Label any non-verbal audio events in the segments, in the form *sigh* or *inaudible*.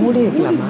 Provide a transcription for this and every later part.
மூடி வைக்கலாமா?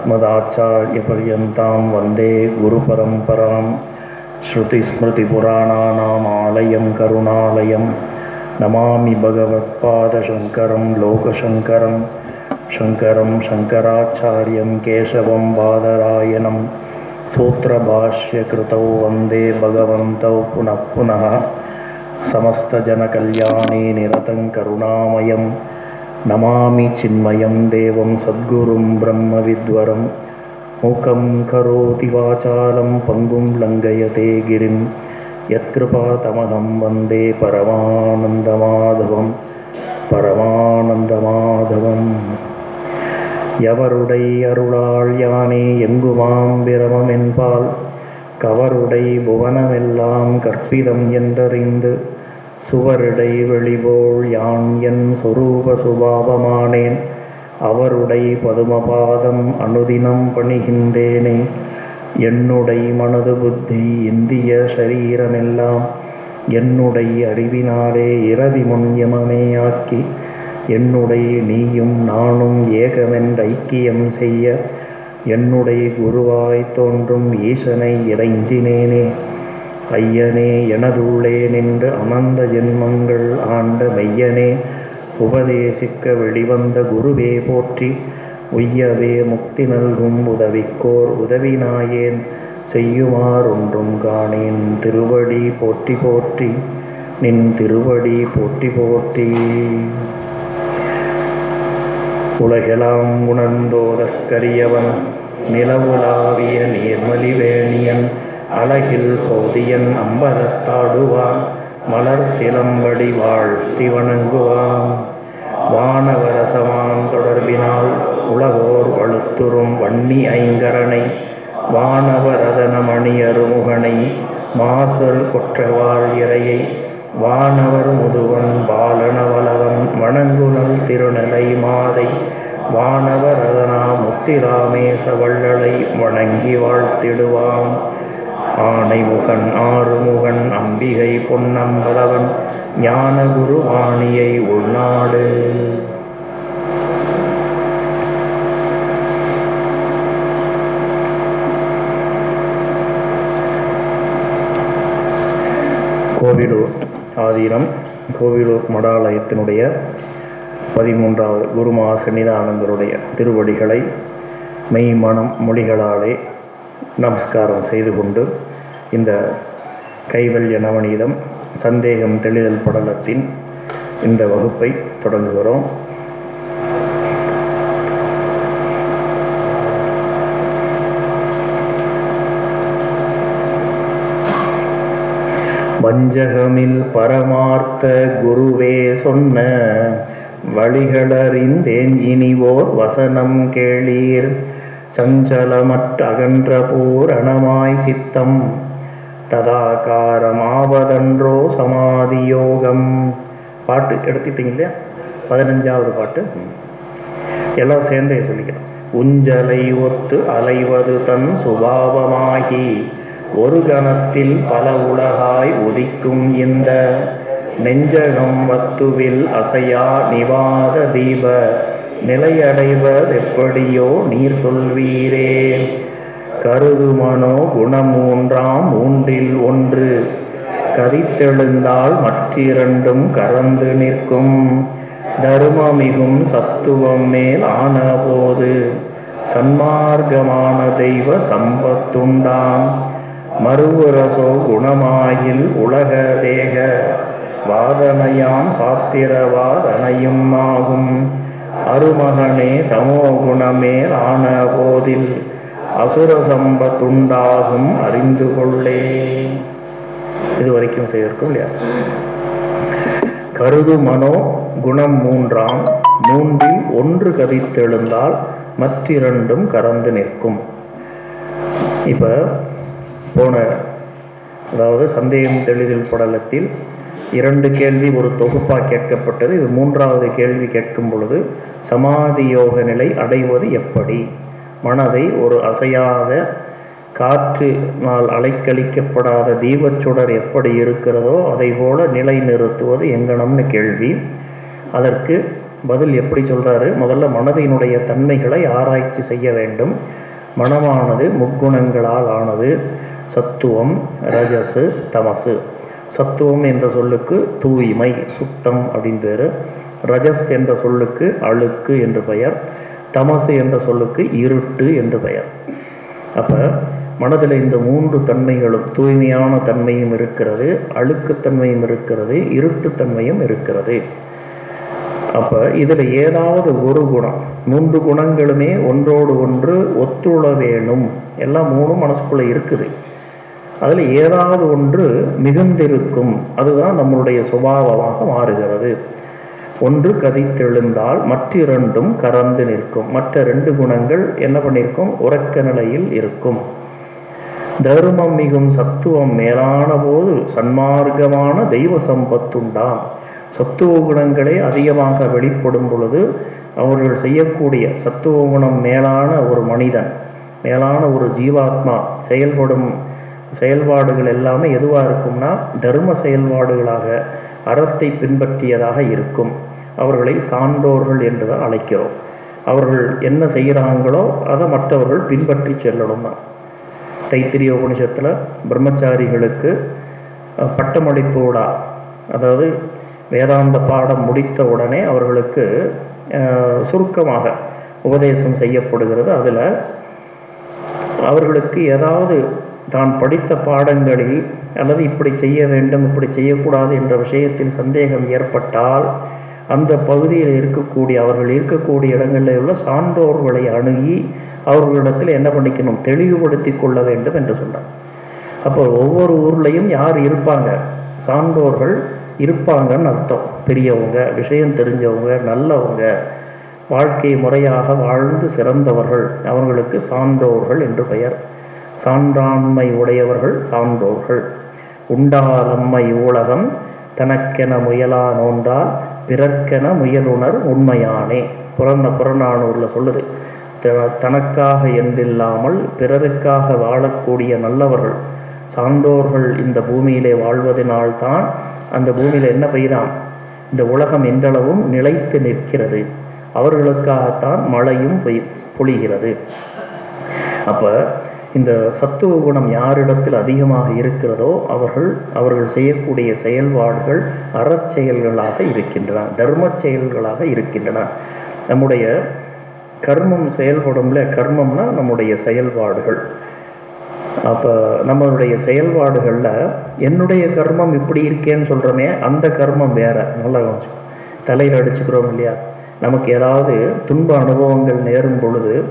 अस्मदाचार्यपर्यन्तां वन्दे गुरुपरम्परां श्रुतिस्मृतिपुराणानामालयं करुणालयं नमामि भगवत्पादशङ्करं लोकशङ्करं शङ्करं शङ्कराचार्यं केशवं बादरायणं सूत्रभाष्यकृतौ वन्दे भगवन्तौ पुनः पुनः समस्तजनकल्याणे निरतं करुणामयं नमामि चिन्मयं देवं सद्गुरुं ब्रह्मविद्वरं मूकं करोति वाचालं पङ्गुं लङ्घयते गिरिं यत्कृपातमहं वन्दे परमानन्दमाधवं பரமானந்தமாதவம் எவருடை அருளாள் யானே எங்குமாம் பிரமம் என்பால் கவருடை புவனமெல்லாம் கற்பிதம் என்றறிந்து சுவரிடை வெளிபோல் யான் என் சொரூப சுபாவமானேன். அவருடை பதுமபாதம் அனுதினம் பணிகின்றேனே. என்னுடை மனது புத்தி இந்திய சரீரமெல்லாம் என்னுடைய அறிவினாலே இறதி முன் யமமேயாக்கி என்னுடைய நீயும் நானும் ஏகமென்ற ஐக்கியம் செய்ய என்னுடைய குருவாய் தோன்றும் ஈசனை இறைஞ்சினேனே ஐயனே எனதுள்ளே நின்று அனந்த ஜென்மங்கள் ஆண்ட மெய்யனே உபதேசிக்க வெளிவந்த குருவே போற்றி உய்யவே முக்தி நல்கும் உதவிக்கோர் உதவினாயேன் செய்யுமாறொன்றும் காணேன். திருவடி போற்றி போற்றி நின் திருவடி போற்றி போற்றி. உலகெலாம் உணர்ந்தோதற்கரியவன் நிலவுலாவிய நீர்மலிவேணியன் அழகில் சோதியன் அம்பரத்தாடுவான் மலர் சிலம்படி வாழ்த்தி வணங்குவான். வானவரசமான் தொடர்பினால் உலகோர் வலுத்துறும் வன்னி ஐங்கரனை வானவரதன மணியருமுகனை மாசல் கொற்றவாள் இறையை வானவர் முதுவன் பாலனவலவன் வணங்குனல் திருநலை மாதை வானவரதனா முத்திராமேச வள்ளலை வணங்கி வாழ்த்திடுவான். ஆணைமுகன் ஆறுமுகன் அம்பிகை பொன்னம்பலவன் ஞானகுரு ஆணியை உள்நாடு. கோவிலூர் ஆதீனம் கோவிலூர் மடாலயத்தினுடைய பதிமூன்றாவது குருமா சன்னிதானந்தருடைய திருவடிகளை மெய்மனம் மொழிகளாலே நமஸ்காரம் செய்து கொண்டு இந்த கைவல்ய நவநீதம் சந்தேகம் தெளிதல் படலத்தின் இந்த வகுப்பை தொடங்குகிறோம். வஞ்சகமில் பரமார்த்த குருவே சொன்ன வழிகளறிந்தேன் இனிவோர் வசனம் கேளீர். சஞ்சலமற்றகன்ற பூரணமாய் சித்தம். ததாகாரமாவதன்றோ சமாதியோகம். பாட்டு எடுத்துட்டீங்க இல்லையா? பதினஞ்சாவது பாட்டு. எல்லாம் சேர்ந்தே சொல்லிக்கிறோம். உஞ்சலை ஒத்து அலைவது தன் சுபாவமாகி ஒரு கணத்தில் பல உலகாய் உதிக்கும் இந்த நெஞ்சகம் வத்துவில் அசையா நிவாத தீப. நிலையடைவதெப்படியோ நீர் சொல்வீரே. கருதுமனோ குணமூன்றாம் மூன்றில் ஒன்று. கதித்தெழுந்தால் மற்றிரண்டும் கறந்து நிற்கும். தருமமிகும் சத்துவம் மேல் ஆனபோது சன்மார்க்கமான தெய்வ சம்பத்துண்டாம். மறுவுரசோ குணமாயில் உலக தேக வாதனையாம் சாத்திரவாதனையும் ஆகும். அருமகனே தமோ குணமேல் ஆன போதில் அசுர சம்பத்துண்டாகும் அறிந்து கொள்ளே. இது வரைக்கும் செய்திருக்கும் இல்லையா? கருது மனோ குணம் மூன்றாம். மூன்றில் ஒன்று கதித்தெழுந்தால் மற்றிரண்டும் கறந்து நிற்கும். இப்போ போன அதாவது சந்தேகம் தெளிதல் படலத்தில் இரண்டு கேள்வி ஒரு தொகுப்பாக கேட்கப்பட்டது. இது மூன்றாவது கேள்வி கேட்கும் பொழுது சமாதி யோக நிலை அடைவது எப்படி? மனதை ஒரு அசையாத காற்றினால் அலைக்கழிக்கப்படாத தீபச்சுடர் எப்படி இருக்கிறதோ அதை போல நிலை நிறுத்துவது எங்கனம்னு கேள்வி. அதற்கு பதில் எப்படி சொல்றாரு? முதல்ல மனதினுடைய தன்மைகளை ஆராய்ச்சி செய்ய வேண்டும். மனமானது முக்குணங்களால் ஆனது. சத்துவம் ரஜசு தமசு. சத்துவம் என்ற சொல்லுக்கு தூய்மை சுத்தம் அப்படின்னு பேர். ரஜஸ் என்ற சொல்லுக்கு அழுக்கு என்று பெயர். தமசு என்ற சொல்லுக்கு இருட்டு என்று பெயர். அப்போ மனதில் இந்த மூன்று தன்மைகளும் தூய்மையான தன்மையும் இருக்கிறது அழுக்குத்தன்மையும் இருக்கிறது இருட்டுத்தன்மையும் இருக்கிறது. அப்போ இதில் ஏதாவது ஒரு குணம் மூன்று குணங்களுமே ஒன்றோடு ஒன்று ஒத்துழ வேணும். எல்லாம் மூணும் மனசுக்குள்ளே இருக்குது. அதில் ஏதாவது ஒன்று மிகுந்திருக்கும். அதுதான் நம்மளுடைய சுபாவமாக மாறுகிறது. ஒன்று கதித்தெழுந்தால் மற்றிரண்டும் கறந்து நிற்கும். மற்ற ரெண்டு குணங்கள் என்ன பண்ணியிருக்கும் உறக்க நிலையில் இருக்கும். தருமம் மிகும் சத்துவம் மேலான போது சன்மார்க்கமான தெய்வ சம்பத்துண்டாம். சத்துவ குணங்களே அதிகமாக வெளிப்படும் பொழுது அவர்கள் செய்யக்கூடிய சத்துவ குணம் மேலான ஒரு மனிதன் மேலான ஒரு ஜீவாத்மா செயல்படும் செயல்பாடுகள் எல்லாமே எதுவாக இருக்கும்னா தர்ம செயல்பாடுகளாக அறத்தை பின்பற்றியதாக இருக்கும். அவர்களை சான்றோர்கள் என்று தான் அழைக்கிறோம். அவர்கள் என்ன செய்கிறாங்களோ அதை மற்றவர்கள் பின்பற்றி செல்லணும் தான். தைத்திரிய உபனிஷத்தில் பிரம்மச்சாரிகளுக்கு அஹ், பட்டமளிப்பு விழா அதாவது வேதாந்த பாடம் முடித்த உடனே அவர்களுக்கு சுருக்கமாக உபதேசம் செய்யப்படுகிறது. அதில் அவர்களுக்கு ஏதாவது தான் படித்த பாடங்களில் அல்லது இப்படி செய்ய வேண்டும் இப்படி செய்யக்கூடாது என்ற விஷயத்தில் சந்தேகம் ஏற்பட்டால் அந்த பகுதியில் இருக்கக்கூடிய அவர்கள் இருக்கக்கூடிய இடங்களில் உள்ள சான்றோர்களை அணுகி அவர்களிடத்தில் என்ன பண்ணிக்கணும்? தெளிவுபடுத்தி கொள்ள வேண்டும் என்று சொன்னார். அப்போ ஒவ்வொரு ஊர்லேயும் யார் இருப்பாங்க? சான்றோர்கள் இருப்பாங்கன்னு அர்த்தம். பெரியவங்க விஷயம் தெரிஞ்சவங்க நல்லவங்க வாழ்க்கை முறையாக வாழ்ந்து சிறந்தவர்கள். அவர்களுக்கு சான்றோர்கள் என்று பெயர். சான்றாண்மை உடையவர்கள் சான்றோர்கள். உண்டாகம்மை ஊழகம் தனக்கென முயலா நோன்றால் பிறர்க்கென முயலுணர் உண்மையானே. புறந புறநானூரில் சொல்லுது தனக்காக என்றில்லாமல் பிறருக்காக வாழக்கூடிய நல்லவர்கள் சான்றோர்கள் இந்த பூமியிலே வாழ்வதனால்தான் அந்த பூமியில் என்ன பெய்தான்? இந்த உலகம் என்றளவும் நிலைத்து நிற்கிறது. அவர்களுக்காகத்தான் மழையும் பொய் பொழிகிறது. அப்போ இந்த சத்துவ குணம் யாரிடத்தில் அதிகமாக இருக்கிறதோ அவர்கள் அவர்கள் செய்யக்கூடிய செயல்பாடுகள் அறச்செயல்களாக இருக்கின்றன தர்ம செயல்களாக இருக்கின்றன. நம்முடைய கர்மம் செயல்படும்ல கர்மம்னா நம்முடைய செயல்பாடுகள். அப்போ நம்மளுடைய செயல்பாடுகளில் என்னுடைய கர்மம் இப்படி இருக்கேன்னு சொல்கிறோமே அந்த கர்மம் வேற. நல்லா கொஞ்சம் தலையில் அடிச்சுக்கிறோம் இல்லையா? நமக்கு ஏதாவது துன்ப அனுபவங்கள் நேரும் பொழுது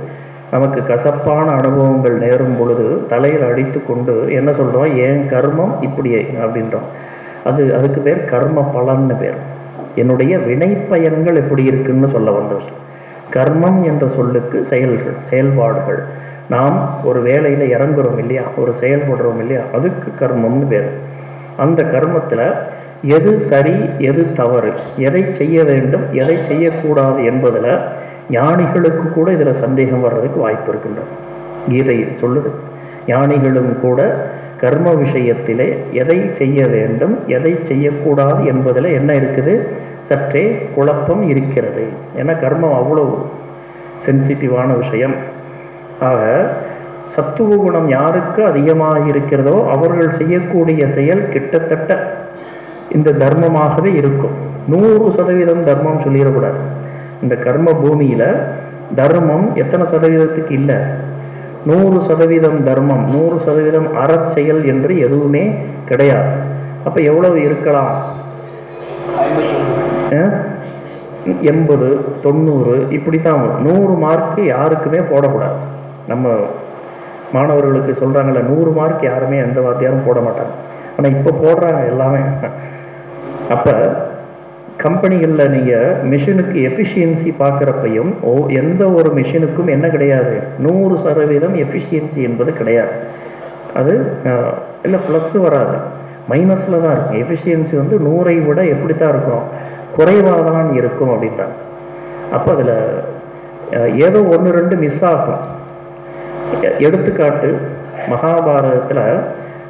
நமக்கு கசப்பான அனுபவங்கள் நேரும் பொழுது தலையில் அடித்து கொண்டு என்ன சொல்கிறோம் என் கர்மம் இப்படியே அப்படின்றோம். அது அதுக்கு பேர் கர்ம பலன்னு பேர். என்னுடைய வினைப்பயன்கள் எப்படி இருக்குன்னு சொல்ல வந்தவர். கர்மம் என்ற சொல்லுக்கு செயல்கள் செயல்பாடுகள். நாம் ஒரு வேலையில் இறங்குறோம் இல்லையா? ஒரு செயல்படுறோம் இல்லையா? அதுக்கு கர்மம்னு பேர். அந்த கர்மத்தில் எது சரி எது தவறு? எதை செய்ய வேண்டும் எதை செய்யக்கூடாது என்பதில் ஞானிகளுக்கு கூட இதில் சந்தேகம் வர்றதுக்கு வாய்ப்பு இருக்கின்றது. கீதை சொல்லுது ஞானிகளும் கூட கர்ம விஷயத்திலே எதை செய்ய வேண்டும் எதை செய்யக்கூடாது என்பதில் என்ன இருக்குது? சற்றே குழப்பம் இருக்கிறது. ஏன்னா கர்மம் அவ்வளோ சென்சிட்டிவான விஷயம். ஆக சத்துவ குணம் யாருக்கு அதிகமாக இருக்கிறதோ அவர்கள் செய்யக்கூடிய செயல் கிட்டத்தட்ட இந்த தர்மமாகவே இருக்கும். நூறு சதவீதம் தர்மம் சொல்லிடக்கூடாது. இந்த கர்ம பூமியில தர்மம் எத்தனை சதவீதத்துக்கு இல்லை? நூறு சதவீதம் தர்மம் நூறு சதவீதம் அறச்செயல் என்று எதுவுமே கிடையாது. அப்ப எவ்வளவு இருக்கலாம்? எண்பது தொண்ணூறு இப்படி தான் நூறு மார்க்கு யாருக்குமே போடக்கூடாது. நம்ம மாணவர்களுக்கு சொல்கிறாங்கல்ல நூறு மார்க் யாருமே எந்த வாத்தியாரும் போட மாட்டாங்க. ஆனால் இப்போ போடுறாங்க எல்லாமே. அப்போ கம்பெனிகளில் நீங்கள் மிஷினுக்கு எஃபிஷியன்சி பார்க்குறப்பையும் ஓ எந்த ஒரு மிஷினுக்கும் என்ன கிடையாது. நூறு சதவீதம் எஃபிஷியன்சி என்பது கிடையாது. அது இல்லை ப்ளஸ்ஸு வராது. மைனஸில் தான் இருக்கும். எஃபிஷியன்சி வந்து நூறை விட எப்படி தான் இருக்கும்? குறைவாக தான் இருக்கும் அப்படின்றாங்க. அப்போ அதில் ஏதோ ஒன்று ரெண்டு மிஸ் ஆகும். எடுத்துக்காட்டு மகாபாரதத்தில்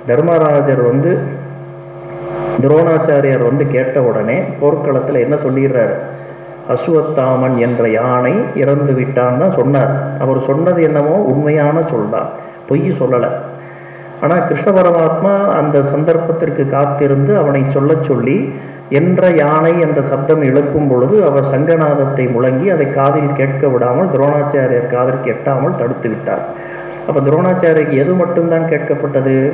தர்மராஜர் வந்து துரோணாச்சாரியார் வந்து கேட்ட உடனே போர்க்களத்தில் என்ன சொல்லிடுறாரு? அசுவத்தாமன் என்ற யானை இறந்து விட்டான்னு சொன்னார். அவர் சொன்னது என்னமோ உண்மையான சொல்தான் பொய் சொல்லலை. ஆனால் கிருஷ்ண பரமாத்மா அந்த சந்தர்ப்பத்திற்கு காத்திருந்து அவனை சொல்ல சொல்லி என்ற யானை என்ற சப்தம் எழுப்பும் பொழுது அவர் சங்கநாதத்தை முழங்கி அதை காதில் கேட்க விடாமல் துரோணாச்சாரியர் காதில் கேட்டாமல் தடுத்து விட்டார். அப்போ துரோணாச்சாரியக்கு எது மட்டும்தான் கேட்கப்பட்டது?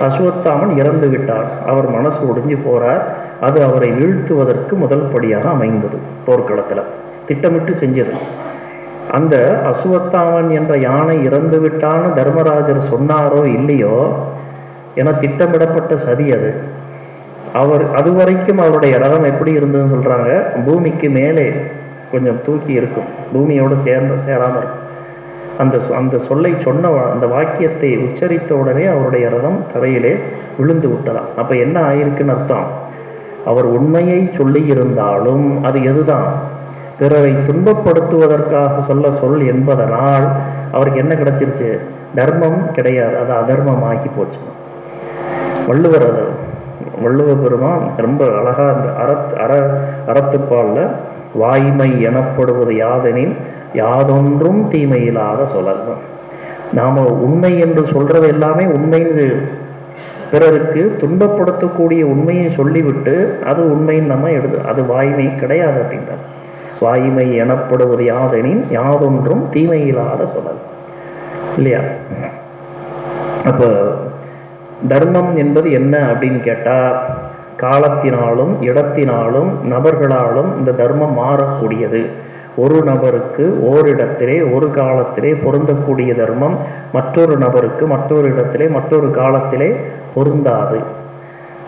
அசுவத்தாமன் இறந்து விட்டார். அவர் மனசு ஒடிஞ்சு போறார். அது அவரை வீழ்த்துவதற்கு முதல் படியாக அமைந்தது போர்க்களத்தில். திட்டமிட்டு செஞ்சது. அந்த அசுவத்தாமன் என்ற யானை இறந்து விட்டான்னு தர்மராஜர் சொன்னாரோ இல்லையோ என திட்டமிடப்பட்ட சதி அது. அவர் அது வரைக்கும் அவருடைய ரதம் எப்படி இருந்ததுன்னு சொல்கிறாங்க பூமிக்கு மேலே கொஞ்சம் தூக்கி இருக்கும். பூமியோடு சேர்ந்து சேராமல் இருக்கும். அந்த அந்த சொல்லை சொன்ன அந்த வாக்கியத்தை உச்சரித்த உடனே அவருடைய ரதம் தரையிலே விழுந்து விட்டதாம். அப்போ என்ன ஆயிருக்குன்னு அர்த்தம்? அவர் உண்மையை சொல்லி இருந்தாலும் அது எதுதான்? பிறரை துன்பப்படுத்துவதற்காக சொல்ல சொல் என்பதனால் அவருக்கு என்ன கிடைச்சிருச்சு? தர்மம் கிடையாது. அது அதர்மமாகி போச்சு. வள்ளுவர் அது வள்ளுவ பெருமான் ரொம்ப அழகாக அந்த அறத் அற அறத்துப்பாலில் வாய்மை எனப்படுவது யாதெனின் யாதொன்றும் தீமையில்லாத சொல்லலாம் நாம் உண்மை என்று சொல்கிறது எல்லாமே உண்மைன்னு பிறருக்கு துன்பப்படுத்தக்கூடிய உண்மையை சொல்லிவிட்டு அது உண்மைன்னு நம்ம எடுத்து அது வாய்மை கிடையாது அப்படின்றார். வாய்மை எனப்படுவது யாதெனின் யாதொன்றும் தீமையில்லாத சொல்லல். இல்லையா? அப்போ தர்மம் என்பது என்ன அப்படின்னு கேட்டால் காலத்தினாலும் இடத்தினாலும் நபர்களாலும் இந்த தர்மம் மாறக்கூடியது. ஒரு நபருக்கு ஓரிடத்திலே ஒரு காலத்திலே பொருந்தக்கூடிய தர்மம் மற்றொரு நபருக்கு மற்றொரு இடத்திலே மற்றொரு காலத்திலே பொருந்தாது.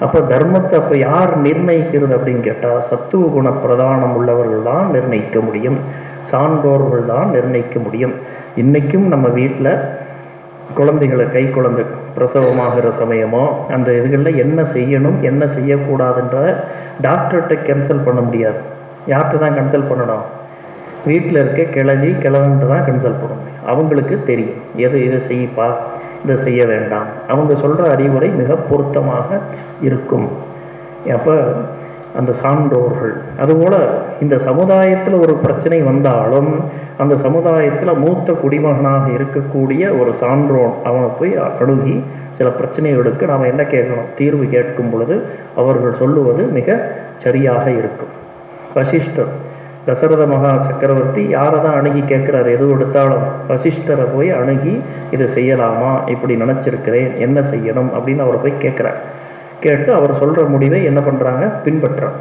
அப்போ தர்மத்தை அப்போ யார் நிர்ணயிக்கிறது அப்படின்னு கேட்டால் சத்துவ குண பிரதானம் உள்ளவர்கள் தான் நிர்ணயிக்க முடியும். சான்றோர்கள் தான் நிர்ணயிக்க முடியும். இன்றைக்கும் நம்ம வீட்டில் குழந்தைகளை கை குழந்தை பிரசவமாகிற சமயமோ அந்த இதுகளில் என்ன செய்யணும் என்ன செய்யக்கூடாதுன்ற டாக்டர்கிட்ட கேன்சல் பண்ண முடியாது. யார்கிட்ட தான் கன்சல்ட் பண்ணணும்? வீட்டில் இருக்க கிழவி கிழவன்ட்டு தான் கன்சல்ட் பண்ண முடியும் அவங்களுக்கு தெரியும். எது இதை செய்யப்பா? இதை செய்ய வேண்டாம். அவங்க சொல்கிற அறிவுரை மிக பொருத்தமாக இருக்கும். அப்போ அந்த சான்றோர்கள் அதுபோல் இந்த சமுதாயத்தில் ஒரு பிரச்சனை வந்தாலும் அந்த சமுதாயத்தில் மூத்த குடிமகனாக இருக்கக்கூடிய ஒரு சான்றோன் அவனை போய் அணுகி சில பிரச்சனைகளுக்கு நாம் என்ன கேட்கணும்? தீர்வு கேட்கும் பொழுது அவர்கள் சொல்லுவது மிக சரியாக இருக்கும். வசிஷ்டர் தசரத மகா சக்கரவர்த்தி யாரை தான் அணுகி கேட்குறாரு? எது எடுத்தாலும் வசிஷ்டரை போய் அணுகி இதை செய்யலாமா? இப்படி நினச்சிருக்கிறேன். என்ன செய்யணும்? அப்படின்னு அவரை போய் கேட்குறார். கேட்டு அவர் சொல்கிற முடிவை என்ன பண்ணுறாங்க பின்பற்றுறாங்க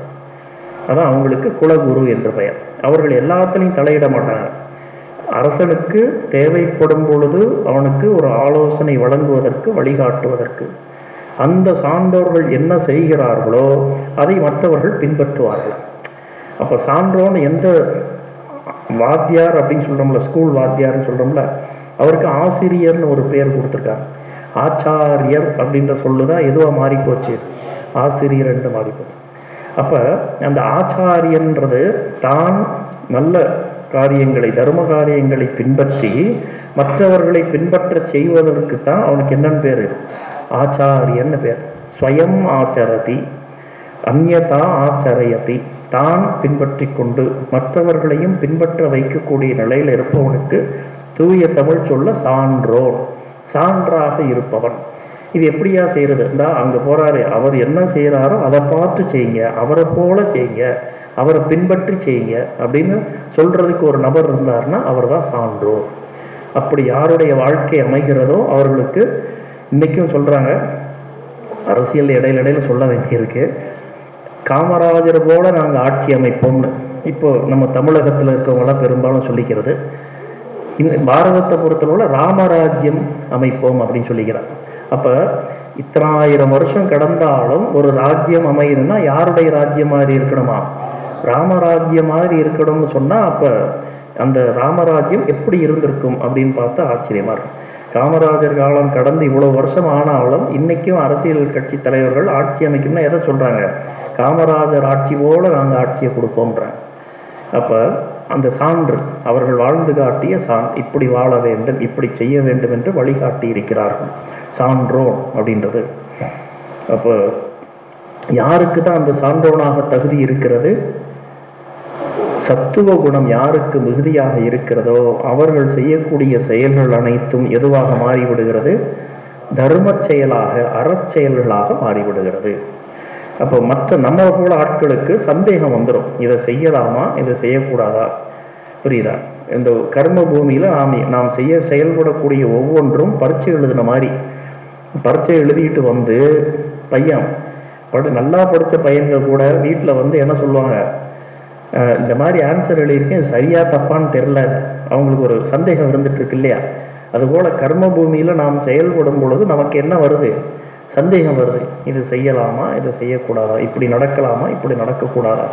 அதான் அவங்களுக்கு குலகுரு என்று பெயர். அவர்கள் எல்லாத்துலேயும் தலையிட மாட்டாங்க. அரசனுக்கு தேவைப்படும் பொழுது அவனுக்கு ஒரு ஆலோசனை வழங்குவதற்கு வழிகாட்டுவதற்கு. அந்த சான்றோர்கள் என்ன செய்கிறார்களோ அதை மற்றவர்கள் பின்பற்றுவார்கள். அப்போ சான்றோன் எந்த வாத்தியார் அப்படின்னு சொல்கிறோம்ல ஸ்கூல் வாத்தியார்னு சொல்கிறோம்ல அவருக்கு ஆசிரியர்னு ஒரு பேர் கொடுத்துருக்காங்க. ஆச்சாரியர் அப்படின்ற சொல்லு தான் எதுவாக மாறி போச்சு ஆசிரியர் என்று மாறி போச்சு அப்போ அந்த ஆச்சாரியன்றது தான் நல்ல காரியங்களை தர்ம காரியங்களை பின்பற்றி மற்றவர்களை பின்பற்ற செய்வதற்கு தான் அவனுக்கு என்னன்னு பேர்? ஆச்சாரியன்னு பேர். ஸ்வயம் ஆச்சரதி. அந்யதா ஆச்சரியத்தை தான் பின்பற்றி கொண்டு மற்றவர்களையும் பின்பற்ற வைக்கக்கூடிய நிலையில் இருப்பவனுக்கு தூய தமிழ் சொல்ல சான்றோன் சான்றாக இருப்பவன். இது எப்படியா செய்யறது? இந்தா அங்க போறாரு அவர் என்ன செய்யறாரோ அதை பார்த்து செய்யுங்க அவரை போல செய்யுங்க அவரை பின்பற்றி செய்யுங்க அப்படின்னு சொல்றதுக்கு ஒரு நபர் இருந்தாருன்னா அவர் தான் சான்றோர் அப்படி யாருடைய வாழ்க்கை அமைகிறதோ அவர்களுக்கு இன்னைக்கும் சொல்றாங்க அரசியல் இடையில இடையில சொல்ல வேண்டியிருக்கு. காமராஜர் போல நாங்கள் ஆட்சி அமைப்போம்னு இப்போ நம்ம தமிழகத்தில் இருக்கவங்களாம் பெரும்பாலும் சொல்லிக்கிறது. இந்த பாரதத்தை பொறுத்தளவில் ராமராஜ்யம் அமைப்போம் அப்படின்னு சொல்லிக்கிறார். அப்போ இத்தனாயிரம் வருஷம் கடந்தாலும் ஒரு ராஜ்யம் அமையணும்னா யாருடைய ராஜ்யம் மாதிரி இருக்கணுமா? ராமராஜ்யம் மாதிரி இருக்கணும்னு சொன்னால் அப்போ அந்த ராமராஜ்யம் எப்படி இருந்திருக்கும் அப்படின்னு பார்த்தா ஆச்சரியமாக இருக்கும். காமராஜர் காலம் கடந்து இவ்வளோ வருஷம் ஆனாலும் இன்றைக்கும் அரசியல் கட்சி தலைவர்கள் ஆட்சி அமைக்கணும்னா எதை சொல்கிறாங்க காமராஜர் ஆட்சி போல நாங்கள் ஆட்சியை கொடுப்போம்ன்றாங்க அப்போ அந்த சான்று அவர்கள் வாழ்ந்து காட்டிய சான் இப்படி வாழ வேண்டும் இப்படி செய்ய வேண்டும் என்று வழிகாட்டி இருக்கிறார்கள். சான்றோன் அப்படின்றது. அப்போ யாருக்கு தான் அந்த சான்றோனாக தகுதி இருக்கிறது? சத்துவ குணம் யாருக்கு மிகுதியாக இருக்கிறதோ அவர்கள் செய்யக்கூடிய செயல்கள் அனைத்தும் எதுவாக மாறிவிடுகிறது? தர்ம செயலாக அறச்செயல்களாக மாறிவிடுகிறது. அப்போ மற்ற நம்ம போல ஆட்களுக்கு சந்தேகம் வந்துடும் இதை செய்யலாமா? இதை செய்யக்கூடாதா? புரியுதா? இந்த கர்ம பூமியில் நாம் நாம் செய்ய செயல்படக்கூடிய ஒவ்வொன்றும் பரீட்சை எழுதின மாதிரி. பரீட்சை எழுதிட்டு வந்து பையன் படு நல்லா படித்த பையன்கள் கூட வீட்டில் வந்து என்ன சொல்லுவாங்க? இந்த மாதிரி ஆன்சர் எழுதியிருக்கேன் சரியா தப்பான்னு தெரில அவங்களுக்கு ஒரு சந்தேகம் இருந்துட்டு இருக்கு இல்லையா? அதுபோல் கர்ம பூமியில் நாம் செயல்படும் பொழுது நமக்கு என்ன வருது? சந்தேகம் வருது. இது செய்யலாமா? இது செய்யக்கூடாதா? இப்படி நடக்கலாமா? இப்படி நடக்கக்கூடாதா?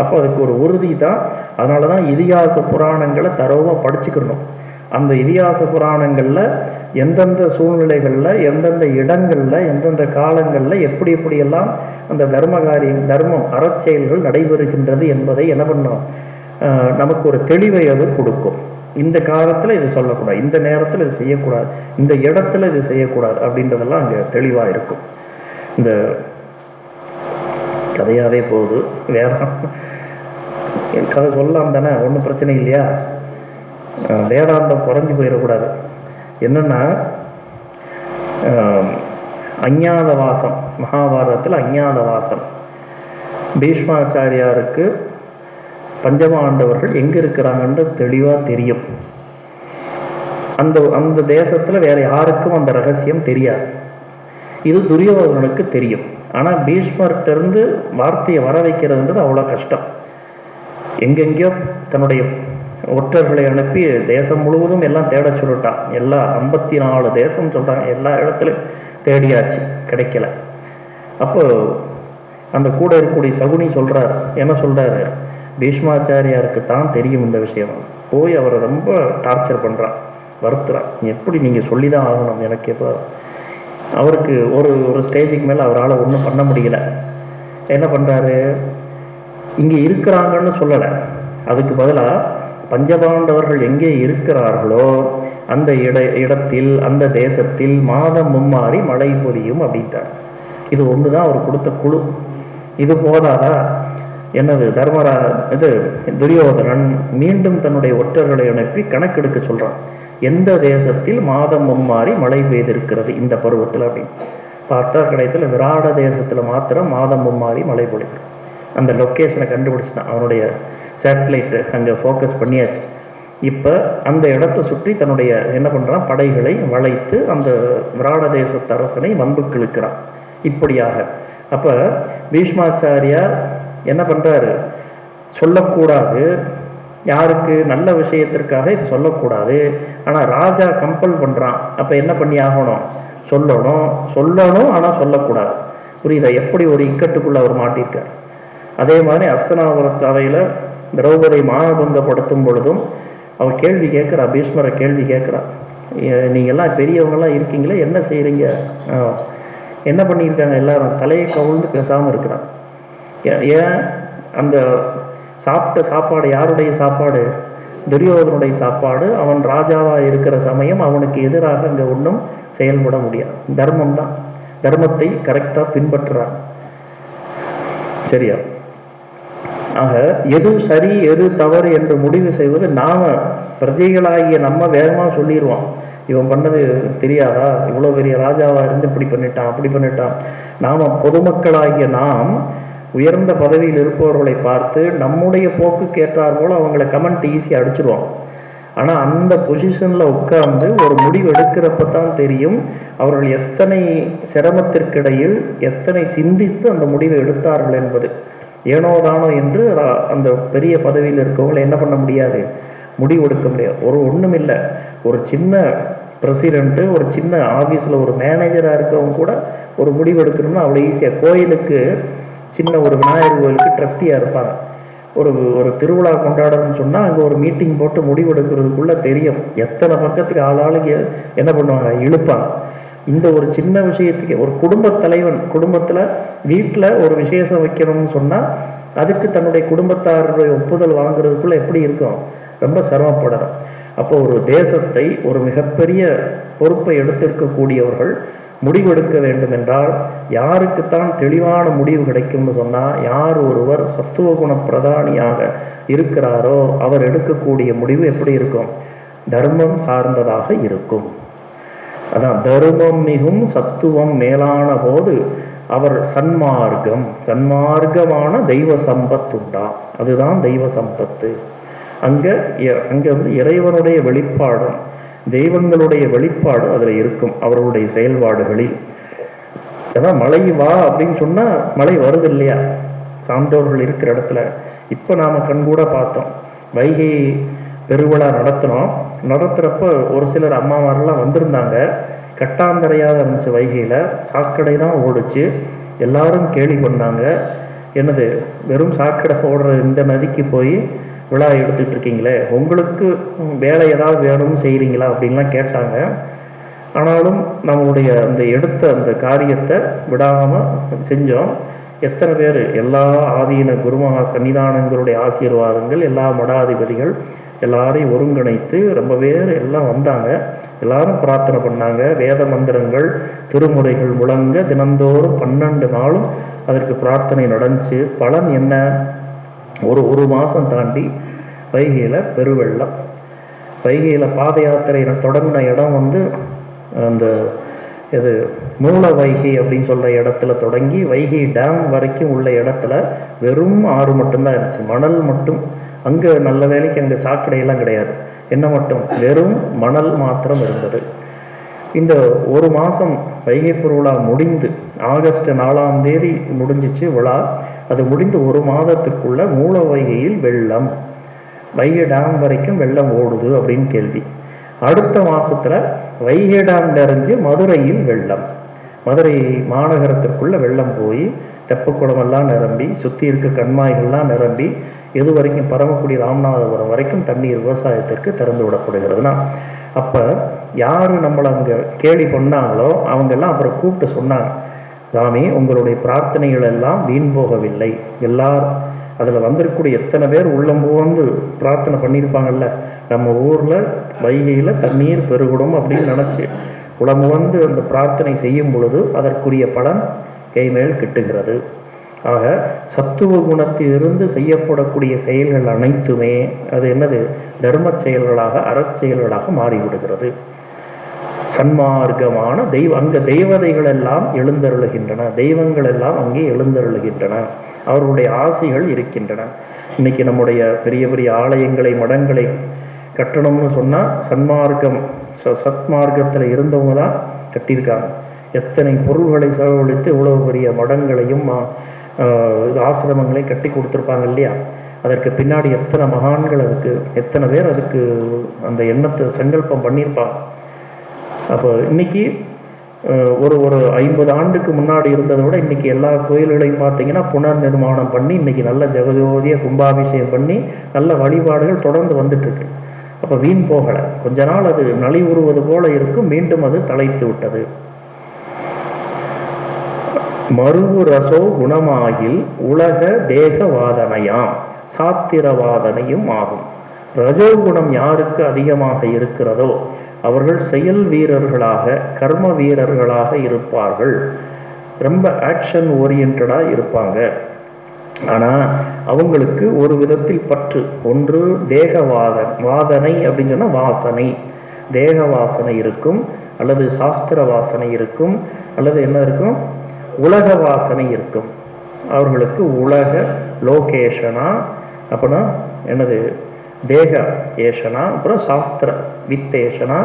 அப்போ அதுக்கு ஒரு உறுதி தான். அதனால தான் இதிகாச புராணங்களை தரவாக படிச்சுக்கணும். அந்த இதிகாச புராணங்களில் எந்தெந்த சூழ்நிலைகளில் எந்தெந்த இடங்களில் எந்தெந்த காலங்களில் எப்படி எப்படியெல்லாம் அந்த தர்ம காரியம் தர்மம் அறச்செயல்கள் நடைபெறுகின்றது என்பதை என்ன பண்ணோம் நமக்கு ஒரு தெளிவை அது கொடுக்கும். இந்த காலத்தில் இது சொல்லக்கூடாது. இந்த நேரத்தில் இது செய்யக்கூடாது. இந்த இடத்துல இது செய்யக்கூடாது அப்படின்றதெல்லாம் அங்கே தெளிவாக இருக்கும். இந்த கதையாகவே போகுது. வேற என் கதை சொல்லலாம் தானே? ஒன்றும் பிரச்சனை இல்லையா? வேதாந்தம் குறைஞ்சி போயிடக்கூடாது. என்னென்னா அஞ்ஞாத வாசம் மகாபாரதத்தில் அஞ்ஞாத வாசம் பீஷ்மாச்சாரியாருக்கு பஞ்சமாண்டவர்கள் எங்கே இருக்கிறாங்கன்றது தெளிவாக தெரியும். அந்த அந்த தேசத்தில் வேற யாருக்கும் அந்த ரகசியம் தெரியாது. இது துரியோதனனுக்கு தெரியும். ஆனால் பீஷ்மர்கிட்டருந்து வார்த்தையை வர வைக்கிறதுன்றது அவ்வளோ கஷ்டம். எங்கெங்கேயோ தன்னுடைய ஒற்றர்களை அனுப்பி தேசம் முழுவதும் எல்லாம் தேட சொல்லிட்டான். எல்லா ஐம்பத்தி நாலு தேசம் சொல்கிறாங்க எல்லா இடத்துலையும் தேடியாச்சு. கிடைக்கல. அப்போ அந்த கூட இருக்கக்கூடிய சகுனி சொல்கிறார் என்ன சொல்கிறாரு பீஷ்மாச்சாரியாருக்கு தான் தெரியும் இந்த விஷயம். போய் அவரை ரொம்ப டார்ச்சர் பண்ணுறான் வருத்துறான் எப்படி நீங்கள் சொல்லி தான் ஆகணும் எனக்கு எப்போ? அவருக்கு ஒரு ஒரு ஸ்டேஜுக்கு மேலே அவரால் ஒன்றும் பண்ண முடியல. என்ன பண்ணுறாரு இங்கே இருக்கிறாங்கன்னு சொல்லலை. அதுக்கு பதிலாக பஞ்சபாண்டவர்கள் எங்கே இருக்கிறார்களோ அந்த இட இடத்தில் அந்த தேசத்தில் மாதம் மும்மாறி மழை பொழியும் அப்படின்ட்டார். இது ஒன்று தான் அவர் கொடுத்த குழு. இது போதாதா? என்னது தர்மரா இது துரியோதனன் மீண்டும் தன்னுடைய ஒற்றர்களை அனுப்பி கணக்கெடுக்க சொல்றான். எந்த தேசத்தில் மாதம் மும்மாறி மழை பெய்திருக்கிறது இந்த பருவத்தில் அப்படின்னு. பார்த்தா கிடைத்துல விராட தேசத்தில் மாத்திரம் மாதம் மும்மாறி மழை பொழிக்கும் அந்த லொக்கேஷனை கண்டுபிடிச்சிட்டான். அவனுடைய சேட்டலைட்டு அங்கே ஃபோக்கஸ் பண்ணியாச்சு. இப்போ அந்த இடத்தை சுற்றி தன்னுடைய என்ன பண்ணுறான் படைகளை வளைத்து அந்த விராட தேசத்து அரசனை வம்புக்கு இழுக்கிறான். இப்படியாக. அப்போ பீஷ்மாச்சாரியார் என்ன பண்ணுறாரு சொல்லக்கூடாது. யாருக்கு நல்ல விஷயத்திற்காக இது சொல்லக்கூடாது. ஆனால் ராஜா கம்பல் பண்ணுறான் அப்போ என்ன பண்ணி ஆகணும்? சொல்லணும். சொல்லணும் ஆனால் சொல்லக்கூடாது. புரியுதா? எப்படி ஒரு இக்கட்டுக்குள்ள அவர் மாட்டியிருக்கார் அதே மாதிரி அஸ்தனாபுரத்து அவையில் திரௌபதி மானபங்கப்படுத்தும் பொழுதும் அவர் கேள்வி கேட்குறா பீஷ்மரை கேள்வி கேட்குறா நீங்கள்லாம் பெரியவங்களாம் இருக்கீங்களே என்ன செய்கிறீங்க என்ன பண்ணியிருக்காங்க எல்லாரும்? தலையை கவிழ்ந்து பேசாமல் இருக்கிறான் ஏன் அந்த சாப்பிட்ட சாப்பாடு யாருடைய சாப்பாடு? துரியோதனுடைய சாப்பாடு. அவன் ராஜாவாக இருக்கிற சமயம் அவனுக்கு எதிராக அங்கே ஒன்றும் செயல்பட முடியாது. தர்மம் தான். தர்மத்தை கரெக்டாக பின்பற்றுறான். சரியா? ஆக எது சரி எது தவறு என்று முடிவு செய்வது நாம பிரஜைகளாகிய நம்ம வேகமாக சொல்லிடுவோம். இவன் பண்ணது தெரியாதா? இவ்வளோ பெரிய ராஜாவாக இருந்து இப்படி பண்ணிட்டான் அப்படி பண்ணிட்டான். நாம பொதுமக்களாகிய நாம் உயர்ந்த பதவியில் இருப்பவர்களை பார்த்து நம்முடைய போக்குக்கு ஏற்றார் போல அவங்கள கமெண்ட் ஈஸியாக அடிச்சிருவோம் ஆனால் அந்த பொசிஷனில் உட்கார்ந்து ஒரு முடிவு எடுக்கிறப்ப தான் தெரியும் அவர்கள் எத்தனை சிரமத்திற்கிடையில் எத்தனை சிந்தித்து அந்த முடிவை எடுத்தார்கள் என்பது. ஏனோ தானோ என்று அந்த பெரிய பதவியில் இருக்கவங்களை என்ன பண்ண முடியாது? முடிவு எடுக்க முடியாது. ஒரு ஒன்றும் இல்லை ஒரு சின்ன பிரசிடெண்ட்டு ஒரு சின்ன ஆஃபீஸில் ஒரு மேனேஜராக இருக்கவங்க கூட ஒரு முடிவு எடுக்கணும்னா அவ்வளோ ஈஸியாக கோயிலுக்கு சின்ன ஒரு விநாயகர் கோயிலுக்கு ட்ரஸ்டியாக இருப்பாங்க. ஒரு ஒரு திருவிழா கொண்டாடணும்னு சொன்னால் அங்கே ஒரு மீட்டிங் போட்டு முடிவு எடுக்கிறதுக்குள்ளே தெரியும். எத்தனை பக்கத்துக்கு ஆளாளுக்கு என்ன பண்ணுவாங்க? இழுப்பாங்க. இந்த ஒரு சின்ன விஷயத்துக்கு ஒரு குடும்பத் தலைவன் குடும்பத்தில் வீட்டில் ஒரு விசேஷம் வைக்கணும்னு சொன்னால் அதுக்கு தன்னுடைய குடும்பத்தாருடைய ஒப்புதல் வாங்குறதுக்குள்ளே எப்படி இருக்கும்? ரொம்ப சிரமப்படணும். அப்போ ஒரு தேசத்தை ஒரு மிகப்பெரிய பொறுப்பை எடுத்திருக்கக்கூடியவர்கள் முடிவெடுக்க வேண்டும் என்றால் யாருக்குத்தான் தெளிவான முடிவு கிடைக்கும்னு சொன்னால் யார் ஒருவர் சத்துவ குண பிரதானியாக இருக்கிறாரோ அவர் எடுக்கக்கூடிய முடிவு எப்படி இருக்கும்? தர்மம் சார்ந்ததாக இருக்கும். அதான் தர்மம் மிகும் சத்துவம் மேலான போது அவர் சன்மார்க்கம் சன்மார்க்கமான தெய்வ சம்பத்துண்டா அதுதான் தெய்வ சம்பத்து. அங்க இ- அங்க வந்து இறைவனுடைய வெளிப்பாடும் தெய்வங்களுடைய வெளிப்பாடு அதில் இருக்கும் அவர்களுடைய செயல்பாடுகளில். அதான் மழை வா அப்படின்னு சொன்னால் மழை வருது இல்லையா? சான்றோர்கள் இருக்கிற இடத்துல. இப்போ நாம் கண்கூட பார்த்தோம். வைகை பெருவிழா நடத்தினோம். நடத்துகிறப்ப ஒரு சிலர் அம்மாமாரெல்லாம் வந்திருந்தாங்க. கட்டாந்தரையாக இருந்துச்சு வைகையில். சாக்கடை தான் ஓடிச்சு. எல்லாரும் கேலி பண்ணாங்க. என்னது வெறும் சாக்கடை ஓடுற இந்த நதிக்கு போய் விழா எடுத்துட்டு இருக்கீங்களே உங்களுக்கு வேலை ஏதாவது வேணும்னு செய்கிறீங்களா அப்படின்லாம் கேட்டாங்க. ஆனாலும் நம்மளுடைய அந்த எடுத்த அந்த காரியத்தை விடாமல் செஞ்சோம். எத்தனை பேர்? எல்லா ஆதீன குருமகா சன்னிதானங்களுடைய ஆசீர்வாதங்கள் எல்லா மடாதிபதிகள் எல்லாரையும் ஒருங்கிணைத்து ரொம்ப பேர் எல்லாம் வந்தாங்க. எல்லாரும் பிரார்த்தனை பண்ணாங்க. வேத மந்திரங்கள் திருமுறைகள் முழங்க தினந்தோறும் பன்னெண்டு நாளும் அதற்கு பிரார்த்தனை நடந்துச்சு. பலன் என்ன? ஒரு ஒரு மாதம் தாண்டி வைகையில் பெருவெள்ளம். வைகையில் பாத யாத்திரை தொடங்கின இடம் வந்து அந்த இது மூல வைகை அப்படின்னு சொல்கிற இடத்துல தொடங்கி வைகை டேம் வரைக்கும் உள்ள இடத்துல வெறும் ஆறு மட்டும்தான் இருந்துச்சு. மணல் மட்டும். அங்கே நல்ல வேலைக்கு அங்கே சாக்கடையெல்லாம் கிடையாது. என்ன மட்டும்? வெறும் மணல் மாத்திரம் இருந்தது. இந்த ஒரு மாதம் வைகை பெருவிழா முடிந்து ஆகஸ்ட் நாலாம் தேதி முடிஞ்சிச்சு விழா. அது முடிந்து ஒரு மாதத்துக்குள்ள மூல வைகையில் வெள்ளம். வைகை டேம் வரைக்கும் வெள்ளம் ஓடுது அப்படின்னு கேள்வி. அடுத்த மாசத்துல வைகை டேம் நிறைஞ்சு மதுரையில் வெள்ளம். மதுரை மாநகரத்திற்குள்ள வெள்ளம் போய் தெப்பக்குளமெல்லாம் நிரம்பி சுற்றி இருக்க கண்மாய்கள்லாம் நிரம்பி எது வரைக்கும் பரமக்குடி ராமநாதபுரம் வரைக்கும் தண்ணீர் விவசாயத்திற்கு திறந்து விடப்படுகிறதுனா அப்போ யார் நம்மளை அங்கே கேலி பண்ணாங்களோ அவங்கெல்லாம் அப்புறம் கூப்பிட்டு சொன்னாங்க. சாமி உங்களுடைய பிரார்த்தனைகள் எல்லாம் வீண் போகவில்லை. எல்லார் அதில் வந்திருக்கக்கூடிய எத்தனை பேர் உள்ளம் புகுந்து பிரார்த்தனை பண்ணியிருப்பாங்கல்ல? நம்ம ஊரில் வைகையில் தண்ணீர் பெருகிடும் அப்படின்னு நினச்சி உளமுவந்து அந்த பிரார்த்தனை செய்யும் பொழுது அதற்குரிய பலன் கைமேல் கிட்டுகிறது. ஆக சத்துவ குணத்திலிருந்து செய்யப்படக்கூடிய செயல்கள் அனைத்துமே அது என்னது? தர்ம செயல்களாக அறச்செயல்களாக மாறிவிடுகிறது. சன்மார்க்கமான தெய்வ அங்க தெய்வதைகள் எல்லாம் எழுந்தருளுகின்றன. தெய்வங்கள் எல்லாம் அங்கே எழுந்தருளுகின்றன. அவர்களுடைய ஆசைகள் இருக்கின்றன. இன்னைக்கு நம்முடைய பெரிய பெரிய ஆலயங்களை மடங்களை கட்டணும்னு சொன்னா சன்மார்க்கம் ச சத்மார்க்கத்தில் இருந்தவங்க தான் கட்டியிருக்காங்க. எத்தனை பொருள்களை செலவழித்து இவ்வளவு பெரிய மடங்களையும் ஆசிரமங்களை ஆசிரமங்களையும் கட்டி கொடுத்துருப்பாங்க இல்லையா? அதற்கு பின்னாடி எத்தனை மகான்கள் அதுக்கு எத்தனை பேர் அதுக்கு அந்த எண்ணத்தை சங்கல்பம் பண்ணியிருப்பாங்க. அப்போ இன்னைக்கு ஒரு ஒரு ஐம்பது ஆண்டுக்கு முன்னாடி இருந்ததை விட இன்றைக்கி எல்லா கோயில்களையும் பார்த்தீங்கன்னா புனர் நிர்மாணம் பண்ணி இன்றைக்கி நல்ல ஜெகஜோதிய கும்பாபிஷேகம் பண்ணி நல்ல வழிபாடுகள் தொடர்ந்து வந்துட்டுருக்கு. அப்போ வீண் போகலை. கொஞ்ச நாள் அது நலிவுறுவது போல இருக்கும். மீண்டும் அது தலைத்து விட்டது. மருவு ரசோ குணமாகில் உலக தேகவாதனையாம். சாத்திரவாதனையும் ஆகும். ரஜோகுணம் யாருக்கு அதிகமாக இருக்கிறதோ? அவர்கள் செயல் வீரர்களாக கர்ம வீரர்களாக இருப்பார்கள். ரொம்ப ஆக்ஷன் ஓரியன்டாக இருப்பாங்க. ஆனால் அவங்களுக்கு ஒரு விதத்தில் பற்று. ஒன்று தேகவாத வாதனை அப்படின்னு சொன்னால் வாசனை. தேக வாசனை இருக்கும் அல்லது சாஸ்திர வாசனை இருக்கும் அல்லது என்ன இருக்கும்? உலக வாசனை இருக்கும். அவர்களுக்கு உலக லோகேஷனா அப்படின்னா என்னது? தேக ஏஷனா அப்புறம் சாஸ்திர வித்தேஷனா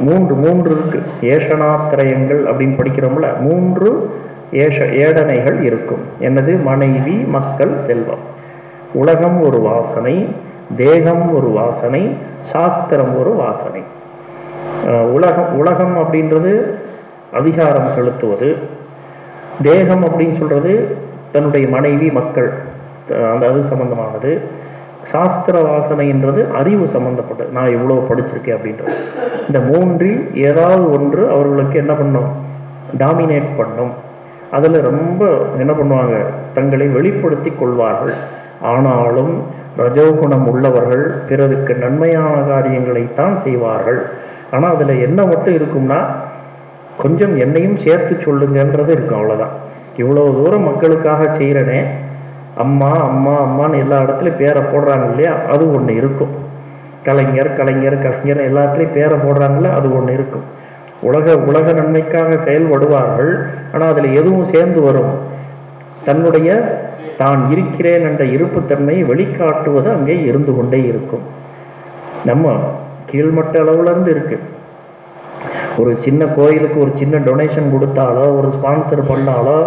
மூன்று மூன்று இருக்கு. ஏஷனாத்திரயங்கள் அப்படின்னு படிக்கிறோம்ல மூன்று ஏஷ ஏடனைகள் இருக்கும். என்னது? மனைவி மக்கள் செல்வம். உலகம் ஒரு வாசனை தேகம் ஒரு வாசனை சாஸ்திரம் ஒரு வாசனை. உலகம் உலகம் அப்படின்றது அதிகாரம் செலுத்துவது. தேகம் அப்படின்னு சொல்றது தன்னுடைய மனைவி மக்கள் அந்த அது சம்பந்தமானது. சாஸ்திர வாசனைன்றது அறிவு சம்பந்தப்பட்டது. நான் இவ்வளோ படிச்சிருக்கேன் அப்படின்றது. இந்த மூன்றில் ஏதாவது ஒன்று அவர்களுக்கு என்ன பண்ணும்? டாமினேட் பண்ணும். அதில் ரொம்ப என்ன பண்ணுவாங்க? தங்களை வெளிப்படுத்தி கொள்வார்கள். ஆனாலும் ரஜோகுணம் உள்ளவர்கள் பிறருக்கு நன்மையான காரியங்களைத்தான் செய்வார்கள். ஆனால் அதில் என்ன மட்டும் இருக்கும்னா கொஞ்சம் என்னையும் சேர்த்து சொல்லுங்கன்றது இருக்கும் அவ்வளோதான் இவ்வளோ தூரம் மக்களுக்காக செய்கிறனே அம்மா அம்மா அம்மான்னு எல்லா இடத்துலையும் பேரை போடுறாங்க இல்லையா? அது ஒன்று இருக்கும். கலைஞர் கலைஞர் கலைஞர் எல்லாத்துலேயும் பேரை போடுறாங்கல்ல அது ஒன்று இருக்கும். உலக உலக நன்மைக்காக செயல்படுவார்கள் ஆனால் அதில் எதுவும் சேர்ந்து வரும். தன்னுடைய தான் இருக்கிறேன் என்ற இருப்புத்தன்மையை வெளிக்காட்டுவது அங்கே இருந்து கொண்டே இருக்கும். நம்ம கீழ்மட்ட அளவுலேருந்து இருக்குது ஒரு சின்ன கோயிலுக்கு ஒரு சின்ன டொனேஷன் கொடுத்தாலோ ஒரு ஸ்பான்சர் பண்ணாலோ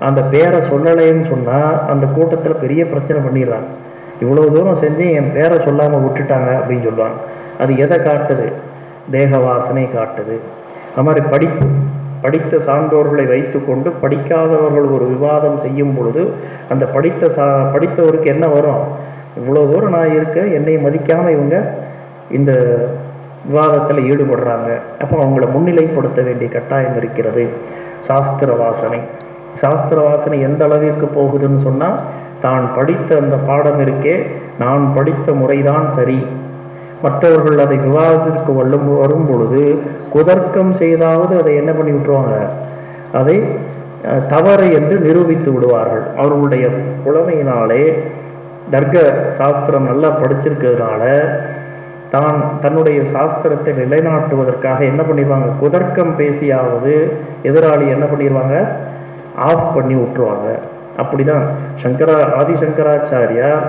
அந்த பேரை சொல்லலைன்னு சொன்னால் அந்த கூட்டத்தில் பெரிய பிரச்சனை பண்ணிடுறாங்க. இவ்வளோ தூரம் செஞ்சு என் பேரை சொல்லாமல் விட்டுட்டாங்க அப்படின்னு சொல்லுவாங்க. அது எதை காட்டுது? தேக வாசனை காட்டுது. அது மாதிரி படிப்பு. படித்த சான்றோர்களை வைத்துக்கொண்டு படிக்காதவர்கள் ஒரு விவாதம் செய்யும் பொழுது அந்த படித்த சா படித்தவருக்கு என்ன வரும்? இவ்வளோ தூரம் நான் இருக்க என்னை மதிக்காமல் இவங்க இந்த விவாதத்தில் ஈடுபடுறாங்க. அப்போ அவங்கள முன்னிலைப்படுத்த வேண்டிய கட்டாயம் இருக்கிறது. சாஸ்திர வாசனை. சாஸ்திர வாசனை எந்த அளவிற்கு போகுதுன்னு சொன்னால் தான் படித்த அந்த பாடம் இருக்கே நான் படித்த முறைதான் சரி. மற்றவர்கள் அதை விவாதத்திற்கு வல்லும் வரும் பொழுது குதர்க்கம் செய்தாவது அதை என்ன பண்ணி விட்டுருவாங்க? அதை தவறு என்று நிரூபித்து விடுவார்கள். அவர்களுடைய புலமையினாலே தர்க்க சாஸ்திரம் நல்லா படிச்சிருக்கிறதுனால தான் தன்னுடைய சாஸ்திரத்தை நிலைநாட்டுவதற்காக என்ன பண்ணிடுவாங்க குதர்க்கம் பேசியாவது எதிராளி என்ன பண்ணிடுவாங்க ஆஃப் பண்ணி விட்டுருவாங்க. அப்படிதான் சங்கரா ஆதிசங்கராச்சாரியார்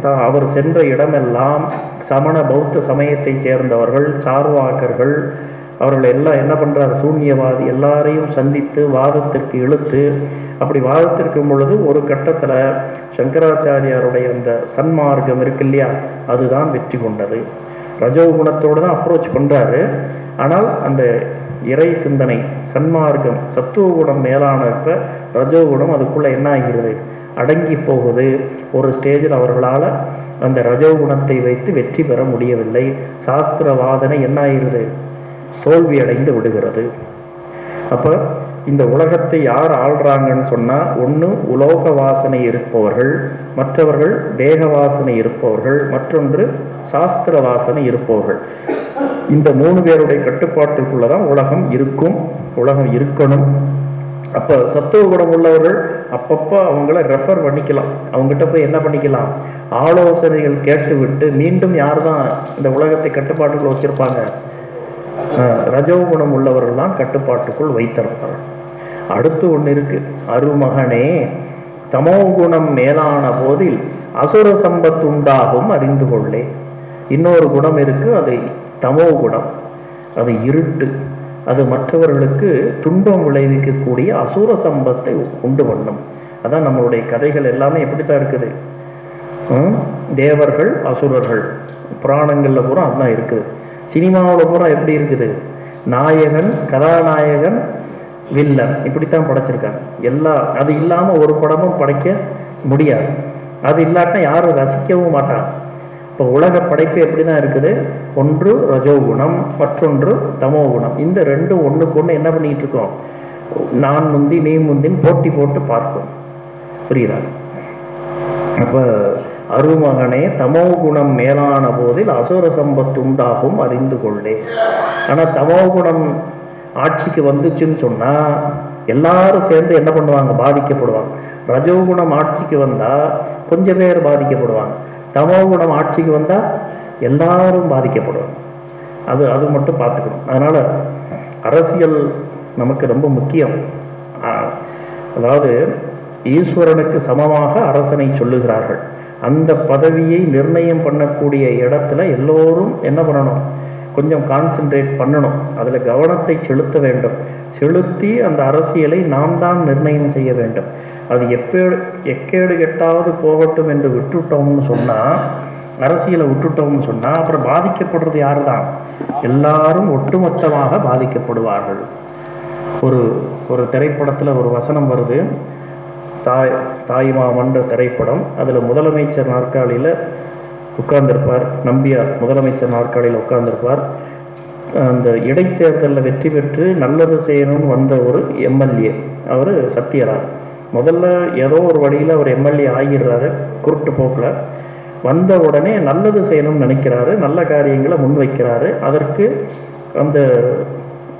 தான் அவர் சென்ற இடமெல்லாம் சமண பௌத்த சமயத்தைச் சேர்ந்தவர்கள் சார்வாக்கர்கள். அவர்கள் எல்லாம் என்ன பண்ணுறாரு சூன்யவாதி. எல்லாரையும் சந்தித்து வாதத்திற்கு இழுத்து அப்படி வாதத்திற்கும் பொழுது ஒரு கட்டத்தில் சங்கராச்சாரியாருடைய அந்த சன்மார்க்கம் இருக்கு இல்லையா? அதுதான் வெற்றி கொண்டது. ரஜோகுணத்தோடு தான் அப்ரோச் பண்ணுறாரு ஆனால் அந்த இறை சிந்தனை சன்மார்க்கம் சத்துவகுணம் மேலானப்ப ரஜோகுணம் அதுக்குள்ளே என்ன ஆகிறது? அடங்கி போகுது. ஒரு ஸ்டேஜில் அவர்களால் அந்த ரஜோகுணத்தை வைத்து வெற்றி பெற முடியவில்லை. சாஸ்திர வாதனை என்ன ஆகிறது? தோல்வி அடைந்து விடுகிறது. அப்போ இந்த உலகத்தை யார் ஆள்றாங்கன்னு சொன்னால் ஒன்று உலோக வாசனை இருப்பவர்கள் மற்றவர்கள் தேக வாசனை இருப்பவர்கள் மற்றொன்று சாஸ்திர வாசனை இருப்பவர்கள். இந்த மூணு பேருடைய கட்டுப்பாட்டுக்குள்ளே தான் உலகம் இருக்கும் உலகம் இருக்கணும். அப்போ சத்துவ குணம் உள்ளவர்கள் அப்பப்போ அவங்கள ரெஃபர் பண்ணிக்கலாம். அவங்ககிட்ட போய் என்ன பண்ணிக்கலாம்? ஆலோசனைகள் கேட்டுவிட்டு மீண்டும் யார் தான் இந்த உலகத்தை கட்டுப்பாட்டுக்குள்ள வச்சிருப்பாங்க? ரஜோகுணம் உள்ளவர்கள் தான் கட்டுப்பாட்டுக்குள் வைத்திருப்பார்கள் அடுத்து ஒன்று இருக்கு. அருமகனே தமோகுணம் மேலான போதில் அசுர சம்பத்து உண்டாகும் அறிந்து கொள்ளே. இன்னொரு குணம் இருக்கு அதை தமோ குணம். அது இருட்டு. அது மற்றவர்களுக்கு துன்பம் விளைவிக்கக்கூடிய அசுர சம்பத்தை உண்டு பண்ணும். அதான் நம்மளுடைய கதைகள் எல்லாமே எப்படித்தான் இருக்குது. தேவர்கள் அசுரர்கள். புராணங்களில் பூரா அதுதான் இருக்குது. சினிமாவில் பூரா எப்படி இருக்குது? நாயகன் கதாநாயகன் வில்லன். இப்படித்தான் படைச்சிருக்காங்க. எல்லா அது இல்லாமல் ஒரு படமும் படைக்க முடியாது. அது இல்லாட்டினா யாரும் ரசிக்கவும் மாட்டாங்க. இப்போ உலக படைப்பு எப்படி தான் இருக்குது? ஒன்று ரஜோகுணம் மற்றொன்று தமோகுணம் இந்த ரெண்டு ஒன்றுக்கு ஒன்று என்ன பண்ணிகிட்டு இருக்கோம்? நான் முந்தி நீ முந்தின்னு போட்டி போட்டு பார்க்கும். புரியுதா? அப்போ அருமகனே தமோ குணம் மேலான போதில் அசுர சம்பத்து உண்டாகும் அறிந்து கொள்ளே. ஆனால் தமோ குணம் ஆட்சிக்கு வந்துச்சுன்னு சொன்னால் எல்லாரும் சேர்ந்து என்ன பண்ணுவாங்க? பாதிக்கப்படுவாங்க. ரஜோகுணம் ஆட்சிக்கு வந்தால் கொஞ்சம் பேர் பாதிக்கப்படுவாங்க. தமோகுணம் ஆட்சிக்கு வந்தால் எல்லாரும் பாதிக்கப்படும். அது அது மட்டும் பார்த்துக்கணும். அதனால் அரசியல் நமக்கு ரொம்ப முக்கியம். அதாவது ஈஸ்வரனுக்கு சமமாக அரசனை சொல்லுகிறார்கள். அந்த பதவியை நிர்ணயம் பண்ணக்கூடிய இடத்துல எல்லோரும் என்ன பண்ணணும்? கொஞ்சம் கான்சென்ட்ரேட் பண்ணணும். அதில் கவனத்தை செலுத்த வேண்டும். செலுத்தி அந்த அரசியலை நாம் தான் நிர்ணயம் செய்ய வேண்டும். அது எப்பேடு எக்கேடு கெட்டாவது போகட்டும் என்று விட்டுட்டோம்னு சொன்னால் அரசியலை விட்டுட்டோம்னு சொன்னால் அப்புறம் பாதிக்கப்படுறது யார் தான் எல்லாரும் ஒட்டுமொத்தமாக பாதிக்கப்படுவார்கள். ஒரு ஒரு திரைப்படத்தில் ஒரு வசனம் வருது. தாய் தாய்மாமன்ற திரைப்படம். அதில் முதலமைச்சர் நாற்காலியில் உட்கார்ந்திருப்பார். நம்பியார் முதலமைச்சர் நாற்காலியில் உட்கார்ந்திருப்பார். அந்த இடைத்தேர்தலில் வெற்றி பெற்று நல்லது செய்யணும்னு வந்த ஒரு எம்எல்ஏ. அவர் சத்யராஜ். முதல்ல ஏதோ ஒரு வழியில் அவர் எம்எல்ஏ ஆகிடுறாரு குருட்டு போக்கில். வந்த உடனே நல்லது செய்யணும்னு நினைக்கிறாரு நல்ல காரியங்களை முன்வைக்கிறாரு. அதற்கு அந்த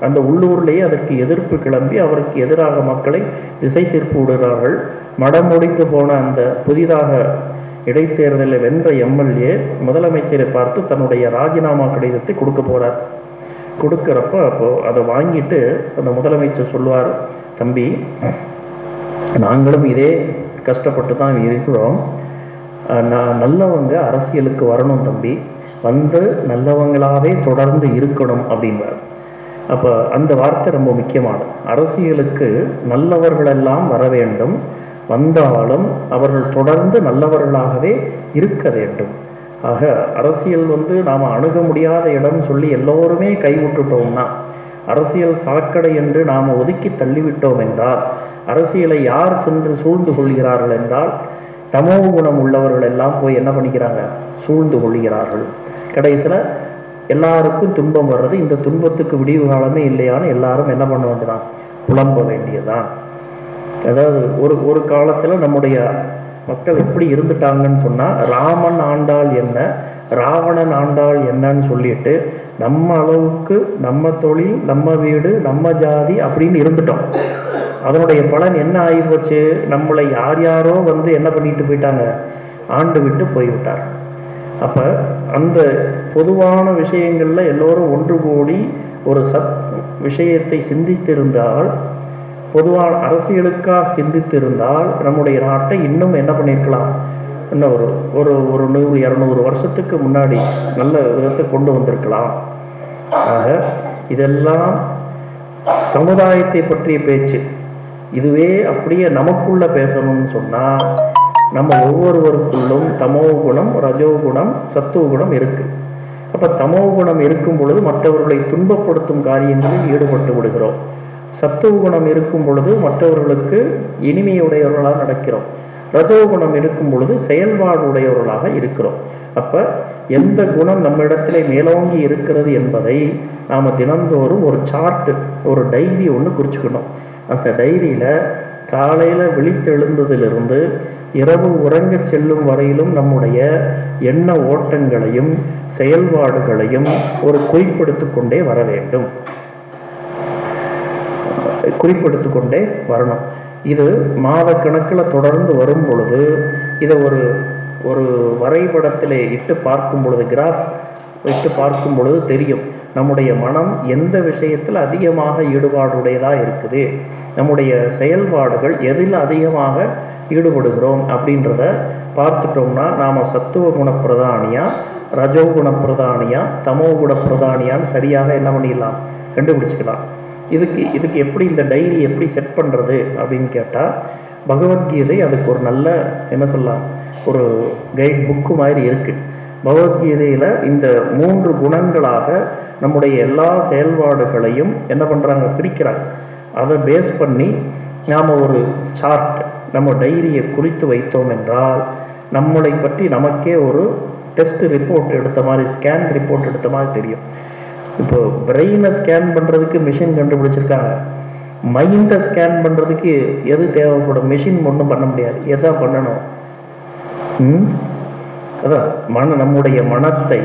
அந்த உள்ளூர்லேயே அதற்கு எதிர்ப்பு கிளம்பி அவருக்கு எதிராக மக்களை திசை திருப்பி விடுகிறார்கள். மடமுடிந்து போன அந்த புதிதாக இடைத்தேர்தலில் வென்ற எம்எல்ஏ முதலமைச்சரை பார்த்து தன்னுடைய ராஜினாமா கடிதத்தை கொடுக்க போகிறார் கொடுக்குறப்ப அப்போ அதை வாங்கிட்டு அந்த முதலமைச்சர் சொல்லுவார் தம்பி நாங்களும் இதே கஷ்டப்பட்டு தான் இருக்கிறோம் நான் நல்லவங்க அரசியலுக்கு வரணும் தம்பி. வந்து நல்லவங்களாவே தொடர்ந்து இருக்கணும் அப்படின்பார். அப்போ அந்த வார்த்தை ரொம்ப முக்கியமானது. அரசியலுக்கு நல்லவர்களெல்லாம் வர வேண்டும். வந்தாலும் அவர்கள் தொடர்ந்து நல்லவர்களாகவே இருக்க வேண்டும். ஆக அரசியல் வந்து நாம் அணுக முடியாத இடம் சொல்லி எல்லோருமே கைவிட்டுட்டோம்னா அரசியல் சாக்கடை என்று நாம் ஒதுக்கி தள்ளிவிட்டோம் என்றால் அரசியலை யார் சென்று சூழ்ந்து கொள்கிறார்கள் என்றால் தமோ குணம் உள்ளவர்கள் எல்லாம் போய் என்ன பண்ணிக்கிறாங்க? சூழ்ந்து கொள்கிறார்கள். கடைசியில் எல்லாருக்கும் துன்பம் வர்றது இந்த துன்பத்துக்கு விடிவு காலமே இல்லையான்னு எல்லாரும் என்ன பண்ண வேண்டியதான் புலம்ப வேண்டியதுதான். அதாவது ஒரு ஒரு காலத்தில் நம்முடைய மக்கள் எப்படி இருந்துட்டாங்கன்னு சொன்னால் ராமன் ஆண்டாள் என்ன ராவணன் ஆண்டாள் என்னன்னு சொல்லிட்டு நம்ம அளவுக்கு நம்ம தொழில் நம்ம வீடு நம்ம ஜாதி அப்படின்னு இருந்துட்டோம். அதனுடைய பலன் என்ன ஆகிப்போச்சு? நம்மளை யார் யாரோ வந்து என்ன பண்ணிட்டு போயிட்டாங்க? ஆண்டு விட்டு போய்விட்டார். அப்போ அந்த பொதுவான விஷயங்களில் எல்லோரும் ஒன்று கூடி ஒரு சத் விஷயத்தை சிந்தித்திருந்தால் பொதுவான அரசியலுக்காக சிந்தித்திருந்தால் நம்முடைய நாட்டை இன்னும் என்ன பண்ணியிருக்கலாம் இன்னும் ஒரு ஒரு ஒரு நூறு இரநூறு வருஷத்துக்கு முன்னாடி நல்ல விதத்தை கொண்டு வந்திருக்கலாம். ஆக இதெல்லாம் சமுதாயத்தை பற்றிய பேச்சு. இதுவே அப்படியே நமக்குள்ள பேசணும்னு சொன்னால் நம்ம ஒவ்வொருவருக்குள்ளும் தமோ குணம் ரஜோ குணம் சத்துவ குணம் இருக்கு. அப்போ தமோ குணம் இருக்கும் பொழுது மற்றவர்களை துன்பப்படுத்தும் காரியங்களில் ஈடுபட்டு விடுகிறோம். சத்துவ குணம் இருக்கும் பொழுது மற்றவர்களுக்கு இனிமையுடையவர்களாக நடக்கிறோம். ரஜோ குணம் இருக்கும் பொழுது செயல்பாடு உடையவர்களாக இருக்கிறோம். அப்போ எந்த குணம் நம்மிடத்திலே மேலோங்கி இருக்கிறது என்பதை நாம் தினந்தோறும் ஒரு சார்ட்டு ஒரு டைரி ஒன்று குறிச்சுக்கணும். அந்த டைரியில் காலையில் விழித்தெழுந்ததிலிருந்து இரவு உறங்க செல்லும் வரையிலும் நம்முடைய எண்ண ஓட்டங்களையும் செயல்பாடுகளையும் ஒரு குறிப்பெடுத்து கொண்டே வர வேண்டும். குறிப்பெடுத்து கொண்டே வரணும். இது மாத கணக்கில் தொடர்ந்து வரும் பொழுது இதை ஒரு ஒரு வரைபடத்திலே இட்டு பார்க்கும் பொழுது கிராஃப் இட்டு பார்க்கும் பொழுது தெரியும். நம்முடைய மனம் எந்த விஷயத்தில் அதிகமாக ஈடுபாடுடையதாக இருக்குது? நம்முடைய செயல்பாடுகள் எதில் அதிகமாக ஈடுபடுகிறோம் அப்படின்றத பார்த்துட்டோம்னா நாம் சத்துவ குணப்பிரதானியா ரஜோ பிரதானியா தமோ குண பிரதானியான்னு சரியாக என்ன பண்ணிடலாம்? கண்டுபிடிச்சிக்கலாம். இதுக்கு இதுக்கு எப்படி இந்த டைரி எப்படி செட் பண்ணுறது அப்படின்னு கேட்டால் பகவத்கீதை அதுக்கு ஒரு நல்ல என்ன சொல்லலாம் ஒரு கைட் புக்கு மாதிரி இருக்குது பகவத்கீதையில் இந்த மூன்று குணங்களாக நம்முடைய எல்லா செயல்பாடுகளையும் என்ன பண்ணுறாங்க பிரிக்கிறாங்க. அதை பேஸ் பண்ணி நாம் ஒரு சார்ட் நம்ம டைரியை குறித்து வைத்தோம் என்றால் நம்மளை பற்றி நமக்கே ஒரு டெஸ்ட் ரிப்போர்ட் எடுத்த மாதிரி ஸ்கேன் ரிப்போர்ட் எடுத்த மாதிரி தெரியும். இப்போ பிரெயினை ஸ்கேன் பண்ணுறதுக்கு மிஷின் கண்டுபிடிச்சிருக்காங்க. மைண்டை ஸ்கேன் பண்ணுறதுக்கு எது தேவைப்படும்? மிஷின் ஒன்றும் பண்ண முடியாது. எதை பண்ணணும்? ம்? அதான் மன நம்முடைய மனத்தை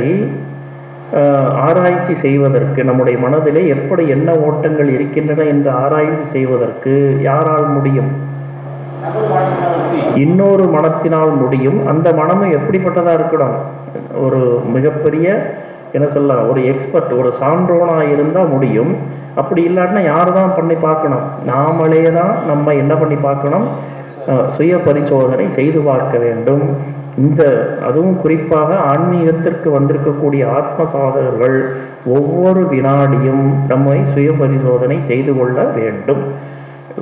ஆராய்ச்சி செய்வதற்கு நம்முடைய மனதிலே எப்படி என்ன ஓட்டங்கள் இருக்கின்றன என்று ஆராய்ச்சி செய்வதற்கு யாரால் முடியும்? இன்னொரு மனத்தினால் முடியும். அந்த மனமும் எப்படிப்பட்டதா இருக்கணும்? ஒரு மிகப்பெரிய என்ன சொல்ல ஒரு எக்ஸ்பர்ட் ஒரு சான்றோனா இருந்தால் முடியும். அப்படி இல்லாட்டினா யார் தான் பண்ணி பார்க்கணும்? நாமளே தான் நம்ம என்ன பண்ணி பார்க்கணும்? சுய பரிசோதனை செய்து பார்க்க வேண்டும். இந்த அதுவும் குறிப்பாக ஆன்மீகத்திற்கு வந்திருக்கக்கூடிய ஆத்ம சாதகர்கள் ஒவ்வொரு வினாடியும் நம்மை சுய பரிசோதனை செய்து கொள்ள வேண்டும்.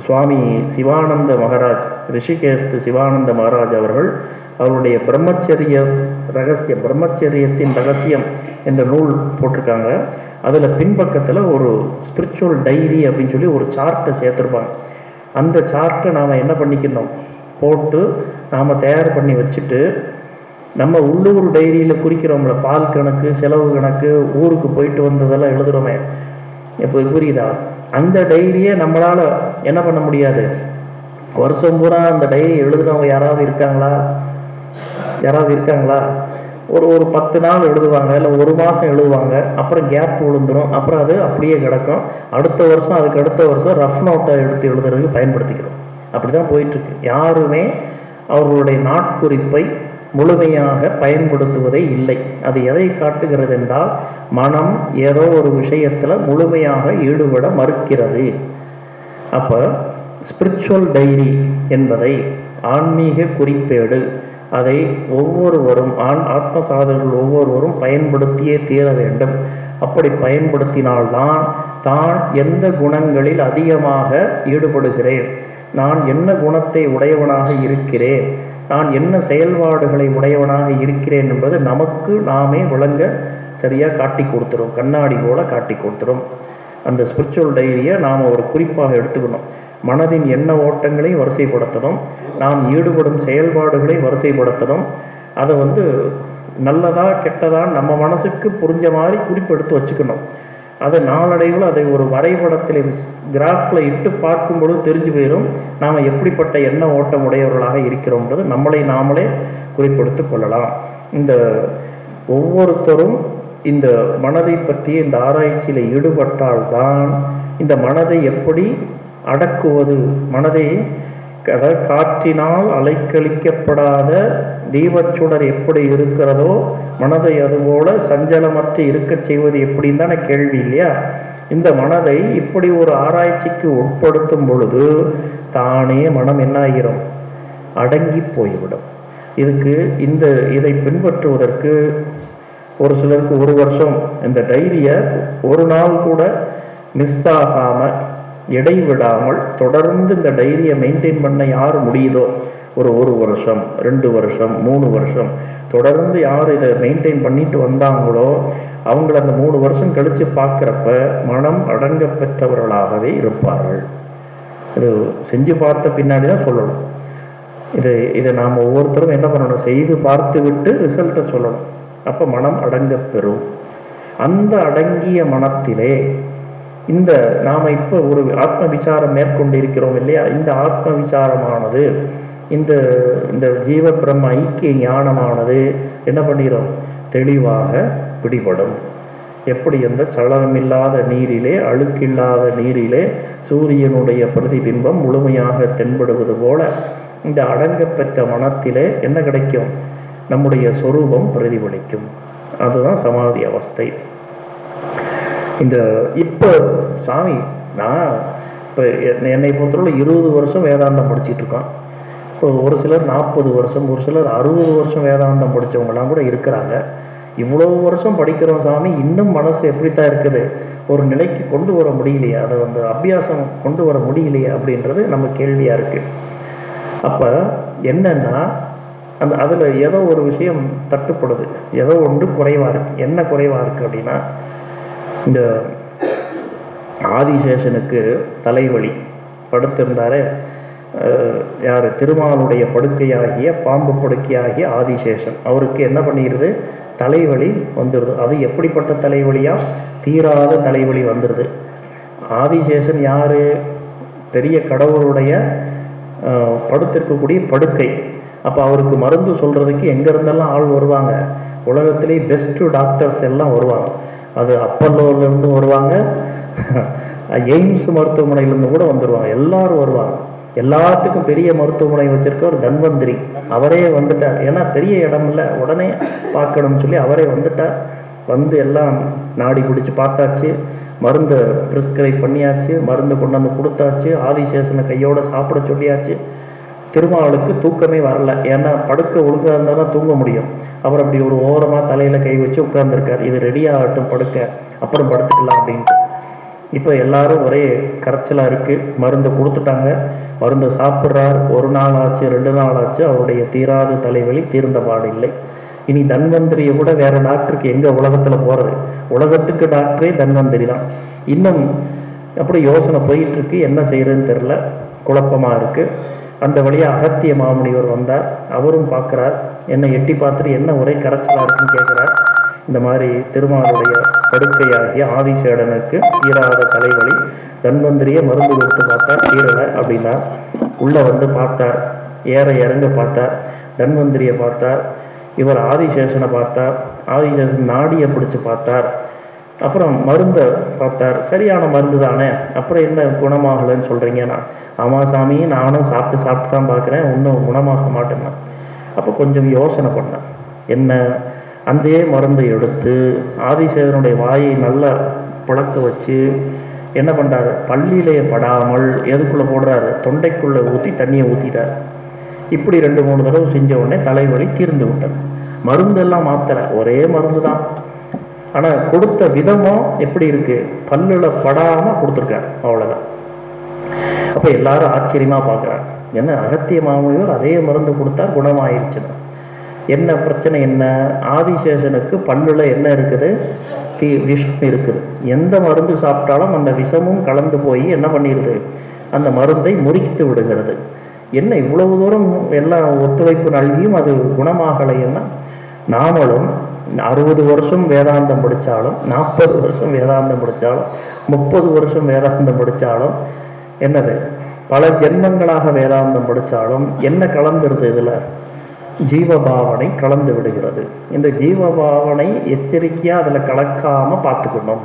சுவாமி சிவானந்த மகாராஜ் ரிஷிகேஸ்து சிவானந்த மகாராஜ் அவர்கள் அவருடைய பிரம்மச்சரிய ரகசிய பிரம்மச்சரியத்தின் ரகசியம் என்ற நூல் போட்டிருக்காங்க. அதில் பின்பக்கத்தில் ஒரு ஸ்பிரிச்சுவல் டைரி அப்படின்னு சொல்லி ஒரு சார்ட்டை சேர்த்துருப்பாங்க. அந்த சார்ட்டை நாம் என்ன பண்ணிக்கணும் போட்டு நாம் தயார் பண்ணி வச்சுட்டு நம்ம உள்ளூர் டைரியில் குறிக்கிறோம்ல பால் கணக்கு செலவு கணக்கு ஊருக்கு போயிட்டு வந்ததெல்லாம் எழுதுகிறோமே இப்போ புரியுதா? அந்த டைரியை நம்மளால் என்ன பண்ண முடியாது? வருஷம் பூரா அந்த டைரி எழுதுனவங்க யாராவது இருக்காங்களா? யாராவது இருக்காங்களா? ஒரு ஒரு பத்து நாள் எழுதுவாங்க இல்லை ஒரு மாதம் எழுதுவாங்க அப்புறம் கேப் விழுந்துடும் அப்புறம் அது அப்படியே கிடக்கும். அடுத்த வருஷம் அதுக்கு அடுத்த வருஷம் ரஃப் நோட்டை எடுத்து எழுதுறதுக்கு பயன்படுத்திக்கிறோம். அப்படி தான் போயிட்டுருக்கு. யாருமே அவர்களுடைய நாட்குறிப்பை முழுமையாக பயன்படுத்துவதே இல்லை. அது எதை காட்டுகிறது என்றால் மனம் ஏதோ ஒரு விஷயத்தில் முழுமையாக ஈடுபட மறுக்கிறது. அப்போ ஸ்பிரிச்சுவல் டைரி என்பதை ஆன்மீக குறிப்பேடு அதை ஒவ்வொருவரும் ஆண் ஆத்ம சாதகர்கள் ஒவ்வொருவரும் பயன்படுத்தியே தீர வேண்டும். அப்படி பயன்படுத்தினால்தான் தான் எந்த குணங்களில் அதிகமாக ஈடுபடுகிறேன்? நான் என்ன குணத்தை உடையவனாக இருக்கிறேன்? நான் என்ன செயல்பாடுகளை உடையவனாக இருக்கிறேன் என்பது நமக்கு நாமே விளங்க சரியாக காட்டி கொடுத்துரும். கண்ணாடி போல காட்டி கொடுத்துரும். அந்த ஸ்பிரிச்சுவல் டைரியை நாம் ஒரு குறிப்பாக எடுத்துக்கணும். மனதின் எண்ண ஓட்டங்களை வரிசைப்படுத்தணும். நாம் ஈடுபடும் செயல்பாடுகளை வரிசைப்படுத்தணும். அதை வந்து நல்லதா கெட்டதா நம்ம மனசுக்கு புரிஞ்ச மாதிரி குறிப்பெடுத்து வச்சுக்கணும். அதை நாளடைவில் அதை ஒரு வரைபடத்தில் கிராஃபில் இட்டு பார்க்கும் பொழுது தெரிஞ்சு போயிடும் நாம் எப்படிப்பட்ட எண்ண ஓட்டம் உடையவர்களாக இருக்கிறோம்ன்றது நம்மளை நாமளே குறிப்பிடுத்து கொள்ளலாம். இந்த ஒவ்வொருத்தரும் இந்த மனதை பற்றிய இந்த ஆராய்ச்சியில் ஈடுபட்டால்தான் இந்த மனதை எப்படி அடக்குவது மனதை அதாவது காற்றினால் அலைக்கழிக்கப்படாத தீபச்சுடர் எப்படி இருக்கிறதோ மனதை அதுபோல சஞ்சலமற்று இருக்கச் செய்வது எப்படின்னு தானே கேள்வி இல்லையா? இந்த மனதை இப்படி ஒரு ஆராய்ச்சிக்கு உட்படுத்தும் பொழுது தானே மனம் என்ன ஆகிரும் அடங்கி போய்விடும். இதுக்கு இந்த இதை பின்பற்றுவதற்கு ஒரு சிலருக்கு ஒரு வருஷம். இந்த டைரியை ஒரு நாள் கூட மிஸ் ஆகாமல் இடைவிடாமல் தொடர்ந்து இந்த டைரியை மெயின்டைன் பண்ண யார் முடியுதோ ஒரு ஒரு வருஷம் ரெண்டு வருஷம் மூணு வருஷம் தொடர்ந்து யார் இதை மெயின்டைன் பண்ணிட்டு வந்தாங்களோ அவங்கள அந்த மூணு வருஷம் கழித்து பார்க்குறப்ப மனம் அடங்க பெற்றவர்களாகவே இருப்பார்கள். இது செஞ்சு பார்த்த பின்னாடி தான் சொல்லணும். இது இதை நாம் ஒவ்வொருத்தரும் என்ன பண்ணணும்? செய்து பார்த்து விட்டு ரிசல்ட்டை சொல்லணும். அப்போ மனம் அடங்க பெறும். அந்த அடங்கிய மனத்திலே இந்த நாம் இப்போ ஒரு ஆத்ம விசாரம் மேற்கொண்டு இருக்கிறோம் இல்லையா? இந்த ஆத்ம விசாரமானது இந்த இந்த ஜீவ பிரம்ம ஐக்கிய ஞானமானது என்ன பண்ணிடும் தெளிவாக பிடிபடும். எப்படி அந்த சலனமில்லாத நீரிலே அழுக்கில்லாத நீரிலே சூரியனுடைய பிரதிபிம்பம் முழுமையாக தென்படுவது போல இந்த அடங்கப்பெற்ற மனத்திலே என்ன கிடைக்கும்? நம்முடைய சொரூபம் பிரதிபலிக்கும். அதுதான் சமாதி அவஸ்தை. இந்த இப்போ சாமி நான் இப்போ என்னை பொறுத்தவரை இருபது வருஷம் வேதாந்தம் படிச்சிட்டு இருக்கோம் இப்போ ஒரு சிலர் நாற்பது வருஷம் ஒரு சிலர் அறுபது வருஷம் வேதாந்தம் படித்தவங்கலாம் கூட இருக்கிறாங்க. இவ்வளோ வருஷம் படிக்கிறோம் சாமி இன்னும் மனசு எப்படித்தான் இருக்குது? ஒரு நிலைக்கு கொண்டு வர முடியலையா அதை வந்து அபியாசம் கொண்டு வர முடியலையா அப்படின்றது நம்ம கேள்வியாக இருக்குது அப்போ என்னன்னா அந்த அதில் ஏதோ ஒரு விஷயம் தட்டுப்படுது. ஏதோ ஒன்று குறைவாக இருக்குது என்ன குறைவாக இருக்குது அப்படின்னா இந்த ஆதிசேஷனுக்கு தலைவலி. படுத்திருந்தாரே யார்? திருமாலுடைய படுக்கையாகிய பாம்பு படுக்கையாகிய ஆதிசேஷன். அவருக்கு என்ன பண்ணிடுது தலைவலி வந்துடுது அது எப்படிப்பட்ட தலைவலியா? தீராத தலைவலி வந்துடுது ஆதிசேஷன் யார்? பெரிய கடவுளுடைய படுத்திருக்கக்கூடிய படுக்கை. அப்போ அவருக்கு மருந்து சொல்கிறதுக்கு எங்கே இருந்தெல்லாம் ஆள் வருவாங்க? உலகத்திலே பெஸ்ட்டு டாக்டர்ஸ் எல்லாம் வருவாங்க. அது அப்பல்லோலேருந்து வருவாங்க. எய்ம்ஸ் மருத்துவமனையிலேருந்து கூட வந்துடுவாங்க எல்லாரும் வருவாங்க. எல்லாத்துக்கும் பெரிய மருத்துவமனை வச்சிருக்க ஒரு தன்வந்திரி. அவரே வந்துட்டார். ஏன்னா பெரிய இடம் இல்லை உடனே பார்க்கணும்னு சொல்லி அவரே வந்துட்டார். வந்து எல்லாம் நாடி பிடிச்சி பார்த்தாச்சு. மருந்தை ப்ரிஸ்கிரைப் பண்ணியாச்சு. மருந்து கொண்டு வந்து கொடுத்தாச்சு. ஆதிசேஷனை கையோட சாப்பிட சொல்லியாச்சு. திருமாவளுக்கு தூக்கமே வரல. ஏன்னா படுக்க ஒழுங்காக இருந்தால் தான் தூங்க முடியும். அவர் அப்படி ஒரு ஓரமாக தலையில் கை வச்சு உட்கார்ந்துருக்கார். இது ரெடி ஆகட்டும் படுக்க. அப்புறம் படுத்துக்கலாம் அப்படின்ட்டு. இப்போ எல்லாரும் ஒரே கரைச்சலாக இருக்குது மருந்து கொடுத்துட்டாங்க. மருந்து சாப்பிட்றார். ஒரு நாள் ஆச்சு ரெண்டு நாள் ஆச்சு. அவருடைய தீராத தலைவலி தீர்ந்த பாடு இல்லை இனி தன்வந்திரியை விட வேற டாக்டருக்கு எங்கே உலகத்தில் போகிறது உலகத்துக்கு டாக்டரே தன்வந்திரி தான். இன்னும் அப்படி யோசனை போயிட்டுருக்கு என்ன செய்கிறதுன்னு தெரில குழப்பமாக இருக்குது அந்த வழியாக அகத்திய மாமுனிவர் வந்தார். அவரும் பார்க்குறார் என்னை எட்டி பார்த்துட்டு என்ன ஒரே கரைச்சலா இருக்குன்னு கேட்குறார். இந்த மாதிரி திருமாலுடைய படுக்கையாகிய ஆதிசேடனுக்கு தீராத தலைவலி தன்வந்திரியை மருந்து கொடுத்து பார்த்தார் தீரலை அப்படின்னா உள்ளே வந்து பார்த்தார் ஏற இறங்க பார்த்தார் தன்வந்திரியை பார்த்தார் இவர் ஆதிசேஷனை பார்த்தார் ஆதிசேஷன் நாடியை பிடிச்சு பார்த்தார். அப்புறம் மருந்தை பார்த்தார் சரியான மருந்து தானே? அப்புறம் என்ன குணமாகலைன்னு சொல்கிறீங்கன்னா ஆமாம் சாமி நானும் சாப்பிட்டு சாப்பிட்டு தான் பார்க்குறேன். இன்னும் குணமாக மாட்டேன்னா. அப்போ கொஞ்சம் யோசனை பண்ணேன் என்ன? அந்த மருந்தை எடுத்து ஆதிசேதனுடைய வாயை நல்லா புழக்க வச்சு என்ன பண்ணுறாரு பள்ளியிலேயே படாமல் எதுக்குள்ளே போடுறாரு? தொண்டைக்குள்ளே ஊற்றி தண்ணியை ஊற்றிட்டார் இப்படி ரெண்டு மூணு தடவை செஞ்ச உடனே தலைவலி தீர்ந்து விட்டது. மருந்தெல்லாம் மாத்தலை. ஒரே மருந்து தான் ஆனால் கொடுத்த விதமும் எப்படி இருக்கு? பல்லுல படாமல் கொடுத்துருக்காரு அவ்வளோதான் அப்போ எல்லாரும் ஆச்சரியமாக பார்க்குறாங்க. என்ன அகத்திய மாமுனிவர் அதே மருந்து கொடுத்தா குணமாயிருச்சுன்னு. என்ன பிரச்சனை என்ன? ஆதிசேஷனுக்கு பல்லுல என்ன இருக்குது? தீ விஷம் இருக்குது. எந்த மருந்து சாப்பிட்டாலும் அந்த விஷமும் கலந்து போய் என்ன பண்ணிடுது? அந்த மருந்தை முறித்து விடுகிறது. என்ன இவ்வளவு தூரம் எல்லாம் ஒத்துழைப்பு நல்கியும் அது குணமாகலைன்னா நாமளும் அறுபது வருஷம் வேதாந்தம் படித்தாலும் நாற்பது வருஷம் வேதாந்தம் படித்தாலும் முப்பது வருஷம் வேதாந்தம் படித்தாலும் என்னது? பல ஜென்மங்களாக வேதாந்தம் படித்தாலும் என்ன கலந்துருது இதில்? ஜீவபாவனை கலந்து விடுகிறது. இந்த ஜீவபாவனை எச்சரிக்கையாக அதில் கலக்காமல் பார்த்துக்கணும்.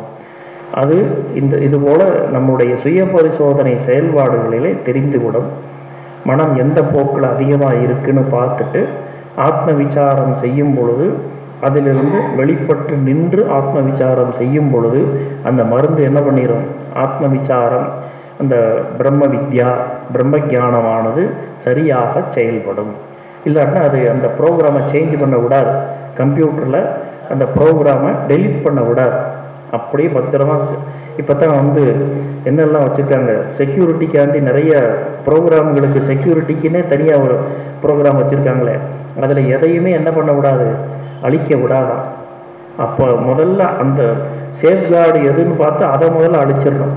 அது இந்த இது போல் நம்முடைய சுய பரிசோதனை செயல்பாடுகளிலே தெரிந்துவிடும். மனம் எந்த போக்கில் அதிகமாக இருக்குன்னு பார்த்துட்டு ஆத்ம விசாரம் செய்யும் பொழுது அதிலிருந்து வெளிப்பட்டு நின்று ஆத்ம விசாரம் செய்யும் பொழுது அந்த மருந்து என்ன பண்ணிடும் ஆத்ம விசாரம் அந்த பிரம்ம வித்யா பிரம்ம ஜானமானது சரியாக செயல்படும். இல்லாட்டினா அது அந்த ப்ரோக்ராமை சேஞ்ச் பண்ண விடாது. கம்ப்யூட்டரில் அந்த ப்ரோக்ராமை டெலீட் பண்ண விடாது. அப்படியே பத்திரமா இப்போ தான் வந்து என்னெல்லாம் வச்சுருக்காங்க? செக்யூரிட்டிக்காண்டி நிறைய ப்ரோக்ராம்களுக்கு செக்யூரிட்டிக்குன்னே தனியாக ஒரு ப்ரோக்ராம் வச்சுருக்காங்களே. அதில் எதையுமே என்ன பண்ண விடாது? அழிக்க விடாதான் அப்போ முதல்ல அந்த சேஃப்கார்டு எதுன்னு பார்த்து அதை முதல்ல அழிச்சிடணும்.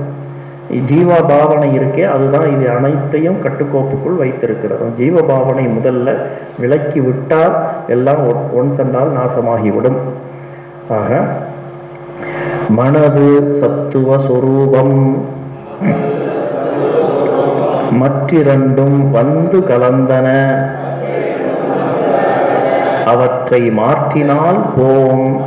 ஜீவ பாவனை இருக்கே அதுதான் இது அனைத்தையும் கட்டுக்கோப்புக்குள் வைத்திருக்கிறது. ஜீவ பாவனை முதல்ல விலக்கி விட்டால் எல்லாம் ஒன் சென்றால் நாசமாகிவிடும். ஆக மனது சத்துவ சொரூபம். மற்றிரண்டும் வந்து கலந்தன. அவற்றை மாற்றினால் போம்.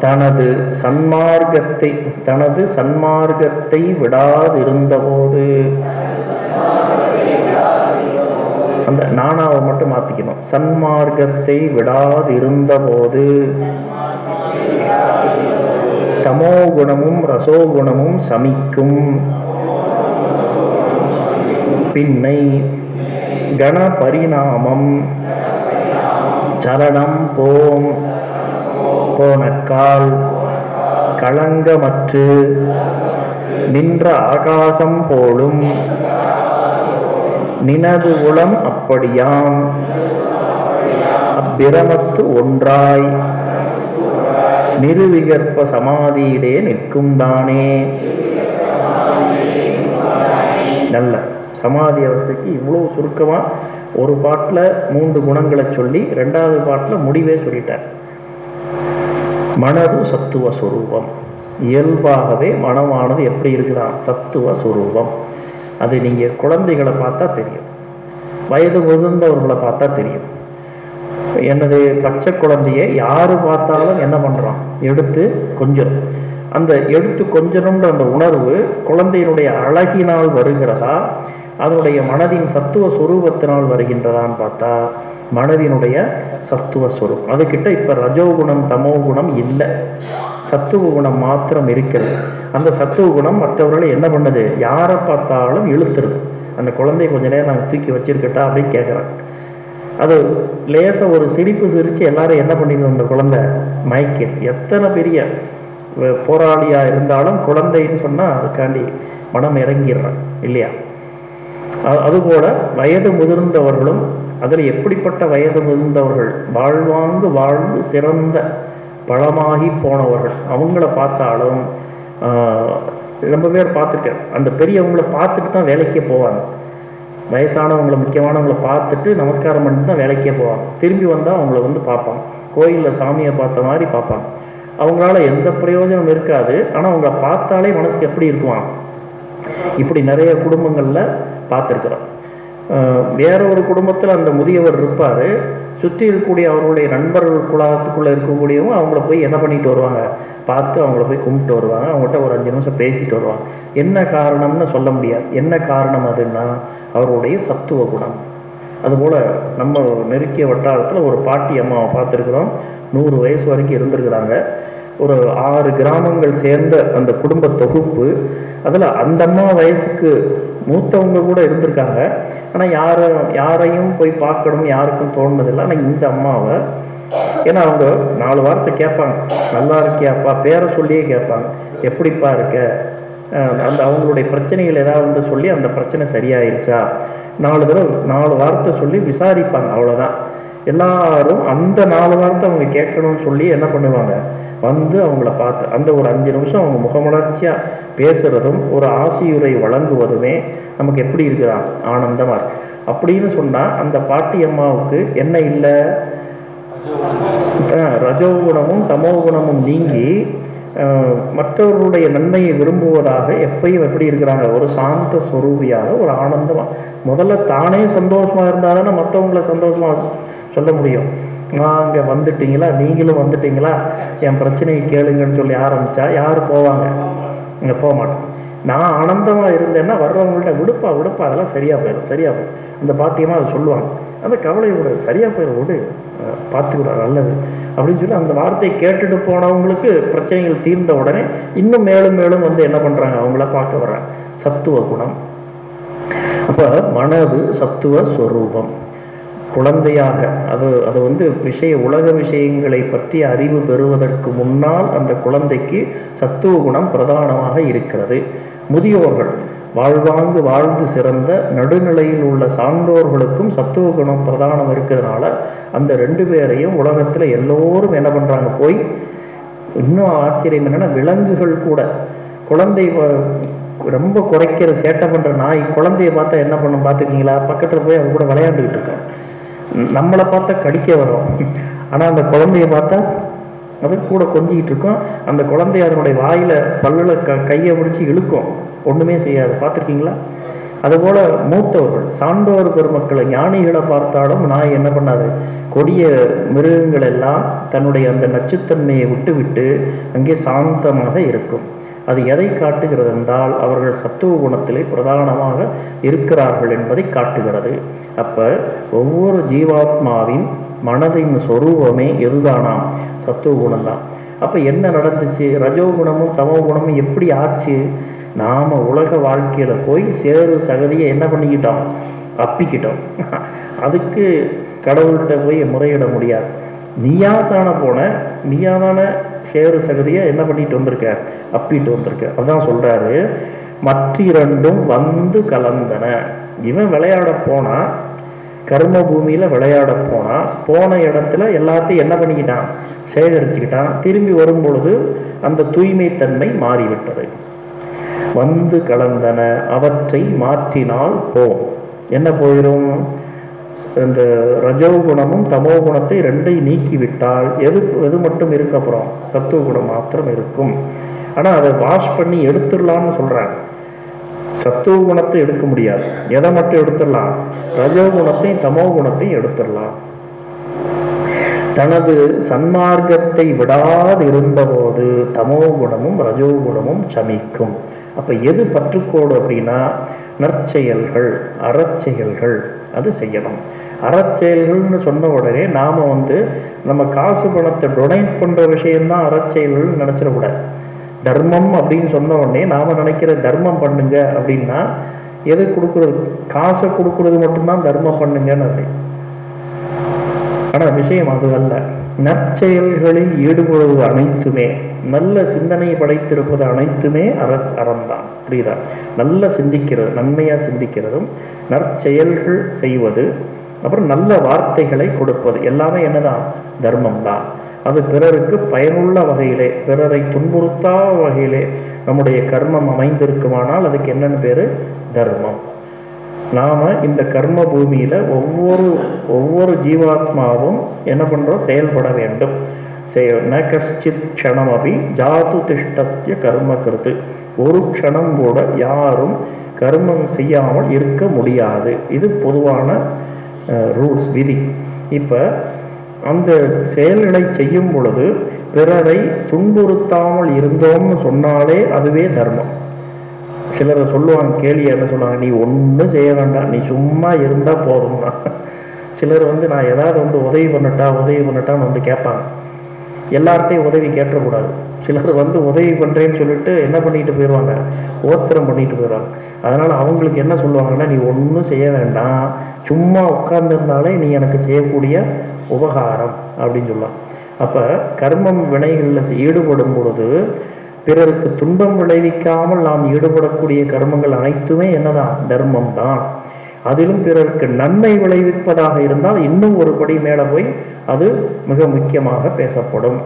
தனது சன்மார்க்கத்தை தனது சன்மார்க்கத்தை விடாதிருந்தபோது. அந்த நானாவை மட்டும் மாத்திக்கணும். சன்மார்க்கத்தை விடாதிருந்தபோது. தமோ குணமும் ரசோகுணமும் சமிக்கும். பின்னை கண பரிணாமம் சரணம் போம். போனக்கால் களங்கமற்று நின்ற ஆகாசம் போலும். நினது உளம் அப்படியாம். அப்பிரமத்து ஒன்றாய். நிருவிகற்ப சமாதியிலே நிற்கும் தானே. நல்ல சமாதி அவஸ்தைக்கு இவ்வளோ சுருக்கமாக ஒரு பாட்டில் மூன்று குணங்களை சொல்லி ரெண்டாவது பாட்டில் முடிவே சொல்லிட்டார். மனது சத்துவ சுரூபம். இயல்பாகவே மனமானது எப்படி இருக்குதான் சத்துவ சுரூபம். அது நீங்கள் குழந்தைகளை பார்த்தா தெரியும். வயது முதிர்ந்தவர்களை பார்த்தா தெரியும். எனது பச்சை குழந்தைய யார் பார்த்தாலும் என்ன பண்ணுறோம் எடுத்து கொஞ்சம். அந்த எடுத்து கொஞ்சணுன்ற அந்த உணர்வு குழந்தையினுடைய அழகினால் வருகிறதா? அதனுடைய மனதின் சத்துவ சுரூபத்தினால் வருகின்றதான்னு பார்த்தா மனதினுடைய சத்துவ சுரூபம். அதுக்கிட்ட இப்போ ரஜோகுணம் தமோ குணம் இல்லை. சத்துவ குணம் மாத்திரம் இருக்கிறது. அந்த சத்துவ குணம் மற்றவர்களை என்ன பண்ணுது? யாரை பார்த்தாலும் இழுத்துருது. அந்த குழந்தைய கொஞ்ச நேரம் நான் தூக்கி வச்சிருக்கட்டா அப்படின்னு கேட்குறேன் அது லேசாக ஒரு சிரிப்பு சிரித்து எல்லாரும் என்ன பண்ணிடுது அந்த குழந்தை? மயக்கிது எத்தனை பெரிய போராளியாக இருந்தாலும் குழந்தைன்னு சொன்னால் அதுக்காண்டி மனம் இறங்கிடுறான் இல்லையா? அதுபோல வயது முதிர்ந்தவர்களும் அதில் எப்படிப்பட்ட வயது முதிர்ந்தவர்கள் வாழ்வாங்கு வாழ்ந்து சிறந்த பழமாகி போனவர்கள் அவங்கள பார்த்தாலும் ரொம்ப பேர் பார்த்துருக்கேன் அந்த பெரியவங்கள பார்த்துட்டு தான் வேலைக்கே போவாங்க. வயசானவங்களை முக்கியமானவங்களை பார்த்துட்டு நமஸ்காரம் பண்ணிட்டு தான் வேலைக்கே போவாங்க. திரும்பி வந்தால் அவங்கள வந்து பார்ப்பாங்க. கோயிலில் சாமியை பார்த்த மாதிரி பார்ப்பாங்க. அவங்களால எந்த பிரயோஜனம் இருக்காது. ஆனால் அவங்கள பார்த்தாலே மனசுக்கு எப்படி இருக்குவான் இப்படி நிறைய குடும்பங்களில் பார்த்துருக்குறோம். வேற ஒரு குடும்பத்தில் அந்த முதியவர் இருப்பார். சுற்றி இருக்கக்கூடிய அவர்களுடைய நண்பர்கள் குழாத்துக்குள்ளே இருக்கக்கூடியவங்க அவங்கள போய் என்ன பண்ணிட்டு வருவாங்க? பார்த்து அவங்கள போய் கும்பிட்டு வருவாங்க. அவங்ககிட்ட ஒரு அஞ்சு நிமிஷம் பேசிட்டு வருவாங்க. என்ன காரணம்னு சொல்ல முடியாது. என்ன காரணம் அதுன்னா அவருடைய சத்துவ குணம். அதுபோல் நம்ம நெருக்கிய வட்டாரத்தில் ஒரு பாட்டி அம்மாவை பார்த்துருக்குறோம். நூறு வயசு வரைக்கும் இருந்திருக்கிறாங்க. ஒரு ஆறு கிராமங்கள் சேர்ந்த அந்த குடும்ப தொகுப்பு. அதில் அந்த அம்மா வயசுக்கு மூத்தவங்க கூட இருந்திருக்காங்க. ஆனால் யாரை யாரையும் போய் பார்க்கணும் யாருக்கும் தோணுனதில்லை. ஆனால் இந்த அம்மாவை ஏன்னா அவங்க நாலு வார்த்தை கேட்பாங்க. நல்லா இருக்கியாப்பா? பேரை சொல்லியே கேட்பாங்க. எப்படிப்பா இருக்க? அந்த அவங்களுடைய பிரச்சனைகள் ஏதாவது வந்து சொல்லி அந்த பிரச்சனை சரியாயிருச்சா? நாலு தடவை நாலு வார்த்தை சொல்லி விசாரிப்பாங்க. அவ்வளோதான் எல்லாரும் அந்த நாலு வார்த்தை அவங்க கேட்கணும்னு சொல்லி என்ன பண்ணுவாங்க? வந்து அவங்கள பார்த்து அந்த ஒரு அஞ்சு நிமிஷம் அவங்க முகமலர்ச்சியாக பேசுகிறதும் ஒரு ஆசியுரை வழங்குவதுமே நமக்கு எப்படி இருக்குதா? ஆனந்தமாக இருக்கு. அப்படின்னு சொன்னால் அந்த பாட்டி அம்மாவுக்கு என்ன இல்லை? ரஜோகுணமும் தமோ குணமும் நீங்கி மற்றவர்களுடைய நன்மையை விரும்புவதாக எப்பயும் எப்படி இருக்கிறாங்க? ஒரு சாந்த ஸ்வரூபியாக ஒரு ஆனந்தமா. முதல்ல தானே சந்தோஷமாக இருந்தால் தானே மற்றவங்கள சந்தோஷமாக சொல்ல முடியும். நான் அங்கே வந்துட்டீங்களா? நீங்களும் வந்துட்டீங்களா? என் பிரச்சனையை கேளுங்கன்னு சொல்லி ஆரம்பித்தா யார் போவாங்க? இங்கே போக மாட்டோம். நான் ஆனந்தமாக இருந்தேன்னா வர்றவங்கள்ட்ட விடுப்பா விடுப்பா அதெல்லாம் சரியாக போயிடும் சரியாக போயிடும். அந்த பாத்தியமாக அதை சொல்லுவாங்க. அந்த கவலை விடு சரியாக போயிடும். விடு அஹ் நல்லது. அப்படின்னு சொல்லி அந்த வார்த்தையை கேட்டுட்டு போனவங்களுக்கு பிரச்சனைகள் தீர்ந்த உடனே இன்னும் மேலும் மேலும் வந்து என்ன பண்ணுறாங்க அவங்கள பார்க்க வர்றாங்க. சத்துவ குணம். அப்போ மனது சத்துவ ஸ்வரூபம். குழந்தையாக அது அது வந்து விஷய உலக விஷயங்களை பற்றி அறிவு பெறுவதற்கு முன்னால் அந்த குழந்தைக்கு சத்துவ குணம் பிரதானமாக இருக்கிறது. முதியோர்கள் வாழ்வாங்கு வாழ்ந்து சிறந்த நடுநிலையில் உள்ள சான்றோர்களுக்கும் சத்துவ குணம் பிரதானம் இருக்கிறதுனால அந்த ரெண்டு பேரையும் உலகத்தில் எல்லோரும் என்ன பண்ணுறாங்க போய் இன்னும் ஆச்சரியம் என்னென்னா விலங்குகள் கூட. குழந்தை ரொம்ப குறைக்கிற சேட்டை பண்ணுற நாய் குழந்தைய பார்த்தா என்ன பண்ணும்? பார்த்துருக்கீங்களா? பக்கத்தில் போய் அவங்க கூட விளையாண்டுக்கிட்டு இருக்கோம் நம்மளை பார்த்தா கடிக்க வரும். ஆனால் அந்த குழந்தைய பார்த்தா அது கூட கொஞ்சிக்கிட்டு இருக்கும் அந்த குழந்தை அதனுடைய வாயில் பல்லில் க கையை பிடிச்சி இழுக்கும். ஒன்றுமே செய்யாது. பார்த்துருக்கீங்களா? அதுபோல் மூத்தவர்கள் சான்றோர் பெருமக்களை ஞானிகளை பார்த்தாலும் நாய் என்ன பண்ணாது. கொடிய மிருகங்கள் எல்லாம் தன்னுடைய அந்த நச்சுத்தன்மையை விட்டுவிட்டு அங்கே சாந்தமாக இருக்கும். அது எதை காட்டுகிறது என்றால் அவர்கள் சத்துவ குணத்திலே பிரதானமாக இருக்கிறார்கள் என்பதை காட்டுகிறது. அப்போ ஒவ்வொரு ஜீவாத்மாவின் மனதின் சொரூபமே எதுதானாம் சத்துவ குணம்தான். அப்போ என்ன நடந்துச்சு? ரஜோகுணமும் தமோ குணமும் எப்படி ஆச்சு? நாம் உலக வாழ்க்கையில் போய் சேரு சகதியை என்ன பண்ணிக்கிட்டோம்? அப்பிக்கிட்டோம். அதுக்கு கடவுள்கிட்ட போய் முறையிட முடியாது. நீயா தானே போன நீயா தானே சேறு சகதியை என்ன பண்ணிட்டு வந்திருக்க? அப்பிட்டு வந்திருக்க. அதான் சொல்றாரு மற்றிரண்டும் வந்து கலந்தன. இவன் விளையாட போனா கர்ம பூமியில விளையாட போனா போன இடத்துல எல்லாத்தையும் என்ன பண்ணிக்கிட்டான்? சேகரிச்சுக்கிட்டான். திரும்பி வரும் பொழுது அந்த தூய்மைத்தன்மை மாறிவிட்டது. வந்து கலந்தன. அவற்றை மாற்றினால் போம் என்ன போயிடும் இந்த ரஜோ குணமும் தமோ குணத்தை ரெண்டையும் நீக்கிவிட்டால் எது எது மட்டும் இருக்க அப்புறம் சத்துவ குணம் மாத்திரம் இருக்கும். ஆனால் அதை வாஷ் பண்ணி எடுத்துடலாம்னு சொல்றாங்க. சத்துவ குணத்தை எடுக்க முடியாது. எதை மட்டும் எடுத்துடலாம்? ரஜோ குணத்தையும் தமோ குணத்தையும் எடுத்துடலாம். தனது சன்மார்க்கத்தை விடாது இருந்தபோது தமோ குணமும் ரஜோ குணமும் சமிக்கும். அப்போ எது பற்றுக்கோடு அப்படின்னா நற்செயல்கள் அறச்செயல்கள் அது செய்யணும். அறச்செயல்கள்னு சொன்ன உடனே நாம் வந்து நம்ம காசு பணத்தை டொனேட் பண்ணுற விஷயம்தான் அறச்செயல்கள்னு நினச்சிடக்கூடாது தர்மம் அப்படின்னு சொன்ன உடனே நாம் நினைக்கிற தர்மம் பண்ணுங்க அப்படின்னா எது கொடுக்குறது? காசை கொடுக்குறது மட்டும்தான் தர்மம் பண்ணுங்கன்னு அது ஆனால் விஷயம் அது அல்ல. நற்செயல்களில் ஈடுபடுவது அனைத்துமே. நல்ல சிந்தனை படைத்திருப்பது அனைத்துமே அற அறம்தான். புரியுதா? நல்ல சிந்திக்கிறது நன்மையாக சிந்திக்கிறதும் நற்செயல்கள் செய்வது அப்புறம் நல்ல வார்த்தைகளை கொடுப்பது எல்லாமே என்னதான்? தர்மம் தான் அது பிறருக்கு பயனுள்ள வகையிலே பிறரை துன்புறுத்தாத வகையிலே நம்முடைய கர்மம் அமைந்திருக்குமானால் அதுக்கு என்னென்னு பேர்? தர்மம். நாம் இந்த கர்ம பூமியில் ஒவ்வொரு ஒவ்வொரு ஜீவாத்மாவும் என்ன பண்ணுறோம் செயல்பட வேண்டும். சே ந கஷ்டித் க்ஷணம் ஜாது திஷ்டத்திய கர்ம கருத்து. ஒரு க்ஷணம் கூட யாரும் கர்மம் செய்யாமல் இருக்க முடியாது. இது பொதுவான ரூல்ஸ் விதி. இப்போ அந்த செயல்களை செய்யும் பொழுது பிறரை துன்புறுத்தாமல் இருந்தோம்னு சொன்னாலே அதுவே தர்மம். சிலரை சொல்லுவாங்க கேலி என்ன சொல்லுவாங்க நீ ஒன்றும் செய்ய வேண்டாம். நீ சும்மா இருந்தால் போதும்னா. சிலர் வந்து நான் ஏதாவது வந்து உதவி பண்ணட்டா உதவி பண்ணட்டான்னு வந்து கேட்பாங்க. எல்லார்ட்டையும் உதவி கேட்டக்கூடாது சிலர் வந்து உதவி பண்ணுறேன்னு சொல்லிட்டு என்ன பண்ணிட்டு போயிடுவாங்க ஓத்திரம் பண்ணிட்டு போயிடுவாங்க அதனால் அவங்களுக்கு என்ன சொல்லுவாங்கன்னா நீ ஒன்றும் செய்ய வேண்டாம். சும்மா உட்கார்ந்துருந்தாலே நீ எனக்கு செய்யக்கூடிய உபகாரம் அப்படின்னு சொல்லலாம் அப்போ கர்மம் வினைகளில் ஈடுபடும் பொழுது பிறருக்கு துன்பம் விளைவிக்காமல் நாம் ஈடுபடக்கூடிய கர்மங்கள் அனைத்துமே என்னதான்? தர்மம் தான் அதிலும் பிறருக்கு நன்மை விளைவிப்பதாக இருந்தால் இன்னும் ஒரு படி மேலே போய் அது மிக முக்கியமாக பேசப்படும்.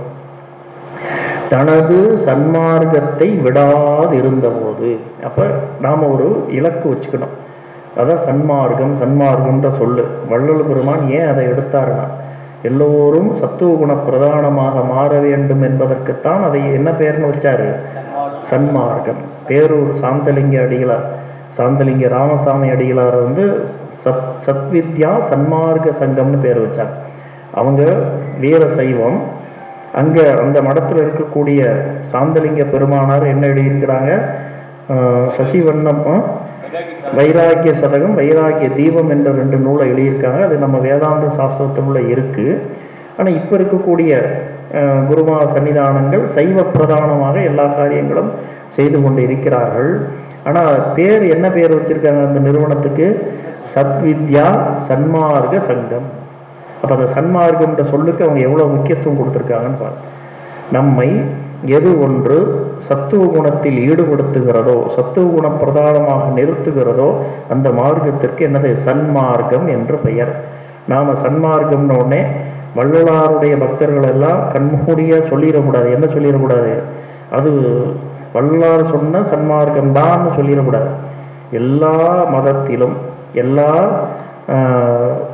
தனது சன்மார்க்கத்தை விடாது இருந்தபோது அப்போ நாம் ஒரு இலக்கு வச்சுக்கணும். அதான் சன்மார்க்கம் சன்மார்க்கம்ன்ற சொல்லு. வள்ளல் பெருமான் ஏன் அதை எடுத்தாருன்னா எல்லோரும் சத்துவகுண பிரதானமாக மாற வேண்டும் என்பதற்குத்தான் அதை என்ன பேர்னு வச்சாரு? சன்மார்க்கம். பேரூர் சாந்தலிங்க அடிகளார். சாந்தலிங்க ராமசாமி அடிகளார் வந்து சத் சத்வித்யா சன்மார்க்க சங்கம்னு பேர் வச்சாங்க அவங்க வீர சைவம். அங்கே அந்த மடத்தில் இருக்கக்கூடிய சாந்தலிங்க பெருமானார் என்ன எழுதியிருக்கிறாங்க? சசிவண்ணம் வைராக்கிய சதகம் வைராக்கிய தீபம் என்ற ரெண்டு நூலை எழுதியிருக்காங்க. அது நம்ம வேதாந்த சாஸ்திரத்துக்குள்ள இருக்குது ஆனால் இப்போ இருக்கக்கூடிய குருமா சன்னிதானங்கள் சைவ பிரதானமாக எல்லா காரியங்களும் செய்து கொண்டு இருக்கிறார்கள். ஆனால் பேர் என்ன பேர் வச்சுருக்காங்க அந்த நிறுவனத்துக்கு? சத்வித்யா சன்மார்க்க சங்கம். அப்போ அந்த சன்மார்க்கம்ன்ற சொல்லுக்கு அவங்க எவ்வளோ முக்கியத்துவம் கொடுத்துருக்காங்கன்னு பாருங்க நம்மை எது ஒன்று சத்துவ குணத்தில் ஈடுபடுத்துகிறதோ சத்துவ குணம் பிரதானமாக நிறுத்துகிறதோ அந்த மார்க்கத்திற்கு என்னது? சன்மார்க்கம் என்று பெயர். நாம் சன்மார்க்கம்னு உடனே வள்ளலாருடைய பக்தர்கள் எல்லாம் கண்மூடியாக சொல்லிடக்கூடாது. என்ன சொல்லிடக்கூடாது? அது வள்ளலார் சொன்ன சன்மார்க்கம் தான் சொல்லிடக்கூடாது. எல்லா மதத்திலும் எல்லா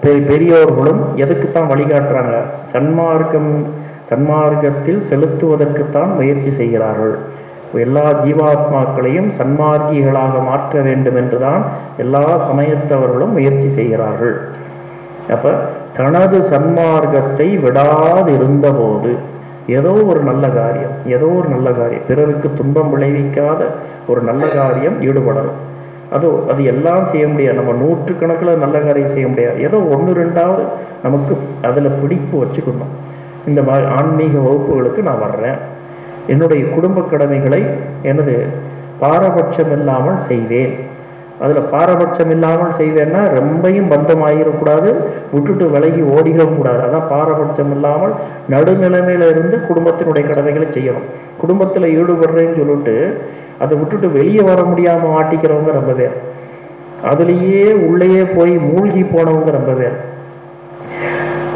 பெரியோர்களும் எதுக்குத்தான் வழிகாட்டுறாங்க? சன்மார்க்கம் சன்மார்க்கத்தில் செலுத்துவதற்குத்தான் முயற்சி செய்கிறார்கள். எல்லா ஜீவாத்மாக்களையும் சன்மார்க்கிகளாக மாற்ற வேண்டும் என்றுதான் எல்லா சமயத்தவர்களும் முயற்சி செய்கிறார்கள். அப்போ தனது சன்மார்க்கத்தை விடாதிருந்த போது ஏதோ ஒரு நல்ல காரியம் ஏதோ ஒரு நல்ல காரியம். பிறருக்கு துன்பம் விளைவிக்காத ஒரு நல்ல காரியம் ஈடுபடணும். அது அது எல்லாம் செய்ய முடியாது. நம்ம நூற்றுக்கணக்கில் நல்ல காரியம் செய்ய முடியாது. ஏதோ ஒன்று ரெண்டாவது நமக்கு அதில் பிடிப்பு வச்சுக்கணும். இந்த மாதிரி ஆன்மீக வகுப்புகளுக்கு நான் வர்றேன். என்னுடைய குடும்ப கடமைகளை எனது பாரபட்சம் இல்லாமல் செய்வேன். அதில் பாரபட்சம் இல்லாமல் செய்வேன்னா ரொம்பையும் பந்தம் ஆகிடக்கூடாது விட்டுட்டு விலகி ஓடிடக்கூடாது அதான் பாரபட்சம் இல்லாமல் நடுநிலைமையில இருந்து குடும்பத்தினுடைய கடமைகளை செய்யணும். குடும்பத்தில் ஈடுபடுறேன்னு சொல்லிட்டு அதை விட்டுட்டு வெளியே வர முடியாமல் மாட்டிக்கிறவங்க ரொம்ப பேர். அதுலேயே உள்ளேயே போய் மூழ்கி போனவங்க ரொம்ப பேர்.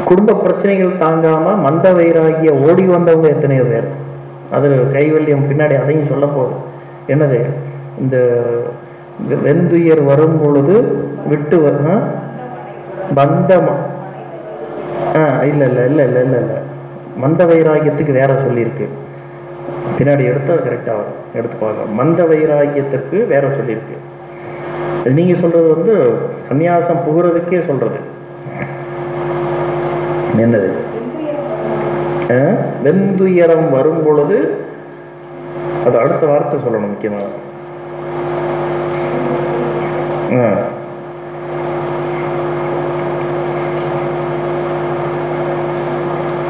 குடும்ப பிரச்சனைகள் தாங்காமல் மந்த வயிறாகிய ஓடி வந்தவங்க எத்தனையோ பேர். அதில் கைவல்யம் பின்னாடி அதையும் சொல்ல போகுது என்னது? இந்த வெந்துயர் வரும் பொழுது விட்டு பந்தமா. ஆ இல்லை இல்லை இல்லை இல்லை இல்லை இல்லை. மந்த வைராகியத்துக்கு வேற சொல்லியிருக்கு. பின்னாடி எடுத்து அது கரெக்டாக வரும். எடுத்து பார்க்கலாம். மந்த வைராகியத்திற்கு வேற சொல்லியிருக்கு. நீங்கள் சொல்கிறது வந்து சந்நியாசம் புகிறதுக்கே சொல்கிறது என்னது? வெந்துயரம் வரும் பொழுது அது அடுத்த வார்த்தை சொல்லணும் முக்கியமாக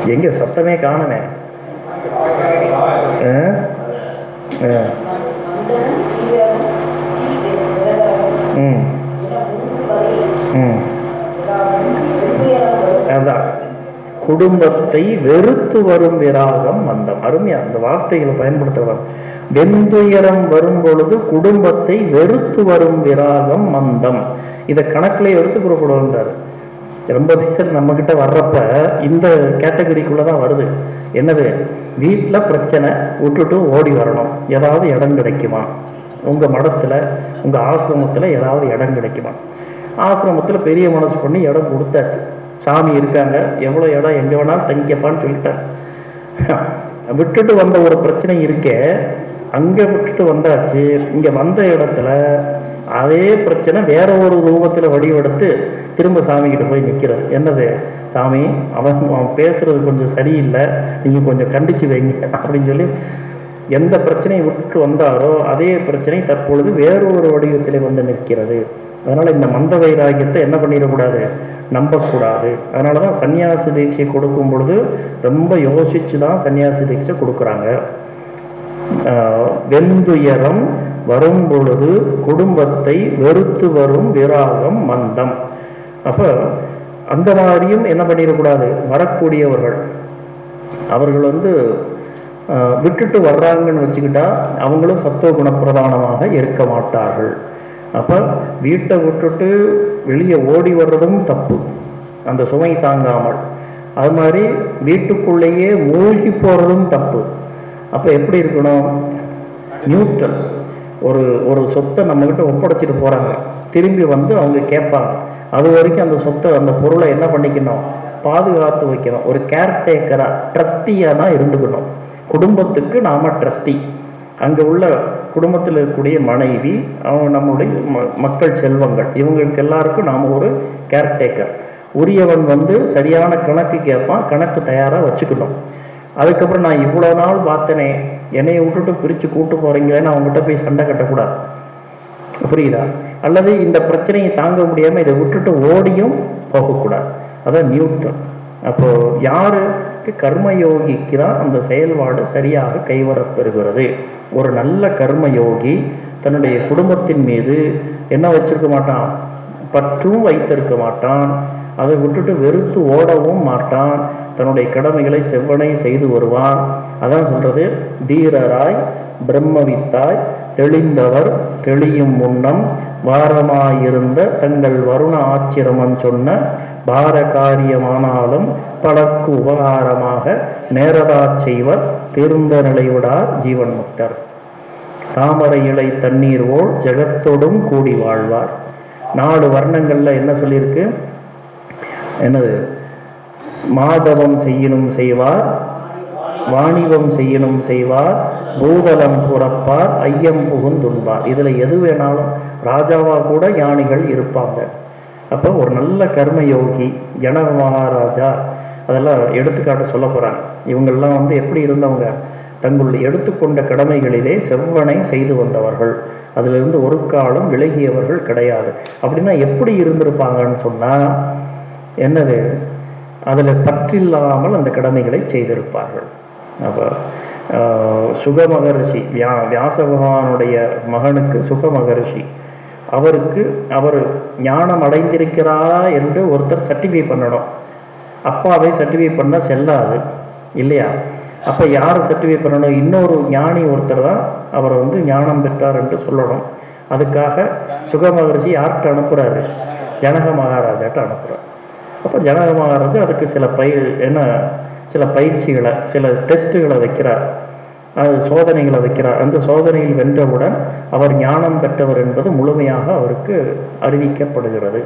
எங்க சத்தமே காணமே. ம். ம். அதான். குடும்பத்தை வெறுத்து வரும் விராகம் மந்தம் அருமையா அந்த வார்த்தைகளை பயன்படுத்துவார் வெந்துயரம் வரும் பொழுது குடும்பத்தை வெறுத்து வரும் விராகம் மந்தம். இதை கணக்கில் எடுத்து எடுத்துக்கூடக்கூடாதுன்றாரு ரொம்ப பேர் நம்ம கிட்ட வர்றப்ப இந்த கேட்டகரிக்குள்ள தான் வருது. என்னது? வீட்டில் பிரச்சனை விட்டுட்டு ஓடி வரணும். ஏதாவது இடம் கிடைக்குமா? உங்க மடத்துல உங்க ஆசிரமத்தில் ஏதாவது இடம் கிடைக்குமா? ஆசிரமத்தில் பெரிய மனசு பண்ணி இடம் கொடுத்தாச்சு. சாமி இருக்காங்க எவ்வளோ இடம் எங்கே வேணாலும் தங்கிக்கப்பான்னு சொல்லிட்டேன் விட்டுட்டு வந்த ஒரு பிரச்சனை இருக்கே அங்கே விட்டுட்டு வந்தாச்சு இங்கே வந்த இடத்துல அதே பிரச்சனை வேற ஒரு ரூபத்தில் வடிவெடுத்து திரும்ப சாமி கிட்ட போய் நிற்கிறது என்னது? சாமி அவன் அவன் பேசுறது கொஞ்சம் சரியில்லை நீங்கள் கொஞ்சம் கண்டிச்சு வைங்க *laughs* அப்படின்னு சொல்லி எந்த பிரச்சனையை விட்டு வந்தாரோ அதே பிரச்சனை தற்பொழுது வேறு ஒரு வடிவத்தில் வந்து நிற்கிறது. அதனால் இந்த மந்த வைராகியத்தை என்ன பண்ணிடக்கூடாது? நம்பக்கூடாது. அதனால தான் சன்னியாசி தீட்சை கொடுக்கும் பொழுது ரொம்ப யோசிச்சு தான் சன்னியாசி தீட்சை கொடுக்குறாங்க. வெந்துயரம் வரும் பொழுது குடும்பத்தை வெறுத்து வரும் விராகம் மந்தம். அப்போ அந்த மாதிரியும் என்ன பண்ணிடக்கூடாது? வரக்கூடியவர்கள். அவர்கள் வந்து விட்டுட்டு வர்றாங்கன்னு வச்சுக்கிட்டா அவங்களும் சத்துவ குணப்பிரதானமாக இருக்க மாட்டார்கள். அப்போ வீட்டை விட்டுட்டு வெளியே ஓடி வர்றதும் தப்பு. அந்த சுமை தாங்காமல். அது மாதிரி வீட்டுக்குள்ளேயே மூழ்கி போகிறதும் தப்பு. அப்போ எப்படி இருக்கணும்? நியூட்ரல். ஒரு ஒரு சொத்தை நம்மக்கிட்ட ஒப்படைச்சிட்டு போகிறாங்க திரும்பி வந்து அவங்க கேட்பாங்க. அது வரைக்கும் அந்த சொத்தை அந்த பொருளை என்ன பண்ணிக்கணும்? பாதுகாத்து வைக்கணும். ஒரு கேர்டேக்கராக ட்ரஸ்டியாக தான் இருந்துக்கணும். குடும்பத்துக்கு நாம் ட்ரஸ்டி அங்கே உள்ள குடும்பத்தில் இருக்கக்கூடிய மனைவி அவங்க நம்முடைய ம- மக்கள் செல்வங்கள். இவங்களுக்கு எல்லாருக்கும் நாம் ஒரு கேர்டேக்கர் உரியவன் வந்து சரியான கணக்கு கேட்பான் கணக்கு தயாராக வச்சுக்கணும். அதுக்கப்புறம் நான் இவ்வளோ நாள் பார்த்தனே என்னைய விட்டுட்டு பிரித்து கூட்டு போகிறீங்களேன்னு அவங்ககிட்ட போய் சண்டை கட்டக்கூடாது. புரியுதா? அல்லது இந்த பிரச்சனையை தாங்க முடியாமல் இதை விட்டுட்டு ஓடியும் போகக்கூடாது. அதான் நியூட்ரல் அப்போது யார் கர்மயோகிக்கு தான் அந்த செயல்பாடு சரியாக கைவரப்பெறுகிறது. ஒரு நல்ல கர்மயோகி தன்னுடைய குடும்பத்தின் மீது என்ன வச்சிருக்க மாட்டான்? பற்றும் வைத்திருக்க மாட்டான். அதை விட்டுட்டு வெறுத்து ஓடவும் மாட்டான். தன்னுடைய கடமைகளை செவ்வனை செய்து வருவான். அதான் சொல்றது தீரராய் பிரம்மவித்தாய் தெளிந்தவர் தெளியும் முன்னம் வாரமாயிருந்த தங்கள் வருண ஆச்சிரமம் சொன்ன பார காரியமானாலும் பலக்கு உபகாரமாக நேரதார் செய்வர் தீர்ந்த நிலைவிடார் ஜீவன் முக்தர். தாமரை இலை தண்ணீர் போல் ஜெகத்தோடும் கூடி வாழ்வார். நாலு வர்ணங்கள்ல என்ன சொல்லியிருக்கு? என்னது? மாதவம் செய்யணும் செய்வார் வாணிபம் செய்யணும் செய்வார் பூதலம் புறப்பார் ஐயம் புகுந்துண்பார். இதுல எது வேணாலும் ராஜாவாக கூட ஞானிகள் இருப்பாங்க. அப்போ ஒரு நல்ல கர்மயோகி ஜன மகாராஜா அதெல்லாம் எடுத்துக்காட்ட சொல்ல போகிறாங்க இவங்கெல்லாம் வந்து எப்படி இருந்தவங்க? தங்களுடைய எடுத்துக்கொண்ட கடமைகளிலே செவ்வனை செய்து வந்தவர்கள். அதிலிருந்து ஒரு காலம் விலகியவர்கள் கிடையாது. அப்படின்னா எப்படி இருந்திருப்பாங்கன்னு சொன்னால் என்னது? அதில் பற்றில்லாமல் அந்த கடமைகளை செய்திருப்பார்கள். அப்போ சுக மகரிஷி வியா வியாச பகவானுடைய மகனுக்கு சுக மகரிஷி அவருக்கு அவர் ஞானம் அடைந்திருக்கிறாரா என்று ஒருத்தர் சர்டிஃபை பண்ணணும். அப்பாவை சர்டிஃபை பண்ணால் செல்லாது இல்லையா? அப்போ யார் சர்டிஃபை பண்ணணும்? இன்னொரு ஞானி ஒருத்தர் தான் அவரை வந்து ஞானம் பெற்றார் என்று சொல்லணும். அதுக்காக சுக மகரிஷி யார்கிட்ட அனுப்புகிறாரு ஜனக மகாராஜாட்ட அனுப்புகிறார் அப்போ ஜனக மகாராஜா அதுக்கு சில பயிர் என்ன சில பயிற்சிகளை சில டெஸ்ட்டுகளை வைக்கிறார். சோதனைகளை வைக்கிறார். அந்த சோதனையில் வென்றவுடன் அவர் ஞானம் பெற்றவர் என்பது முழுமையாக அவருக்கு அறிவிக்கப்படுகிறது.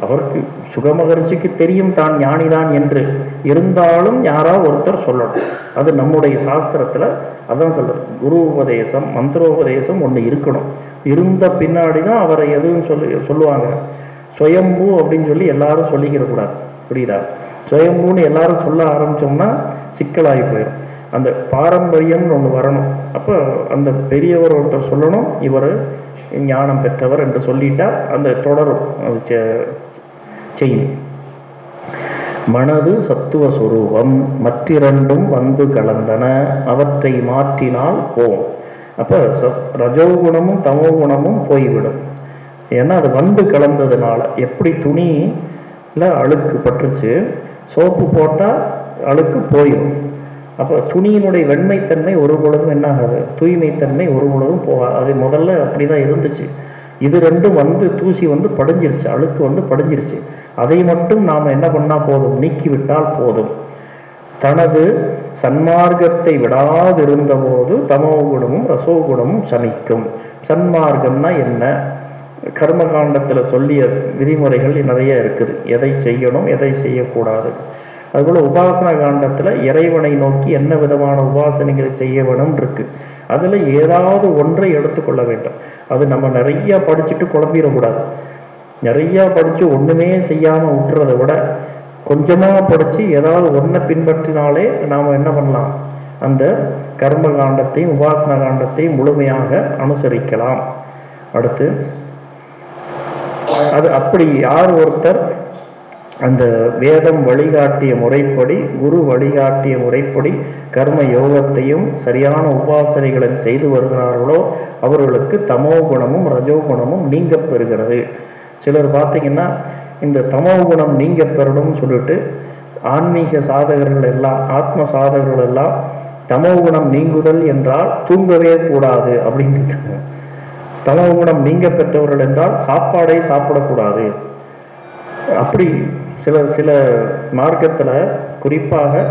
அவருக்கு சுகமகரிஷிக்கு தெரியும் தான் ஞானிதான் என்று இருந்தாலும் யாரா ஒருத்தர் சொல்லணும். அது நம்முடைய சாஸ்திரத்துல அதான் சொல்றது. குரு உபதேசம் மந்திரோபதேசம் ஒன்று இருக்கணும். இருந்த பின்னாடி தான் அவரை எதுவும் சொல்லி சொல்லுவாங்க. சுயம்பு அப்படின்னு சொல்லி எல்லாரும் சொல்லிக்கிற கூடாது. புரியுதா? சுயம்புன்னு எல்லாரும் சொல்ல ஆரம்பிச்சோம்னா சிக்கலாகி போயிடும் அந்த பாரம்பரியம்னு ஒன்று வரணும். அப்போ அந்த பெரியவர் ஒருத்தர் சொல்லணும் இவர் ஞானம் பெற்றவர் என்று சொல்லிட்டா அந்த தொடரும் அது செ- செய்யும். மனது சத்துவ சுரூபம் மற்றிரண்டும் வந்து கலந்தன அவற்றை மாற்றினால் போம். அப்போ சத் ரஜோகுணமும் தமோ குணமும் போய்விடும். ஏன்னா அது வந்து கலந்ததுனால எப்படி துணியில் அழுக்கு பட்டுருச்சு சோப்பு போட்டால் அழுக்கு போயிடும் அப்போ துணியினுடைய வெண்மைத்தன்மை ஒரு பொழுதும் என்ன ஆகாது தூய்மைத்தன்மை ஒரு பொழுதும் போகாது. அது முதல்ல அப்படி தான் இருந்துச்சு. இது ரெண்டும் வந்து தூசி வந்து படிஞ்சிருச்சு அழுக்கு வந்து படிஞ்சிருச்சு. அதை மட்டும் நாம் என்ன பண்ணால் போதும்? நீக்கிவிட்டால் போதும். தனது சன்மார்க்கத்தை விடாது இருந்தபோது தமோ குணமும் ரசோ குணமும் சமிக்கும் சன்மார்க்கம்னா என்ன? கர்மகாண்டத்தில் சொல்லிய விதிமுறைகள் நிறைய இருக்குது. எதை செய்யணும் எதை செய்யக்கூடாது? அதுபோல் உபாசன காண்டத்தில் இறைவனை நோக்கி என்ன விதமான உபாசனைகளை செய்ய வேணும் இருக்கு அதில் ஏதாவது ஒன்றை எடுத்துக்கொள்ள வேண்டும். அது நம்ம நிறையா படிச்சுட்டு குழம்பிடக்கூடாது. நிறையா படித்து ஒன்றுமே செய்யாமல் விட்டுறதை விட கொஞ்சமாக படித்து ஏதாவது ஒன்றை பின்பற்றினாலே நாம் என்ன பண்ணலாம்? அந்த கர்ம காண்டத்தையும் உபாசன காண்டத்தையும் முழுமையாக அனுசரிக்கலாம். அடுத்து அது அப்படி யார் ஒருத்தர் அந்த வேதம் வழிகாட்டிய முறைப்படி குரு வழிகாட்டிய முறைப்படி கர்ம யோகத்தையும் சரியான உபாசனைகளையும் செய்து வருகிறார்களோ அவர்களுக்கு தமோ குணமும் ரஜோ குணமும் நீங்க பெறுகிறது. சிலர் பார்த்தீங்கன்னா இந்த தமோ குணம் நீங்க பெறணும்னு சொல்லிட்டு ஆன்மீக சாதகர்கள் எல்லாம் ஆத்ம சாதகர்கள் எல்லாம் தமோ குணம் நீங்குதல் என்றால் தூங்கவே கூடாது அப்படின்னு இருக்காங்க. தமோ குணம் நீங்க பெற்றவர்கள் என்றால் சாப்பாடே சாப்பிடக்கூடாது. அப்படி சில சில மார்க்கத்தில் குறிப்பாக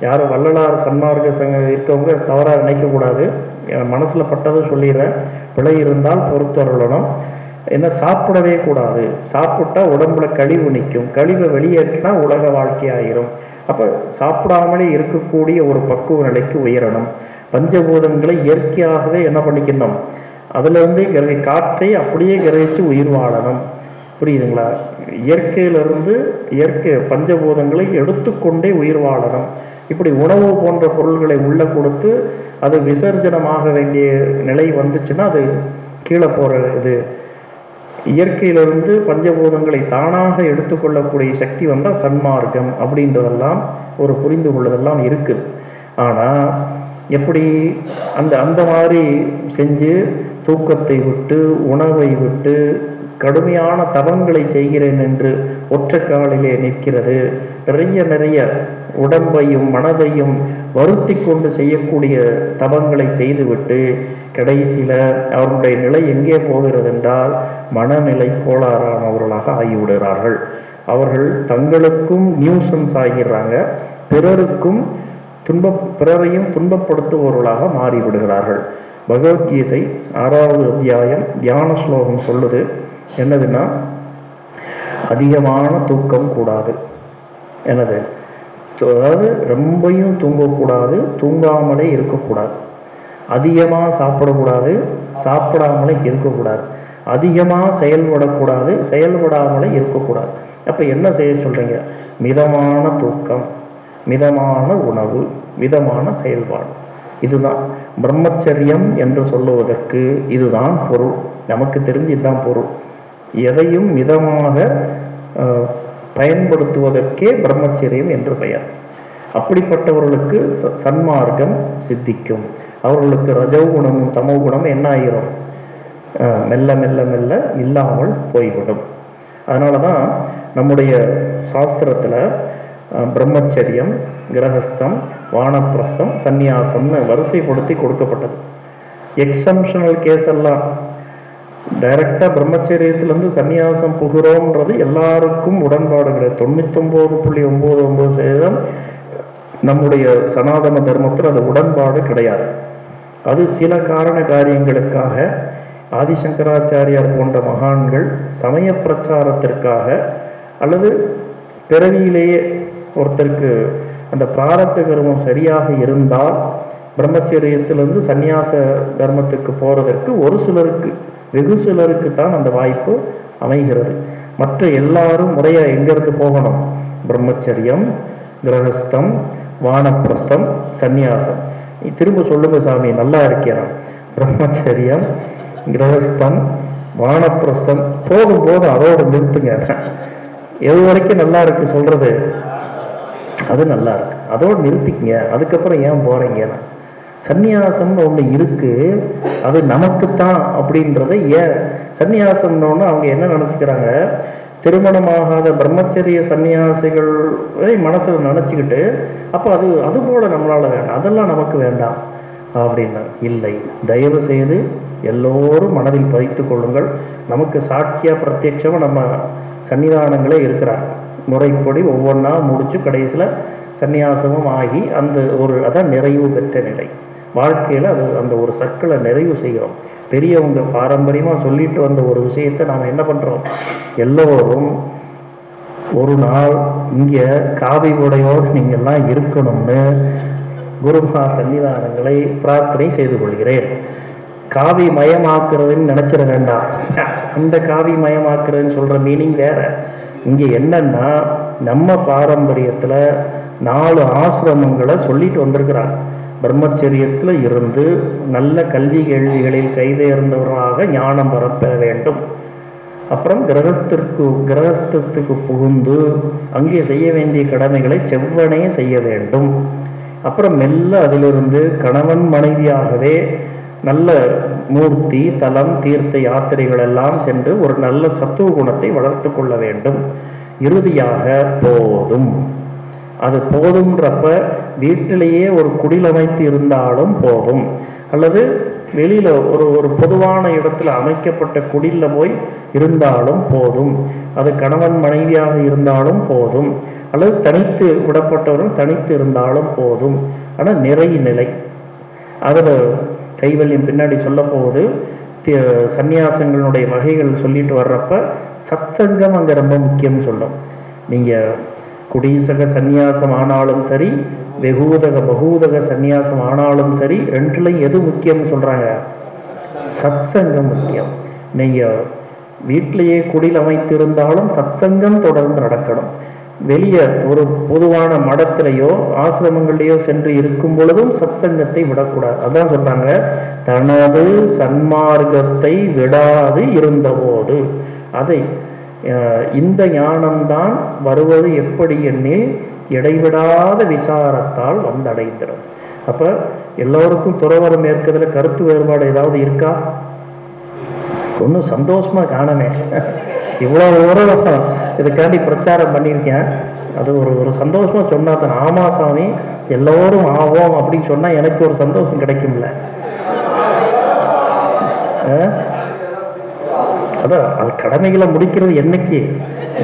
யாரும் வள்ளலார் சன்மார்க்க சங்கம் இருக்கவங்க தவறாக நினைக்கக்கூடாது. என் மனசில் பட்டதை சொல்லிடுறேன். பிழை இருந்தால் பொறுத்தருளணும். என்ன சாப்பிடவே கூடாது. சாப்பிட்டா உடம்புல கழிவு நிற்கும். கழிவை வெளியேற்றினா உலக வாழ்க்கையாயிரும். அப்போ சாப்பிடாமலே இருக்கக்கூடிய ஒரு பக்குவ நிலைக்கு உயரணும். பஞ்சபூதங்களை இயற்கையாகவே என்ன பண்ணிக்கணும்? அதுலேருந்து கிரகி காற்றை அப்படியே கிரகிச்சு உயிர் வாழணும். புரியுதுங்களா? இயற்கையிலிருந்து இயற்கை பஞ்சபூதங்களை எடுத்துக்கொண்டே உயிர் வாழணும். இப்படி உணவு போன்ற பொருள்களை உள்ளே கொடுத்து அது விசர்ஜனமாக வேண்டிய நிலை வந்துச்சுன்னா அது கீழே போகிற இது. இயற்கையிலிருந்து பஞ்சபூதங்களை தானாக எடுத்துக்கொள்ளக்கூடிய சக்தி வந்தால் சன்மார்க்கம் அப்படின்றதெல்லாம் ஒரு புரிந்து கொள்ளதெல்லாம் இருக்குது ஆனால் எப்படி அந்த அந்த மாதிரி செஞ்சு தூக்கத்தை விட்டு உணவை விட்டு கடுமையான தவங்களை செய்கிறேன் என்று ஒற்றை காலிலே நிற்கிறது. நிறைய நிறைய உடம்பையும் மனதையும் வருத்தி கொண்டு செய்யக்கூடிய தவங்களை செய்துவிட்டு கடைசியில் அவருடைய நிலை எங்கே போகிறது என்றால் மனநிலை கோளாறானவர்களாக ஆகிவிடுகிறார்கள். அவர்கள் தங்களுக்கும் நியூசன்ஸ் ஆகிறாங்க பிறருக்கும் துன்ப பிறரையும் துன்பப்படுத்துபவர்களாக மாறிவிடுகிறார்கள். பகவத்கீதை ஆறாவது அத்தியாயம் தியான ஸ்லோகம் சொல்லுது. என்னதுன்னா அதிகமான தூக்கம் கூடாது. என்னது? அதாவது ரொம்பையும் தூங்கக்கூடாது தூங்காமலே இருக்கக்கூடாது. அதிகமாக சாப்பிடக்கூடாது சாப்பிடாமலே இருக்கக்கூடாது. அதிகமாக செயல்படக்கூடாது செயல்படாமலே இருக்கக்கூடாது. அப்போ என்ன செய்ய சொல்கிறீங்க மிதமான தூக்கம் மிதமான உணவு மிதமான செயல்பாடு. இதுதான். பிரம்மச்சரியம் என்று சொல்லுவதற்கு இதுதான் பொருள். நமக்கு தெரிஞ்சு இதுதான் பொருள். எதையும் மிதமாக பயன்படுத்துவதற்கே பிரம்மச்சரியம் என்று பெயர். அப்படிப்பட்டவர்களுக்கு ச- சன்மார்க்கம் சித்திக்கும். அவர்களுக்கு ரஜோகுணமும் தமோ குணமும் என்ன ஆகிரும் மெல்ல மெல்ல மெல்ல இல்லாமல் போய்விடும். அதனால தான் நம்முடைய சாஸ்திரத்தில் பிரம்மச்சரியம் கிரகஸ்தம் வானப்பிரஸ்தம் சந்நியாசம்னு வரிசைப்படுத்தி கொடுக்கப்பட்டது. எக்ஸம்ஷனல் கேஸ் எல்லாம் டைரக்டாக பிரம்மச்சரியத்திலேருந்து சந்நியாசம் புகிறோம்ன்றது எல்லாருக்கும் உடன்பாடு கிடையாது. தொண்ணூத்தொம்பது புள்ளி ஒம்பது ஒம்பது சதவீதம் நம்முடைய சனாதன தர்மத்தில் அது உடன்பாடு கிடையாது. அது சில காரண காரியங்களுக்காக ஆதிசங்கராச்சாரியார் போன்ற மகான்கள் சமய பிரச்சாரத்திற்காக அல்லது பிறவியிலேயே ஒருத்தருக்கு அந்த பிராரத்த கர்மம் சரியாக இருந்தால் பிரம்மச்சரியத்திலிருந்து சந்நியாச தர்மத்துக்கு போகிறதற்கு ஒரு சிலருக்கு வெகு சிலருக்கு தான் அந்த வாய்ப்பு அமைகிறது. மற்ற எல்லாரும் முறையாக எங்கேருந்து போகணும்? பிரம்மச்சரியம் கிரகஸ்தம் வானப்பிரஸ்தம் சந்நியாசம். திரும்ப சொல்லுங்க சாமி நல்லா இருக்கிறான். பிரம்மச்சரியம் கிரகஸ்தம் வானப்பிரஸ்தம் போகும்போது அதோடு நிறுத்துங்க. எது வரைக்கும் நல்லா இருக்கு சொல்றது? அது நல்லா இருக்கு. அதோடு நிறுத்திக்கங்க. அதுக்கப்புறம் ஏன் போறீங்கன்னா? சந்நியாசம்னு ஒன்று இருக்கு. அது நமக்குத்தான் அப்படின்றத ஏன் சந்நியாசம்னு அவங்க என்ன நினச்சிக்கிறாங்க? திருமணமாகாத பிரம்மச்சரிய சன்னியாசிகளை மனசில் நினச்சிக்கிட்டு அப்போ அது அது போல நம்மளால் வேண்டாம். அதெல்லாம் நமக்கு வேண்டாம். அப்படின்னா இல்லை. தயவு செய்து எல்லோரும் மனதில் பதித்து கொள்ளுங்கள். நமக்கு சாட்சியாக பிரத்யட்சமாக நம்ம சன்னிதானங்களே இருக்கிறாங்க. முறைப்படி ஒவ்வொன்றா முடிச்சு கடைசியில் சந்நியாசமும் ஆகி அந்த ஒரு அதான் நிறைவு பெற்ற நிலை. வாழ்க்கையில் அது அந்த ஒரு சர்க்கிளை நிறைவு செய்கிறோம். பெரியவங்க பாரம்பரியமாக சொல்லிட்டு வந்த ஒரு விஷயத்தை நாம் என்ன பண்ணுறோம் எல்லோரும் ஒரு நாள் இங்கே காவி உடையோடு நீங்கள்லாம் இருக்கணும்னு குருமா சன்னிதானங்களை பிரார்த்தனை செய்து கொள்கிறேன். காவி மயமாக்குறதுன்னு நினச்சிட வேண்டாம். அந்த காவி மயமாக்குறதுன்னு சொல்கிற மீனிங் வேற. இங்கே என்னன்னா நம்ம பாரம்பரியத்தில் நாலு ஆசிரமங்களை சொல்லிட்டு வந்திருக்கிறாங்க. பிரம்மச்சரியத்தில் இருந்து நல்ல கல்வி கேள்விகளில் கைதேர்ந்தவராக ஞானம் பெற வேண்டும். அப்புறம் கிரகஸ்திற்கு கிரகஸ்தத்துக்கு புகுந்து அங்கே செய்ய வேண்டிய கடமைகளை செவ்வனே செய்ய வேண்டும். அப்புறம் மெல்ல அதிலிருந்து கணவன் மனைவியாகவே நல்ல மூர்த்தி தலம் தீர்த்த யாத்திரைகள் எல்லாம் சென்று ஒரு நல்ல சத்துவ குணத்தை வளர்த்து கொள்ள வேண்டும். இறுதியாக போதும். அது போதும்ன்றப்ப வீட்டிலேயே ஒரு குடில் அமைத்து இருந்தாலும் போதும் அல்லது வெளியில் ஒரு ஒரு பொதுவான இடத்துல அமைக்கப்பட்ட குடில்ல போய் இருந்தாலும் போதும். அது கணவன் மனைவியாக இருந்தாலும் போதும். அல்லது தனித்து விடப்பட்டவரும் தனித்து இருந்தாலும் போதும். ஆனால் நிறை நிலை. அதில் கைவல்யம் பின்னாடி சொல்ல போகுது சன்னியாசங்களுடைய வகைகள் சொல்லிட்டு வர்றப்ப சத்சங்கம் அங்கே ரொம்ப முக்கியம்னு சொல்லும் நீங்கள் குடீசக சந்நியாசம் ஆனாலும் சரி வெகூதக பகூதக சந்நியாசம் ஆனாலும் சரி ரெண்டுலையும் எது முக்கியம்னு சொல்கிறாங்க சத்சங்கம் முக்கியம். நீங்கள் வீட்டிலேயே குடில் அமைத்திருந்தாலும் சத்சங்கம் தொடர்ந்து நடக்கணும். வெளியே ஒரு பொதுவான மடத்திலேயோ ஆசிரமங்கள்லேயோ சென்று இருக்கும் பொழுதும் சத்சங்கத்தை விடக்கூடாது. அதான் சொல்றாங்க தனது சன்மார்க்கத்தை விடாது இருந்தபோது. அதை இந்த ஞானம்தான் வருவது எப்படி எண்ணில் இடைவிடாத விசாரத்தால் வந்தடைந்திடும். அப்ப எல்லோருக்கும் துறவரம் ஏற்கிறதுல கருத்து வேறுபாடு ஏதாவது இருக்கா? ஒன்றும் சந்தோஷமா காணமே. இவ்வளோ தூரம் இதுக்காண்டி பிரச்சாரம் பண்ணியிருக்கேன். அது ஒரு ஒரு சந்தோஷமா சொன்னா தான் ஆமா சாமி எல்லோரும் ஆவோம் அப்படின்னு சொன்னா எனக்கு ஒரு சந்தோஷம் கிடைக்கும்ல. அஹ்? அதான் அது கடமைகளை முடிக்கிறது என்னைக்கு?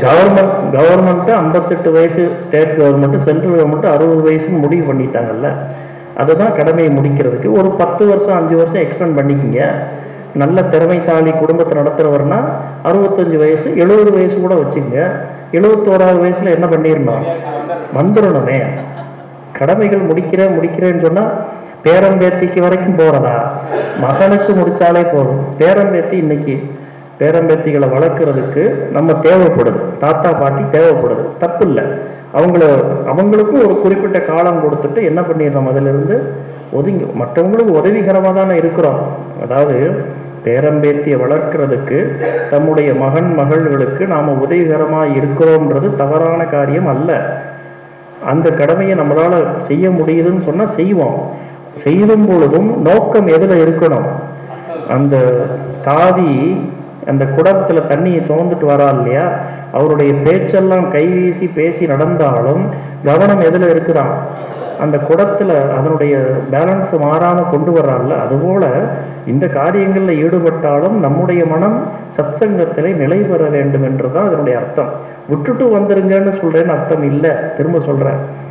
கவர்மெண்ட் கவர்மெண்ட்டு ஐம்பத்தெட்டு வயசு ஸ்டேட் கவர்மெண்ட்டு சென்ட்ரல் கவர்மெண்ட்டு அறுபது வயசுன்னு முடிவு பண்ணிட்டாங்கல்ல. அதுதான் கடமையை முடிக்கிறதுக்கு. ஒரு பத்து வருஷம் அஞ்சு வருஷம் எக்ஸ்டெண்ட் பண்ணிக்கிங்க. நல்ல திறமைசாலி குடும்பத்தை நடத்துகிறவர்னா அறுபத்தஞ்சு வயசு எழுபது வயசு கூட வச்சுங்க எழுபத்தோராவது வயசில் என்ன பண்ணிடணும்? வந்துடணுமே. கடமைகள் முடிக்கிறேன் முடிக்கிறேன்னு சொன்னால் பேரம்பேத்திக்கு வரைக்கும் போகிறதா மகனுக்கு முடித்தாலே போதும். பேரம்பேத்தி இன்னைக்கு பேரம்பேத்திகளை வளர்க்கறதுக்கு நம்ம தேவைப்படுது. தாத்தா பாட்டி தேவைப்படுது. தப்பு இல்லை அவங்கள அவங்களுக்கும் ஒரு குறிப்பிட்ட காலம் கொடுத்துட்டு என்ன பண்ணிடுறோம்? அதிலிருந்து ஒதுங்கி மற்றவங்களுக்கு உதவிகரமாக தானே இருக்கிறோம். அதாவது பேரம்பேத்தியை வளர்க்கறதுக்கு தம்முடைய மகன் மகள்களுக்கு நாம் உதவிகரமாக இருக்கிறோம்ன்றது தவறான காரியம் அல்ல. அந்த கடமையை நம்மளால செய்ய முடியுதுன்னு சொன்னால் செய்வோம். செய்யும் பொழுதும் நோக்கம் எதில் இருக்கணும்? அந்த தாதி அந்த குடத்துல தண்ணியை சுமந்துட்டு வரா இல்லையா? அவருடைய பேச்செல்லாம் கைவீசி பேசி நடந்தாலும் கவனம் எதுல இருக்குதான் அந்த குடத்துல அதனுடைய பேலன்ஸ் மாறாம கொண்டு வர்றாள்ல அதுபோல இந்த காரியங்கள்ல ஈடுபட்டாலும் நம்முடைய மனம் சத்சங்கத்திலே நிலை பெற வேண்டும் என்றுதான் அதனுடைய அர்த்தம். விட்டுட்டு வந்துருங்கன்னு சொல்றேன்னு அர்த்தம் இல்லை. திரும்ப சொல்றேன்.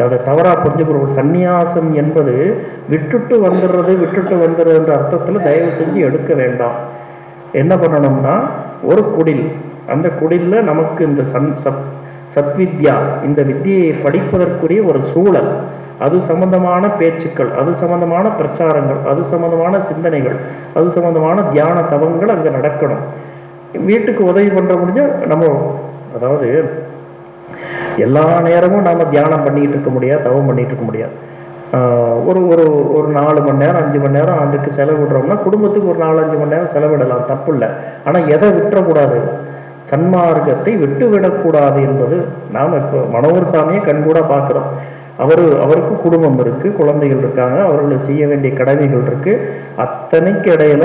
அதை தவறா புரிஞ்சுக்கிறோம். சன்னியாசம் சந்நியாசம் என்பது விட்டுட்டு வந்துடுறது விட்டுட்டு வந்துடுறதுன்ற அர்த்தத்துல தயவு செஞ்சு எடுக்க வேண்டாம். என்ன பண்ணணும்னா ஒரு குடில். அந்த குடில்ல நமக்கு இந்த சன் சத் சத்வித்யா இந்த வித்தியை படிப்பதற்குரிய ஒரு சூழல். அது சம்பந்தமான பேச்சுக்கள் அது சம்பந்தமான பிரச்சாரங்கள் அது சம்பந்தமான சிந்தனைகள் அது சம்பந்தமான தியான தவங்கள் அங்கே நடக்கணும். வீட்டுக்கு உதவி பண்ணுற முடிஞ்சால் நம்ம அதாவது எல்லா நேரமும் நாம் தியானம் பண்ணிகிட்டு இருக்க முடியாது தவம் பண்ணிகிட்டு இருக்க முடியாது. ஒரு ஒரு ஒரு நாலு மணி நேரம் அஞ்சு மணி நேரம் அதுக்கு செலவிடுறோம்னா குடும்பத்துக்கு ஒரு நாலு அஞ்சு மணி நேரம் செலவிடலாம். தப்பு இல்லை ஆனால் எதை விட்டுறக்கூடாது? சன்மார்க்கத்தை விட்டு விடக்கூடாது என்பது நாம் இப்போ மனோகர் சாமியை கண்கூட பார்க்குறோம். அவர் அவருக்கு குடும்பம் இருக்குது குழந்தைகள் இருக்காங்க அவர்களுக்கு செய்ய வேண்டிய கடமைகள் இருக்குது அத்தனைக்கு இடையில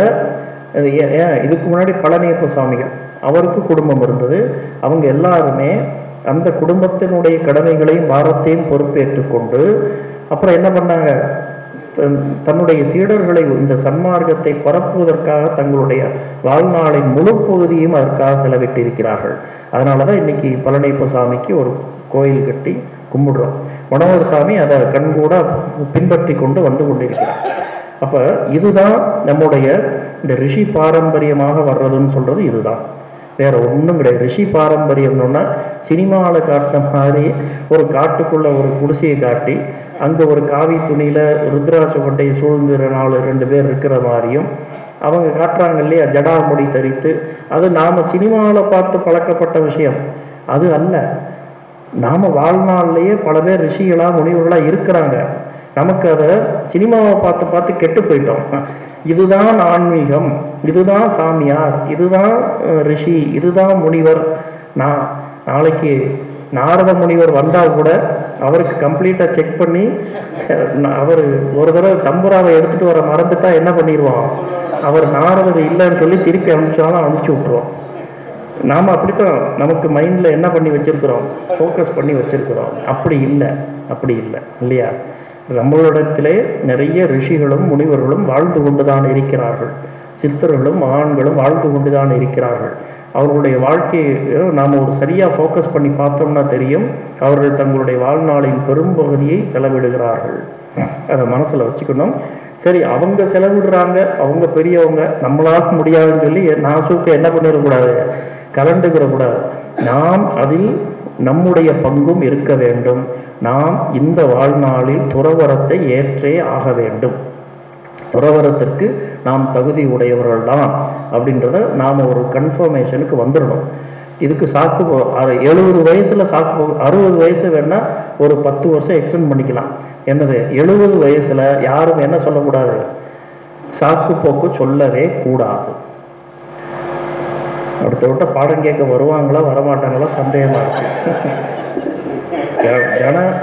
ஏன் ஏன் இதுக்கு முன்னாடி பழனியப்ப சுவாமிகள் அவருக்கு குடும்பம் இருந்தது. அவங்க எல்லாருமே அந்த குடும்பத்தினுடைய கடமைகளையும் பாரத்தையும் பொறுப்பேற்றுக்கொண்டு அப்புறம் என்ன பண்ணாங்க? தன்- தன்னுடைய சீடர்களை இந்த சன்மார்க்கத்தை பரப்புவதற்காக தங்களுடைய வாழ்நாளின் முழு பகுதியும் அதற்காக செலவிட்டிருக்கிறார்கள். அதனால தான் இன்னைக்கு பழனியப்ப சாமிக்கு ஒரு கோயில் கட்டி கும்பிடுறோம். மனோகர் சாமி அதை கண்கூட பின்பற்றி கொண்டு வந்து கொண்டிருக்கிறார். அப்போ இதுதான் நம்முடைய இந்த ரிஷி பாரம்பரியமாக வர்றதுன்னு சொல்றது இதுதான். வேற ஒன்றும் கிடையாது. ரிஷி பாரம்பரியம்னோன்னா சினிமாவில் காட்டின மாதிரி ஒரு காட்டுக்குள்ள ஒரு குடிசையை காட்டி அங்கே ஒரு காவி துணியில் ருத்ராட்ச கொட்டையை சூழ்ந்துற நாலு ரெண்டு பேர் இருக்கிற மாதிரியும் அவங்க காட்டுறாங்க இல்லையா ஜடாமுடி தரித்து. அது நாம் சினிமாவில் பார்த்து பழக்கப்பட்ட விஷயம். அது அல்ல. நாம் வாழ்நாள்லேயே பல பேர் ரிஷிகளா முனிவர்களா இருக்கிறாங்க. நமக்கு அதை சினிமாவை பார்த்து பார்த்து கெட்டு போயிட்டோம். இதுதான் ஆன்மீகம் இதுதான் சாமியார் இதுதான் ரிஷி இதுதான் முனிவர். நான் நாளைக்கு நாரத முனிவர் வந்தால் கூட அவருக்கு கம்ப்ளீட்டாக செக் பண்ணி அவர் ஒரு தடவை தம்புராவை எடுத்துகிட்டு வர மறந்துட்டா என்ன பண்ணிடுவான் அவர் நாரதர் இல்லைன்னு சொல்லி திருப்பி அனுப்பிச்சாலும் அனுப்பிச்சி விட்ருவோம் நாம் அப்படித்தான் நமக்கு மைண்டில் என்ன பண்ணி வச்சிருக்கிறோம்? ஃபோக்கஸ் பண்ணி வச்சிருக்கிறோம். அப்படி இல்லை அப்படி இல்லை இல்லையா? நம்மளிடத்திலே நிறைய ரிஷிகளும் முனிவர்களும் வாழ்ந்து கொண்டுதான் இருக்கிறார்கள். சித்தர்களும் மகான்களும் வாழ்ந்து கொண்டுதான் இருக்கிறார்கள். அவர்களுடைய வாழ்க்கையை நாம் ஒரு சரியாக ஃபோக்கஸ் பண்ணி பார்த்தோம்னா தெரியும். அவர்கள் தங்களுடைய வாழ்நாளின் பெரும்பகுதியை செலவிடுகிறார்கள். அதை மனசில் வச்சுக்கணும். சரி அவங்க செலவிடுறாங்க அவங்க பெரியவங்க நம்மளாக முடியாதுன்னு சொல்லி நான் சூக்க என்ன பண்ணிடக்கூடாது? கலண்டுக்கிற கூடாது நாம் அதில் நம்முடைய பங்கும் இருக்க வேண்டும். நாம் இந்த வாழ்நாளில் துறவரத்தை ஏற்றே ஆக வேண்டும். துறவரத்திற்கு நாம் தகுதி உடையவர்கள் தான் அப்படின்றத நாம் ஒரு கன்ஃபர்மேஷனுக்கு வந்துடணும். இதுக்கு சாக்கு எழுபது வயசுல சாக்கு போ- அறுபது வயசு வேணா ஒரு பத்து வருஷம் எக்ஸ்டெண்ட் பண்ணிக்கலாம். என்னது? எழுபது வயசுல யாரும் என்ன சொல்லக்கூடாது? சாக்கு போக்கு சொல்லவே கூடாது. அடுத்த விட்ட பாடம் கேட்க வருவாங்களா வரமாட்டாங்களா சந்தேகமா இருக்கு. க- கண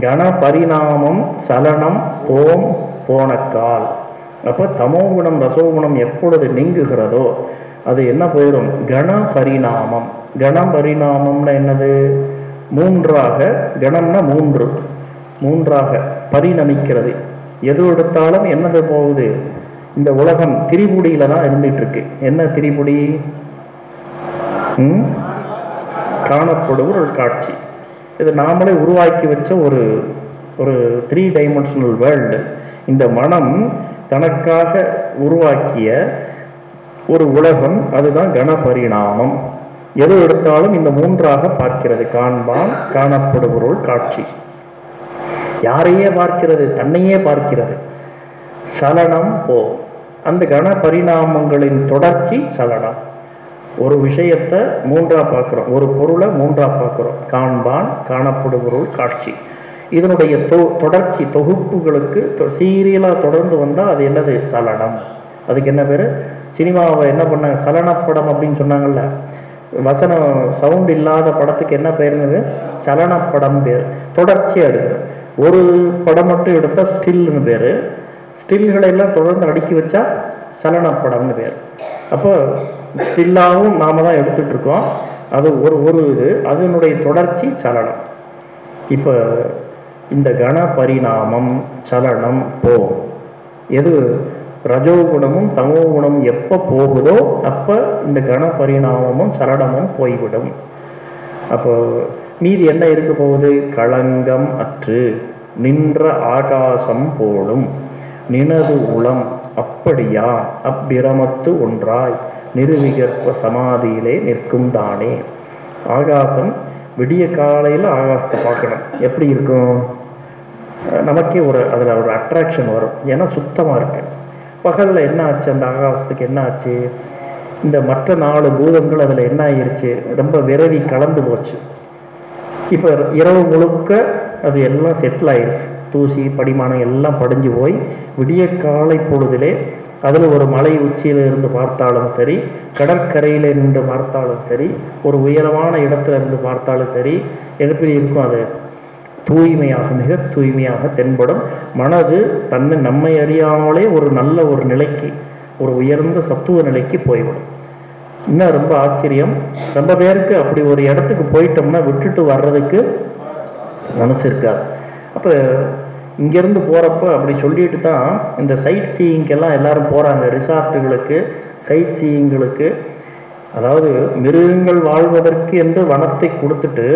கண பரிணாமம் சலனம் ஓம் போனக்கால் அப்போ தமோகுணம் ரசோகுணம் எப்பொழுது நீங்குகிறதோ அது என்ன போயிடும் கண பரிணாமம் கண பரிணாமம்னா என்னது? மூன்றாக கணம்னா மூன்று. மூன்றாக பரிணமிக்கிறது. எது எடுத்தாலும் என்னது போகுது? இந்த உலகம் திரிபுடியில தான் இருந்துட்டு இருக்கு. என்ன திரிபுடி? காணப்படும் ஒரு காட்சி. இது நாமளே உருவாக்கி வச்ச ஒரு ஒரு த்ரீ டைமென்ஷனல் வேர்ல்டு இந்த மனம் தனக்காக உருவாக்கிய ஒரு உலகம் அதுதான் கணபரிணாமம் எது எடுத்தாலும் இந்த மூன்றாக பார்க்கிறது காண்பான் காணப்படுபொருள் காட்சி. யாரையே பார்க்கிறது தன்னையே பார்க்கிறது. சலனம் போ. அந்த கண பரிணாமங்களின் தொடர்ச்சி சலனம். ஒரு விஷயத்தை மூன்றா பார்க்குறோம். ஒரு பொருளை மூன்றா பார்க்குறோம். காண்பான் காணப்படுபொருள் காட்சி. இதனுடைய தொ தொடர்ச்சி தொகுப்புகளுக்கு சீரியலாக தொடர்ந்து வந்தால் அது என்னது? சலனம். அதுக்கு என்ன பேர்? சினிமாவை என்ன பண்ணாங்க சலனப்படம் அப்படின்னு சொன்னாங்கல்ல. வசனம் சவுண்ட் இல்லாத படத்துக்கு என்ன பேருங்கிறது? சலனப்படம் பேர். தொடர்ச்சியாக எடுக்கணும் ஒரு படம் மட்டும் எடுத்தால் ஸ்டில்னு பேர். ஸ்டில்களை எல்லாம் தொடர்ந்து அடுக்கி வச்சா சலனப்படம்னு பேர். அப்போ ஸ்டில்லாகவும் நாம தான் எடுத்துகிட்ருக்கோம் அது ஒரு ஒரு இது. அதனுடைய தொடர்ச்சி சலனம். இப்போ இந்த கண பரிணாமம் சலனம் போ. எது ரஜோகுணமும் தமோ குணமும் எப்போ போகுதோ அப்போ இந்த கண பரிணாமமும் சலனமும் போய்விடும். அப்போ மீதி என்ன இருக்க போகுது? களங்கம் அற்று நின்ற ஆகாசம் போலும். நினது உளம் அப்படியா? அப்பிரமத்து ஒன்றாய். நிருவிகற்ப சமாதியிலே நிற்கும் தானே. ஆகாசம் விடிய காலையில் ஆகாசத்தை பார்க்கணும். எப்படி இருக்கும்? நமக்கே ஒரு அதில் ஒரு அட்ராக்ஷன் வரும். ஏன்னா சுத்தமாக இருக்கு. பகலில் என்ன ஆச்சு? அந்த ஆகாசத்துக்கு என்ன ஆச்சு? இந்த மற்ற நாலு பூதங்கள் அதில் என்ன ஆயிடுச்சு ரொம்ப விரவி கலந்து போச்சு. இப்போ இரவு முழுக்க அது எல்லாம் செட்டில் ஆயிடுச்சு தூசி படிமானம் எல்லாம் படிஞ்சு போய் விடிய காலை பொழுதிலே அதில் ஒரு மலை உச்சியில் இருந்து பார்த்தாலும் சரி கடற்கரையில் நின்று பார்த்தாலும் சரி ஒரு உயரமான இடத்துல இருந்து பார்த்தாலும் சரி எப்படி இருக்கும் அது? தூய்மையாக மிக தூய்மையாக தென்படும். மனது தன்னை நம்மை அறியாமலே ஒரு நல்ல ஒரு நிலைக்கு ஒரு உயர்ந்த சத்துவ நிலைக்கு போய்விடும். இன்னும் ரொம்ப ஆச்சரியம். ரொம்ப பேருக்கு அப்படி ஒரு இடத்துக்கு போயிட்டோம்னா விட்டுட்டு வர்றதுக்கு மனசு இருக்காது. அப்போ இங்கேருந்து போகிறப்ப அப்படி சொல்லிட்டு தான் இந்த சைட் சீயிங்கெல்லாம் எல்லாரும் போகிறாங்க ரிசார்ட்டுகளுக்கு சைட் சீயிங்களுக்கு அதாவது மிருகங்கள் வாழ்வதற்கு என்று வனத்தை கொடுத்துட்டு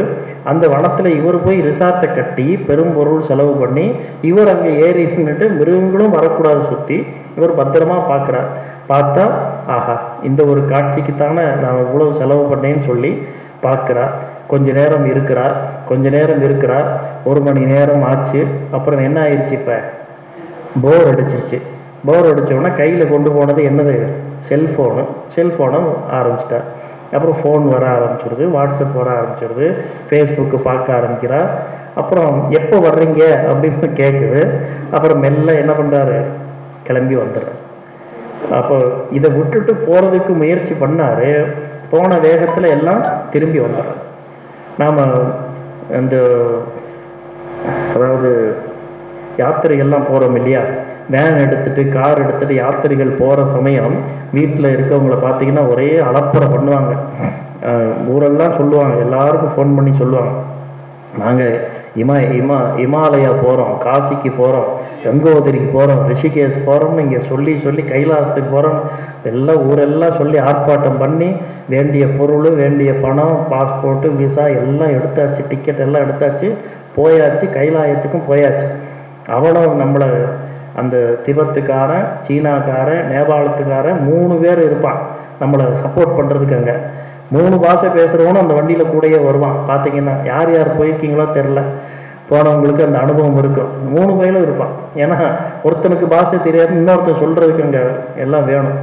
அந்த வனத்தில் இவர் போய் ரிசார்ட்டை கட்டி பெரும் பொருள் செலவு பண்ணி இவர் அங்கே ஏறி நின்றுட்டு மிருகங்களும் வரக்கூடாது சுற்றி இவர் பத்திரமா பார்க்குறார் பார்த்தா ஆஹா இந்த ஒரு காட்சிக்கு தானே நான் இவ்வளவு செலவு பண்ணேன்னு சொல்லி பார்க்குறார். கொஞ்ச நேரம் இருக்கிறார் கொஞ்ச நேரம் இருக்கிறார் ஒரு மணி நேரம் ஆச்சு அப்புறம் என்ன ஆயிடுச்சு இப்போ? போர் அடிச்சிருச்சு. போர் அடித்தோடனே கையில் கொண்டு போனது என்னது? செல்ஃபோனு செல்ஃபோனை ஆரம்பிச்சிட்டார். அப்புறம் ஃபோன் வர ஆரம்பிச்சிருது வாட்ஸ்அப் வர ஆரம்பிச்சிருது ஃபேஸ்புக்கு பார்க்க ஆரம்பிக்கிறார். அப்புறம் எப்போ வர்றீங்க? அப்படின்னு கேட்குது அப்புறம் மெல்ல என்ன பண்ணுறாரு கிளம்பி வந்துடுறார். அப்போ இதை விட்டுட்டு போகிறதுக்கு முயற்சி பண்ணார். போன வேகத்தில் எல்லாம் திரும்பி வந்துடுறார். நாம் இந்த அதாவது யாத்திரைகள்லாம் போகிறோம் இல்லையா? வேன் எடுத்துகிட்டு கார் எடுத்துகிட்டு யாத்திரைகள் போகிற சமயம் வீட்டில் இருக்கவங்கள பார்த்தீங்கன்னா ஒரே அலப்பறை பண்ணுவாங்க. ஊரெல்லாம் சொல்லுவாங்க. எல்லாருக்கும் ஃபோன் பண்ணி சொல்லுவாங்க. நாங்கள் இமா இமா இமாலயா போகிறோம் காசிக்கு போகிறோம் கங்கோதரிக்கு போகிறோம் ரிஷிகேஷ் போகிறோம்னு இங்கே சொல்லி சொல்லி கைலாசத்துக்கு போகிறோம் எல்லாம் ஊரெல்லாம் சொல்லி ஆர்ப்பாட்டம் பண்ணி வேண்டிய பொருள் வேண்டிய பணம் பாஸ்போர்ட்டு விசா எல்லாம் எடுத்தாச்சு டிக்கெட் எல்லாம் எடுத்தாச்சு போயாச்சு கைலாயத்துக்கும் போயாச்சு. அவனும் நம்மளை அந்த திபத்துக்காரன் சீனாக்காரன் நேபாளத்துக்காரன் மூணு பேர் இருப்பான். நம்மளை சப்போர்ட் பண்ணுறதுக்கு அங்கே. மூணு பாஷை பேசுகிறவனும் அந்த வண்டியில் கூடயே வருவான். பார்த்தீங்கன்னா யார் யார் போயிருக்கீங்களோ தெரில போனவங்களுக்கு அந்த அனுபவம் இருக்கும். மூணு பயிலும் இருப்பான். ஏன்னா ஒருத்தனுக்கு பாஷை தெரியாது இன்னொருத்தன் சொல்கிறதுக்கு அங்கே எல்லாம் வேணும்.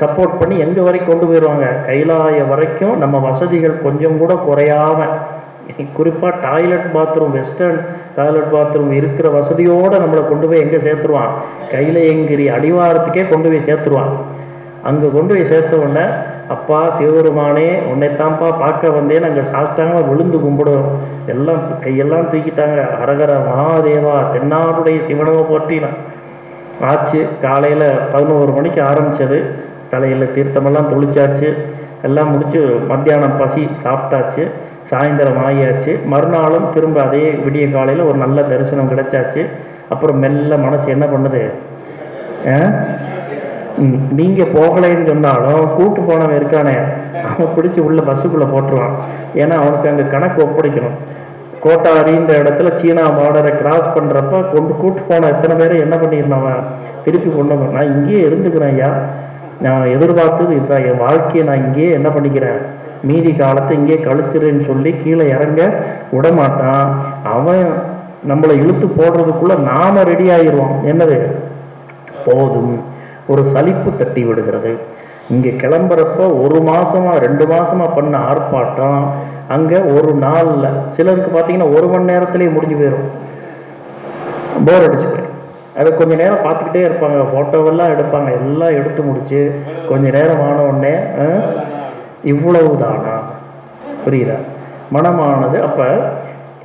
சப்போர்ட் பண்ணி எங்கே வரைக்கும் கொண்டு போயிடுவாங்க கைலாய வரைக்கும் நம்ம வசதிகள் கொஞ்சம் கூட குறையாம குறிப்பாக toilet bathroom western toilet bathroom இருக்கிற வசதியோடு நம்மளை கொண்டு போய் எங்கே சேர்த்துருவான்? கைலையங்கிரி அடிவாரத்துக்கே கொண்டு போய் சேர்த்துருவான். அங்கே கொண்டு போய் சேர்த்த உடனே அப்பா சிவபெருமானே உன்னைத்தான்ப்பா பார்க்க வந்தேன். அங்கே சாப்பிட்டாங்க விழுந்து கும்பிடும். எல்லாம் கையெல்லாம் தூக்கிட்டாங்க. அரகர மகாதேவா தென்னாடுடைய சிவனவை போற்றினான். ஆச்சு. காலையில் பதினோரு மணிக்கு ஆரம்பிச்சது. தலையில் தீர்த்தமெல்லாம் தொளிச்சாச்சு. எல்லாம் முடிச்சு மத்தியானம் பசி சாப்பிட்டாச்சு. சாயந்தரம் ஆகியாச்சு. மறுநாளும் திரும்ப அதே விடிய காலையில் ஒரு நல்ல தரிசனம் கிடைச்சாச்சு. அப்புறம் மெல்ல மனசு என்ன பண்ணுது? ஆ? நீங்க போகலைன்னு சொன்னாலும் கூட்டு போனவன் இருக்கானே அவன் பிடிச்சி உள்ள பஸ்ஸுக்குள்ள போட்டுருவான். ஏன்னா அவனுக்கு அங்கே கணக்கு ஒப்படைக்கணும். கோட்டாரின்ற இடத்துல சீனா பார்டரை கிராஸ் பண்ணுறப்ப கொண்டு கூட்டு போன எத்தனை பேரை என்ன பண்ணியிருந்தான் அவன்? திருப்பி கொண்டு வந்து நான் இங்கேயே இருந்துக்கிறேன் ஐயா. நான் எதிர்பார்த்தது இதுதான் என் வாழ்க்கையை நான் இங்கேயே என்ன பண்ணிக்கிறேன்? மீதி காலத்தை இங்கேயே கழிச்சிருன்னு சொல்லி கீழே இறங்க விடமாட்டான். அவன் நம்மளை இழுத்து போடுறதுக்குள்ள நாம ரெடி ஆயிடுவோம் என்னது? போதும். ஒரு சலிப்பு தட்டி விடுகிறது. இங்கே கிளம்புறப்ப ஒரு மாதமாக ரெண்டு மாதமாக பண்ண ஆர்ப்பாட்டம். அங்கே ஒரு நாளில் சிலருக்கு பார்த்தீங்கன்னா ஒரு மணி நேரத்துலேயே முடிஞ்சு போயிடும் போர் அடிச்சு போயிடும் அதை கொஞ்ச நேரம் பார்த்துக்கிட்டே இருப்பாங்க. ஃபோட்டோவெல்லாம் எடுப்பாங்க. எல்லாம் எடுத்து முடிச்சு கொஞ்சம் நேரம் ஆன உடனே இவ்வளவு தானா புரியுதா? மனமானது. அப்போ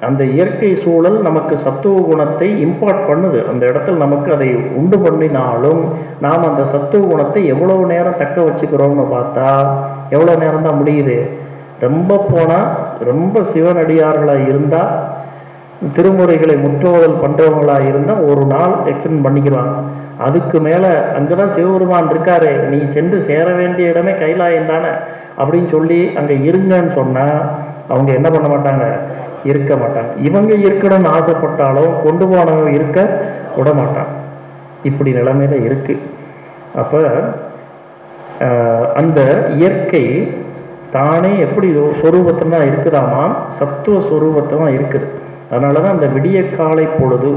அந்த இயற்கை சூழல் நமக்கு சத்துவ குணத்தை இம்பார்ட் பண்ணுது. அந்த இடத்துல நமக்கு அதை உண்டு பண்ணினாலும் நாம் அந்த சத்துவ குணத்தை எவ்வளவு நேரம் தக்க வச்சுக்கிறோம்னு பார்த்தா எவ்வளோ நேரம் தான் முடியுது? ரொம்ப போனால் ரொம்ப சிவனடியார்களாக இருந்தால் திருமுறைகளை முற்றோதல் பண்ணுறவங்களாக இருந்தால் ஒரு நாள் எக்ஸ்டெண்ட் பண்ணிக்கிறாங்க அதுக்கு மேலே அங்கே தான் சிவபெருமான் இருக்காரு. நீ சென்று சேர வேண்டிய இடமே கைலாயம் தானே? அப்படின்னு சொல்லி அங்கே இருங்கன்னு சொன்னால் அவங்க என்ன பண்ண மாட்டாங்க? இருக்க மாட்டான். இவங்க இருக்கணும்னு ஆசைப்பட்டாலும் கொண்டு போனவங்க இருக்க விட மாட்டான். இப்படி நிலைமையில இருக்கு. அப்ப அந்த இயற்கை தானே எப்படி சொரூபத்தமா இருக்குதாமா? சத்துவ சொரூபத்தமா இருக்குது. அதனால தான் அந்த விடிய காலை பொழுது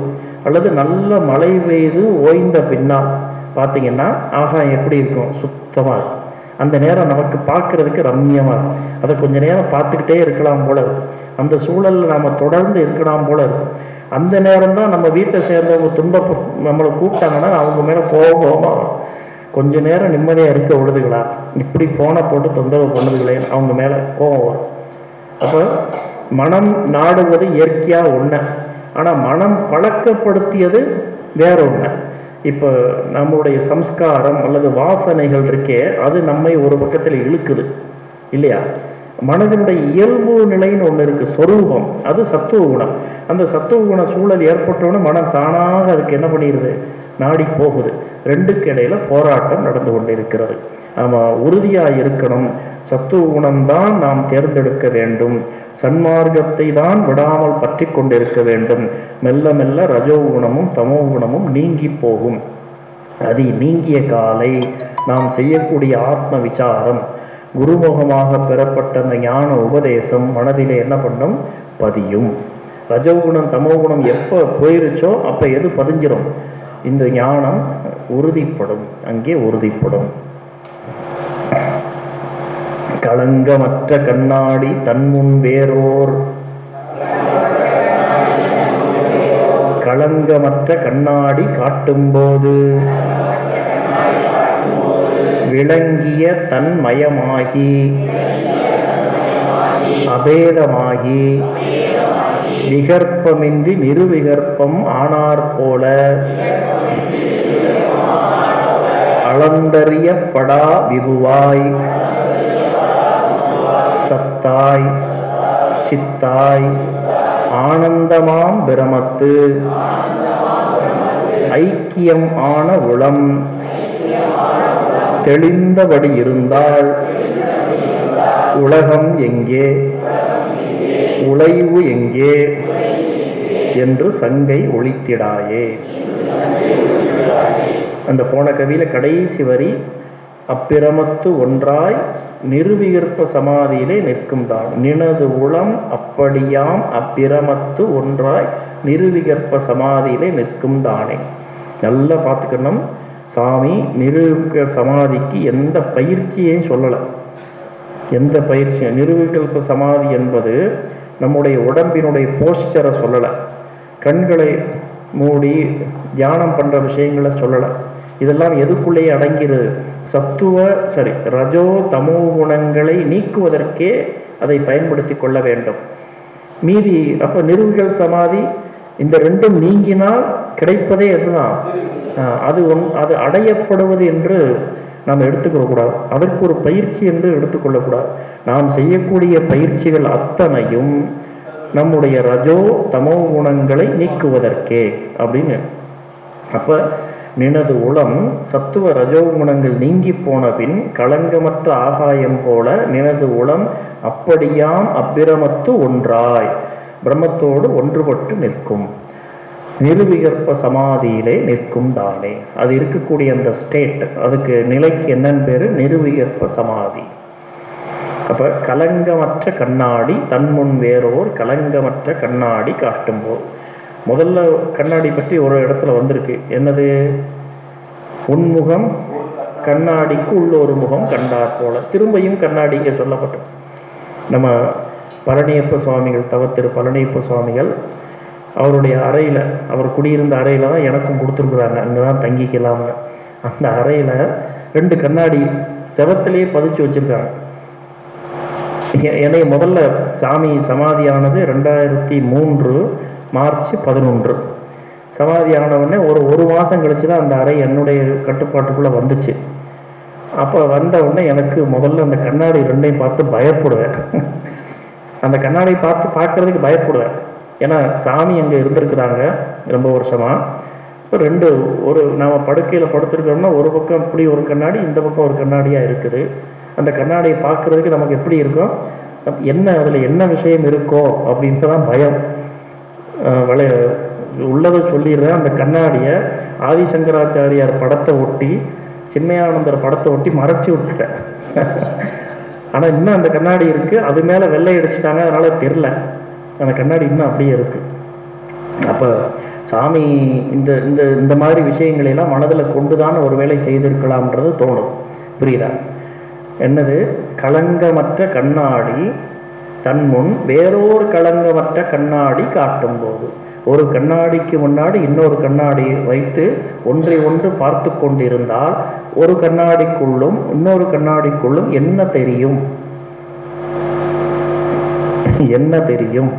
அல்லது நல்ல மழை பெய்து ஓய்ந்த பின்னால் பார்த்தீங்கன்னா ஆகாயம் எப்படி இருக்கும்? சுத்தமாக இருக்கும். அந்த நேரம் நமக்கு பார்க்கறதுக்கு ரம்மியமாக இருக்கும். அதை கொஞ்ச நேரம் பார்த்துக்கிட்டே இருக்கலாம் போல இருக்கும் அந்த சூழலில் நாம் தொடர்ந்து இருக்கலாம் போல இருக்கும் அந்த நேரம் தான் நம்ம வீட்டை சேர்ந்தவங்க துன்ப நம்மளை கூப்பிட்டாங்கன்னா அவங்க மேலே கோபம் கோபமாக வரும் கொஞ்ச நேரம் நிம்மதியாக இருக்க விடுதுங்களா இப்படி ஃபோனை போட்டு தொந்தரவு பண்ணுதுங்களே அவங்க மேலே கோபம் வரும். அப்போ மனம் நாடுவது இயற்கையாக ஒன்று ஆனால் மனம் பழக்கப்படுத்தியது வேற ஒன்று இப்போ நம்முடைய சம்ஸ்காரம் அல்லது வாசனைகள் இருக்கே அது நம்மை ஒரு பக்கத்தில் இழுக்குது. இல்லையா? மனதினுடைய இயல்பு நிலைன்னு ஒன்று இருக்குது சொரூபம். அது சத்துவ குணம். அந்த சத்துவ குண சூழல் ஏற்பட்டோன்னு மனம் தானாக அதுக்கு என்ன பண்ணிடுது நாடி போகுது. ரெண்டுக்கு இடையில போராட்டம் நடந்து கொண்டிருக்கிறது. நாம் உறுதியாக இருக்கணும். சத்துவ குணம்தான் நாம் தேர்ந்தெடுக்க வேண்டும். சன்மார்க்கத்தை தான் விடாமல் பற்றி கொண்டிருக்க வேண்டும். மெல்ல மெல்ல ரஜோ குணமும் தமோ குணமும் நீங்கி போகும். அது நீங்கிய காலை. நாம் செய்யக்கூடிய ஆத்ம விசாரம். குருமுகமாக பெறப்பட்ட அந்த ஞான உபதேசம் மனதிலே என்ன பண்ணும்? பதியும். ரஜகுணம் தமோகுணம் எப்போ போயிருச்சோ அப்போ எது பதிஞ்சிடும் இந்த ஞானம் உறுதிப்படும். அங்கே உறுதிப்படும். களங்கமற்ற கண்ணாடி தன்முன் வேறோர். களங்கமற்ற கண்ணாடி காட்டும்போது. விளங்கிய தன்மயமாகி அபேதமாகி விகற்பமின்றி நிருவிகற்பம் ஆனார் போல அளந்தறியப்படா விபுவாய் சத்தாய் சித்தாய் ஆனந்தமாம் பிரமத்து ஐக்கியம் ஆன உளம் தெளிந்தபடி இருந்தால் உலகம் எங்கே? உழைவு எங்கே? என்று சங்கை ஒழித்திடாயே. அந்த போன கவியில கடைசி வரி அப்பிரமத்து ஒன்றாய் நிறுவியற்ப சமாதியிலே நிற்கும் தான். நினது உளம் அப்படியாம் அப்பிரமத்து ஒன்றாய் நிறுவியற்ப சமாதியிலே நிற்கும் தானே. நல்லா பார்த்துக்கணும். சாமி நிருவிக சமாதிக்கு எந்த பயிற்சியையும் சொல்லலை. எந்த பயிற்சியும் நிருவிகல்ப சமாதி என்பது நம்முடைய உடம்பினுடைய போஸ்டரை சொல்லலை. கண்களை மூடி தியானம் பண்ணுற விஷயங்களை சொல்லலை. இதெல்லாம் எதுக்குள்ளேயே அடங்கிறது சத்துவ சரி ரஜோ தமோ குணங்களை நீக்குவதற்கே அதை பயன்படுத்தி கொள்ள வேண்டும். மீதி அப்போ நிருவிகள் சமாதி இந்த ரெண்டும் நீங்கினால் கிடைப்பதே அதுதான். அது ஒன் அது அடையப்படுவது என்று நாம் எடுத்துக்கொள்ளக்கூடாது அதற்கு ஒரு பயிற்சி என்று எடுத்துக்கொள்ளக்கூடாது நாம் செய்யக்கூடிய பயிற்சிகள் அத்தனையும் நம்முடைய ரஜோ தமோ குணங்களை நீக்குவதற்கே அப்படின்னு. அப்ப நினது உளம் சத்துவ ரஜோ குணங்கள் நீங்கி போன பின் களங்கமற்ற ஆகாயம் போல நினது உளம் அப்படியாம் அப்பிரமத்து ஒன்றாய். பிரம்மத்தோடு ஒன்றுபட்டு நிற்கும். நிருவிகற்ப சமாதியிலே நிற்கும் தானே. அது இருக்கக்கூடிய அந்த ஸ்டேட் அதுக்கு நிலைக்கு என்னன்னு பேர்? நிருவிகற்ப சமாதி. அப்போ கலங்கமற்ற கண்ணாடி தன்முன் வேறோர் கலங்கமற்ற கண்ணாடி காட்டும்போது. முதல்ல கண்ணாடி பற்றி ஒரு இடத்துல வந்திருக்கு. என்னது? உன்முகம் கண்ணாடிக்கு உள்ள ஒரு முகம் கண்டார் போல. திரும்பியும் கண்ணாடிங்க சொல்லப்பட்டோம் சொல்லப்பட்டது. நம்ம பழனியப்ப சுவாமிகள் தவத்திரு பழனியப்ப சுவாமிகள் அவருடைய அறையில் அவர் குடியிருந்த அறையில் தான் எனக்கும் கொடுத்துருக்குறாங்க. அங்கே தான் தங்கிக்கலாம்னு. அந்த அறையில் ரெண்டு கண்ணாடி செவத்திலேயே பதிச்சு வச்சுருக்காங்க. என்னை முதல்ல சாமி சமாதியானது ரெண்டாயிரத்தி மூன்று மார்ச் பதினொன்று. சமாதி ஆனவுடனே ஒரு ஒரு மாதம் கழிச்சு தான் அந்த அறை என்னுடைய கட்டுப்பாட்டுக்குள்ளே வந்துச்சு. அப்போ வந்த உடனே எனக்கு முதல்ல அந்த கண்ணாடி ரெண்டையும் பார்த்து பயப்படுவேன். அந்த கண்ணாடி பார்த்து பார்க்கறதுக்கு பயப்படுவேன். ஏன்னா சாமி அங்கே இருந்திருக்கிறாங்க ரொம்ப வருஷமா. இப்போ ரெண்டு ஒரு நாம் படுக்கையில் படுத்துருக்கோம்னா ஒரு பக்கம் இப்படி ஒரு கண்ணாடி இந்த பக்கம் ஒரு கண்ணாடியாக இருக்குது. அந்த கண்ணாடியை பார்க்கறதுக்கு நமக்கு எப்படி இருக்கும்? என்ன அதில் என்ன விஷயம் இருக்கோ அப்படின்ட்டு தான் பயம் வளைய உள்ளதை சொல்லிடுறேன். அந்த கண்ணாடியை ஆதிசங்கராச்சாரியார் படத்தை ஒட்டி சின்மயானந்தர் படத்தை ஒட்டி மறைச்சி விட்டுட்டேன். ஆனால் இன்னும் அந்த கண்ணாடி இருக்குது அது மேலே வெள்ளை அடிச்சிட்டாங்க. அதனால் தெரில அந்த கண்ணாடி இன்னும் அப்படியே இருக்குது அப்போ சாமி இந்த இந்த இந்த மாதிரி விஷயங்களையெல்லாம் மனதில் கொண்டு தான் ஒரு வேலை செய்திருக்கலாம்ன்றது தோணும். புரியுதா? என்னது? களங்கமற்ற கண்ணாடி தன் முன் வேறொரு களங்கமற்ற கண்ணாடி காட்டும் போது ஒரு கண்ணாடிக்கு முன்னாடி இன்னொரு கண்ணாடி வைத்து ஒன்றை ஒன்று பார்த்து கொண்டிருந்தால் ஒரு கண்ணாடிக்குள்ளும் இன்னொரு கண்ணாடிக்குள்ளும் என்ன தெரியும்? என்ன தெரியும்?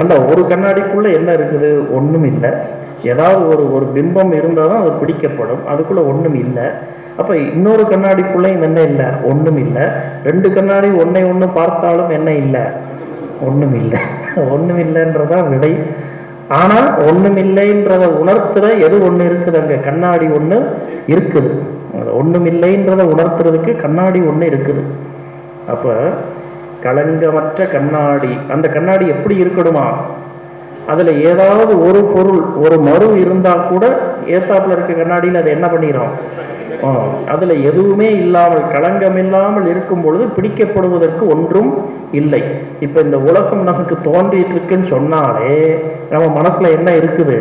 அந்த ஒரு கண்ணாடிக்குள்ள என்ன இருக்குது? ஒன்றும் இல்லை ஏதாவது ஒரு ஒரு பிம்பம் இருந்தால் தான் அது பிடிக்கப்படும். அதுக்குள்ள ஒன்றும் இல்லை அப்போ இன்னொரு கண்ணாடிக்குள்ளேயும் என்ன இல்லை? ஒன்றும் இல்லை. ரெண்டு கண்ணாடி ஒன்றை ஒன்று பார்த்தாலும் என்ன இல்லை? ஒன்றும் இல்லை. ஒன்றும் இல்லைன்றதான் விடை. ஆனால் ஒன்றும் இல்லைன்றதை உணர்த்துற எது ஒன்று இருக்குது அங்கே? கண்ணாடி ஒன்று இருக்குது. ஒன்றும் இல்லைன்றதை உணர்த்துறதுக்கு கண்ணாடி ஒன்று இருக்குது. அப்போ களங்கமற்ற கண்ணாடி அந்த கண்ணாடி எப்படி இருக்கணுமா? அதில் ஏதாவது ஒரு பொருள் ஒரு மறு இருந்தால் கூட ஏத்தாப்புல இருக்க கண்ணாடியில் அதை என்ன பண்ணிடும் அதில் எதுவுமே இல்லாமல் களங்கம் இல்லாமல் இருக்கும் பொழுது பிடிக்கப்படுவதற்கு ஒன்றும் இல்லை. இப்போ இந்த உலகம் நமக்கு தோன்றிட்டு இருக்குன்னு சொன்னாலே நம்ம மனசுல என்ன இருக்குது?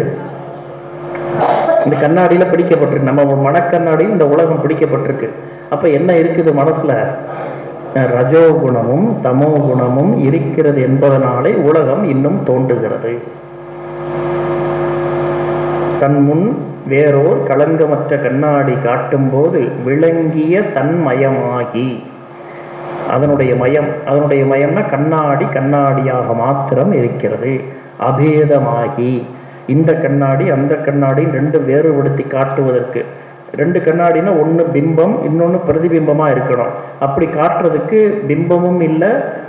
இந்த கண்ணாடியில் பிடிக்கப்பட்டிருக்கு. நம்ம மனக்கண்ணாடியில் இந்த உலகம் பிடிக்கப்பட்டிருக்கு. அப்போ என்ன இருக்குது மனசுல? ரஜோகுணமும் தமோ குணமும் இருக்கிறது என்பதனாலே உலகம் இன்னும் தோன்றுகிறது. தன் முன் வேறோர் களங்கமற்ற கண்ணாடி காட்டும்போது விளங்கிய தன்மயமாகி. அதனுடைய மயம் அதனுடைய மயம்னா கண்ணாடி கண்ணாடியாக மாத்திரம் இருக்கிறது. அபேதமாகி. இந்த கண்ணாடி அந்த கண்ணாடி ரெண்டு வேறுபடுத்தி காட்டுவதற்கு ரெண்டு கண்ணாடினா ஒன்று பிம்பம் இன்னொன்று பிரதிபிம்பமாக இருக்கணும். அப்படி காட்டுறதுக்கு பிம்பமும் இல்லை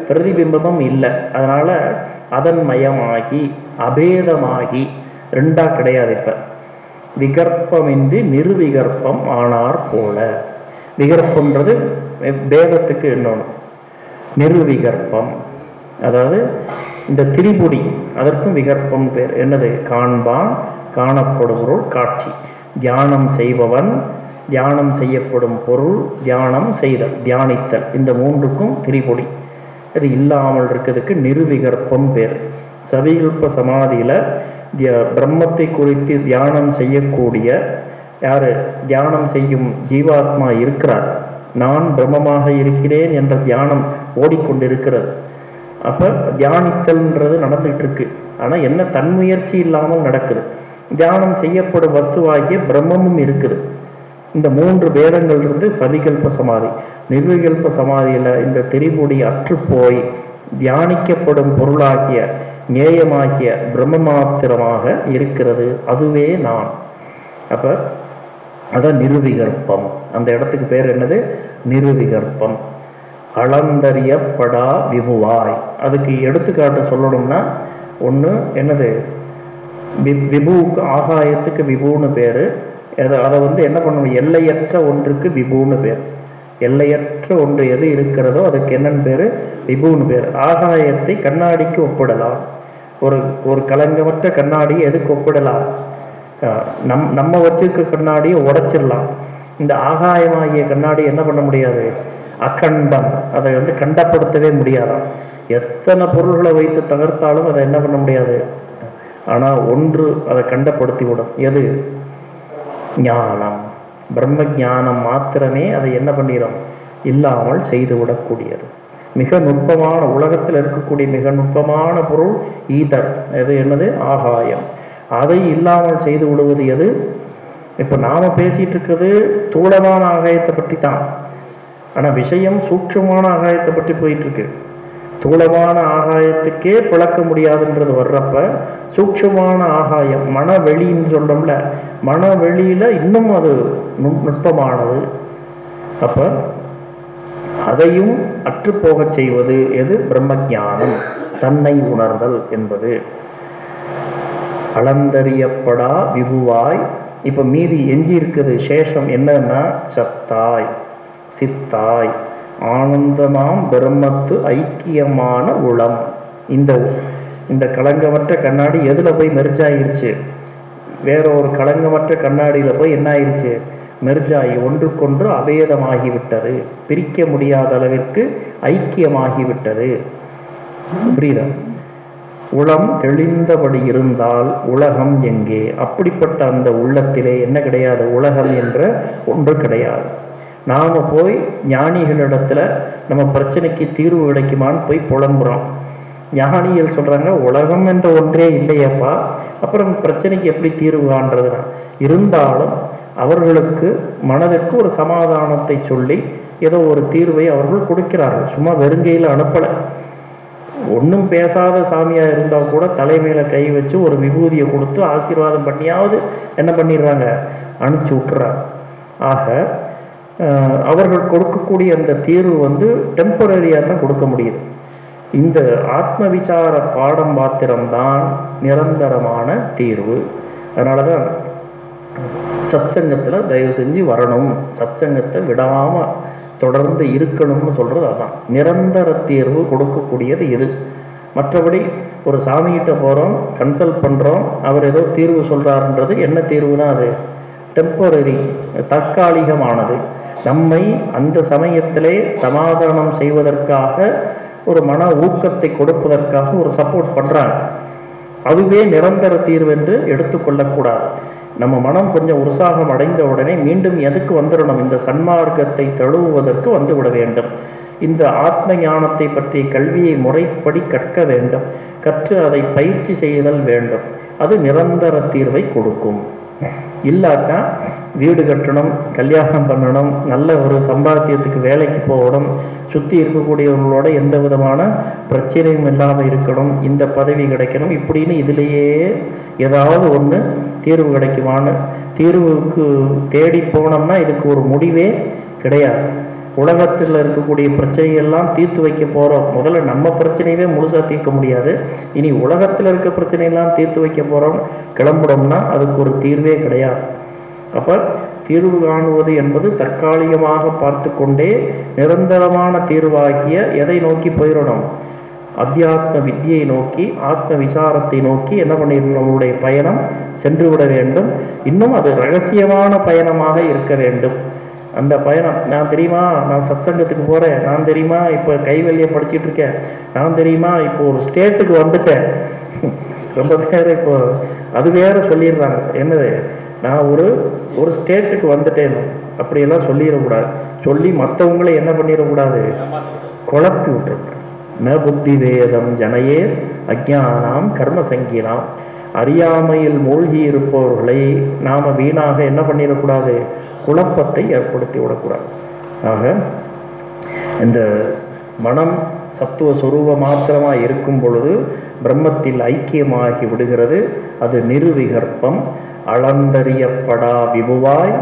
பிரதிபிம்பமும் இல்லை. அதனால் அதன் மயமாகி அபேதமாகி ரெண்டாக கிடையாது இப்போ. விகற்பமின்றி நிர்விகற்பம் ஆனார் போல. விகற்பன்றது பேதத்துக்கு இன்னொன்று நிர்விகற்பம். அதாவது இந்த திரிபுடி அதற்கும் விகற்பம் பேர். என்னது? காண்பான் காணப்படுபொருள் காட்சி. தியானம் செய்பவன் தியானம் செய்யப்படும் பொருள் தியானம் செய்தல் தியானித்தல். இந்த மூன்றுக்கும் திரிபொடி. அது இல்லாமல் இருக்கிறதுக்கு நிருவிகற்பம் பேர். சவிகல்ப சமாதியில் பிரம்மத்தை குறித்து தியானம் செய்யக்கூடிய யார் தியானம் செய்யும் ஜீவாத்மா இருக்கிறார். நான் பிரம்மமாக இருக்கிறேன் என்ற தியானம் ஓடிக்கொண்டிருக்கிறது. அப்போ தியானித்தல்ன்றது நடந்துகிட்டு இருக்கு ஆனால் என்ன தன்முயற்சி இல்லாமல் நடக்குது. தியானம் செய்யப்படும் வஸ்துவாகிய பிரம்மமும் இருக்குது. இந்த மூன்று பேதங்கள் இருந்து சவிகல்ப சமாதி. நிர்விகல்ப சமாதியில் இந்த திரிபுடி அற்றுப்போய் தியானிக்கப்படும் பொருளாகிய நேயமாகிய பிரம்ம மாத்திரமாக இருக்கிறது. அதுவே நான். அப்போ அதான் நிருவிகற்பம். அந்த இடத்துக்கு பேர் என்னது? நிருவிகற்பம். அளந்தறியப்படா விபுவாய். அதுக்கு எடுத்துக்காட்டு சொல்லணும்னா ஒன்று என்னது? விபுவுக்கு ஆகாயத்துக்கு விபுன்னு பேர். அதை அதை வந்து என்ன பண்ணணும் எல்லையற்ற ஒன்றுக்கு விபுன்னு பேர். எல்லையற்ற ஒன்று எது இருக்கிறதோ அதுக்கு என்னன்னு பேர்? விபுன்னு பேர். ஆகாயத்தை கண்ணாடிக்கு ஒப்பிடலாம். ஒரு ஒரு கலங்கமற்ற கண்ணாடியை எதுக்கு ஒப்பிடலாம்? நம் நம்ம வச்சிருக்க கண்ணாடியை உடைச்சிடலாம். இந்த ஆகாயமாகிய கண்ணாடி என்ன பண்ண முடியாது? அகண்டம். அதை வந்து கண்டப்படுத்தவே முடியாதான். எத்தனை பொருள்களை வைத்து தகர்த்தாலும் அதை என்ன பண்ண முடியாது? ஆனால் ஒன்று அதை கண்டப்படுத்தி விடும். எது? ஞானம். பிரம்ம ஞானம் மாத்திரமே அதை என்ன பண்ணிடும் இல்லாமல் செய்துவிடக்கூடியது மிக நுட்பமான உலகத்தில் இருக்கக்கூடிய மிக நுட்பமான பொருள் ஈதர். எது? என்னது? ஆகாயம். அதை இல்லாமல் செய்து விடுவது எது? இப்போ நாம் பேசிகிட்டு இருக்கிறது தூளமான ஆகாயத்தை பற்றி தான் ஆனால் விஷயம் சூட்சமான ஆகாயத்தை பற்றி போயிட்டுருக்கு இருக்கு தூளமான ஆகாயத்துக்கே பிளக்க முடியாதுன்றது வர்றப்ப சூட்சமான ஆகாயம் மனவெளின்னு சொல்றோம்ல மனவெளியில இன்னும் அது நுட் நுட்பமானது. அப்ப அதையும் அற்றுப்போகச் செய்வது எது? பிரம்மஜானம் தன்னை உணர்தல் என்பது. அளந்தறியப்படா விபுவாய். இப்போ மீதி எஞ்சி இருக்குது சேஷம் என்னன்னா சத்தாய் சித்தாய். ஆனந்தமாம் பிரம்மத்து ஐக்கியமான உளம். இந்த இந்த கலங்கமற்ற கண்ணாடி எதில் போய் மெர்ஜ் ஆகிருச்சு வேற ஒரு கலங்கமற்ற கண்ணாடியில் போய் என்ன ஆயிருச்சு? மெர்ஜாகி ஒன்றுக்கொன்று அபேதமாகிவிட்டது. பிரிக்க முடியாத அளவிற்கு ஐக்கியமாகிவிட்டது. புரியுதா? உளம் தெளிந்தபடி இருந்தால் உலகம் எங்கே? அப்படிப்பட்ட அந்த உள்ளத்திலே என்ன கிடையாது? உலகம் என்ற ஒன்று கிடையாது. நாம் போய் ஞானிகளிடத்தில் நம்ம பிரச்சனைக்கு தீர்வு கிடைக்குமான்னு போய் புலம்புறோம். ஞானிகள் சொல்கிறாங்க உலகம் என்ற ஒன்றே இல்லையப்பா. அப்புறம் பிரச்சனைக்கு எப்படி தீர்வு காண்றதுனா இருந்தாலும் அவர்களுக்கு மனதிற்கு ஒரு சமாதானத்தை சொல்லி ஏதோ ஒரு தீர்வை அவர்கள் கொடுக்கிறார்கள். சும்மா வெறுங்கையில் அனுப்பலை. ஒன்றும் பேசாத சாமியாக இருந்தால் கூட தலைமையில் கை வச்சு ஒரு விபூதியை கொடுத்து ஆசீர்வாதம் பண்ணியாவது என்ன பண்ணிடுறாங்க? அனுப்பிச்சி விட்டுறாங்க. ஆக அவர்கள் கொடுக்கக்கூடிய அந்த தீர்வு வந்து டெம்பரரியாக தான் கொடுக்க முடியுது. இந்த ஆத்ம விசார பாடம் மாத்திரம்தான் நிரந்தரமான தீர்வு. அதனால தான் சத்சங்கத்தில் தயவு செஞ்சு வரணும். சத்சங்கத்தை விடாமல் தொடர்ந்து இருக்கணும்னு சொல்கிறது அதான். நிரந்தர தீர்வு கொடுக்கக்கூடியது இது. மற்றபடி ஒரு சாமிகிட்ட போகிறோம் கன்சல்ட் பண்ணுறோம் அவர் ஏதோ தீர்வு சொல்கிறாருன்றது என்ன தீர்வுனா அது? டெம்பரரி தற்காலிகமானது. நம்மை அந்த சமயத்திலே சமாதானம் செய்வதற்காக ஒரு மன ஊக்கத்தை கொடுப்பதற்காக ஒரு சப்போர்ட் பண்ணுறாங்க அதுவே நிரந்தர தீர்வு என்று எடுத்துக்கொள்ளக்கூடாது நம்ம மனம் கொஞ்சம் உற்சாகம் அடைந்த உடனே மீண்டும் எதுக்கு வந்துடணும் இந்த சன்மார்க்கத்தை தழுவுவதற்கு வந்துவிட வேண்டும். இந்த ஆத்ம ஞானத்தை பற்றிய கல்வியை முறைப்படி கற்க வேண்டும். கற்று அதை பயிற்சி செய்தல் வேண்டும். அது நிரந்தர தீர்வை கொடுக்கும். இல்லாட்டா வீடு கட்டணும் கல்யாணம் பண்ணணும் நல்ல ஒரு சம்பாத்தியத்துக்கு வேலைக்கு போகணும் சுற்றி இருக்கக்கூடியவங்களோட எந்த விதமான பிரச்சனையும் இல்லாமல் இருக்கணும் இந்த பதவி கிடைக்கணும் இப்படின்னு இதுலேயே ஏதாவது ஒன்று தீர்வு கிடைக்குமான்னு தீர்வுக்கு தேடி போனோம்னா இதுக்கு ஒரு முடிவே கிடையாது. உலகத்தில் இருக்கக்கூடிய பிரச்சனையெல்லாம் தீர்த்து வைக்க போகிறோம் முதல்ல நம்ம பிரச்சனையவே முழுசாக தீர்க்க முடியாது. இனி உலகத்தில் இருக்க பிரச்சனையெல்லாம் தீர்த்து வைக்க போகிறோம் கிளம்புறோம்னா அதுக்கு ஒரு தீர்வே கிடையாது. அப்போ தீர்வு காணுவது என்பது தற்காலிகமாக பார்த்து கொண்டே நிரந்தரமான தீர்வாகிய எதை நோக்கி போயிடணும்? அத்தியாத்ம வித்தியை நோக்கி ஆத்ம விசாரத்தை நோக்கி என்ன பண்ணிடணும்? நம்மளுடைய பயணம் சென்று விட வேண்டும். இன்னும் அது ரகசியமான பயணமாக இருக்க வேண்டும். அந்த பயணம் நான் தெரியுமா? நான் சத்சங்கத்துக்கு போகிறேன் நான் தெரியுமா? இப்போ கைவெளியை படிச்சுட்டு இருக்கேன். நான் தெரியுமா? இப்போ ஒரு ஸ்டேட்டுக்கு வந்துட்டேன். *laughs* ரொம்ப பேர் இப்போ அது வேற சொல்லிடுறாங்க. என்னது? நான் ஒரு ஒரு ஸ்டேட்டுக்கு வந்துட்டேன்? அப்படியெல்லாம் சொல்லிடக்கூடாது. சொல்லி மற்றவங்களை என்ன பண்ணிடக்கூடாது? குழப்பி விட்டுருக்கூடாது ந புத்தி வேதம் ஜனையே அஜானாம் கர்ம சங்கீனாம். அறியாமையில் மூழ்கி இருப்பவர்களை நாம் வீணாக என்ன பண்ணிடக்கூடாது? குழப்பத்தை ஏற்படுத்தி விடக்கூடாது. ஆக இந்த மனம் சத்துவ சுரூப மாத்திரமாக இருக்கும் பொழுது பிரம்மத்தில் ஐக்கியமாகி விடுகிறது. அது நிருவிகற்பம். அளந்தறியப்படா விபுவாய்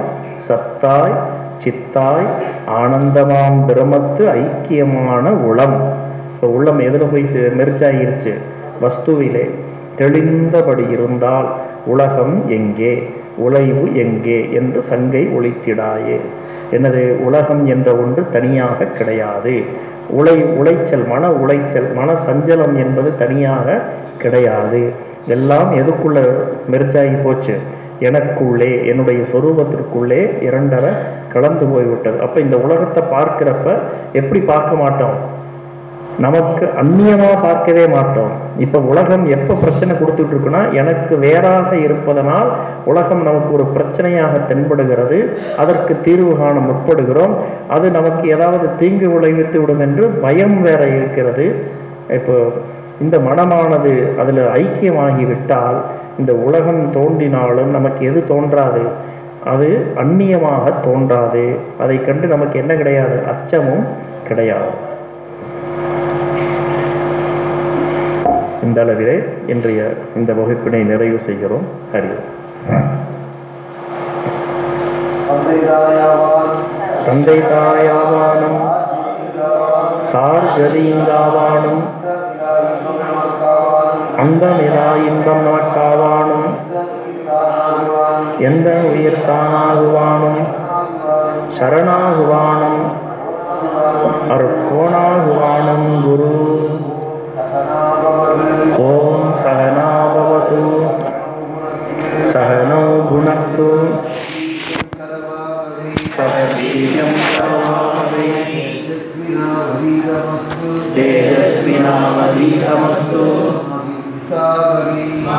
சத்தாய் சித்தாய் ஆனந்தமாம் பிரமத்து ஐக்கியமான உளம். இப்போ உள்ளம் எதில் போய் சே- வஸ்துவிலே. தெளிந்தபடி இருந்தால் உலகம் எங்கே? உழைவு எங்கே? என்று சங்கை ஒழித்திடாயே. எனது உலகம் என்ற ஒன்று தனியாக கிடையாது. உழை உளைச்சல் மன உளைச்சல் மன சஞ்சலம் என்பது தனியாக கிடையாது. எல்லாம் எதுக்குள்ள மெர்ஜாகி போச்சு? எனக்குள்ளே என்னுடைய சொரூபத்திற்குள்ளே இரண்டரை கலந்து போய்விட்டது. அப்போ இந்த உலகத்தை பார்க்கிறப்ப எப்படி பார்க்க மாட்டோம்? நமக்கு அந்நியமாக பார்க்கவே மாட்டோம். இப்போ உலகம் எப்போ பிரச்சனை கொடுத்துட்டு இருக்குன்னா எனக்கு வேறாக இருப்பதனால் உலகம் நமக்கு ஒரு பிரச்சனையாக தென்படுகிறது. அதற்கு தீர்வு காண முற்படுகிறோம். அது நமக்கு ஏதாவது தீங்கு விளைவித்து விடும் என்று பயம் வேற இருக்கிறது. இப்போ இந்த மனமானது அதில் ஐக்கியமாகி விட்டால் இந்த உலகம் தோன்றினாலும் நமக்கு எது தோன்றாது? அது அந்நியமாக தோன்றாது. அதை கண்டு நமக்கு என்ன கிடையாது? அச்சமும் கிடையாது. இந்த அளவிலே இன்றைய இந்த வகுப்பினை நிறைவு செய்கிறோம். ஹரி. தந்தை தாயாவானும் சார் கதிங்காவானும் அந்த நிலா இன்பம் நமக்காவானும் எந்த உயிர் தானாகுவானும் சரணாகுவானும் அருட்கோணாகுவானும் குரு ஓம் சகனாபவது சகனோ குணத்து சக வீரியம் கரவாவகை தேஜஸ்வினாவதீதமஸ்து மா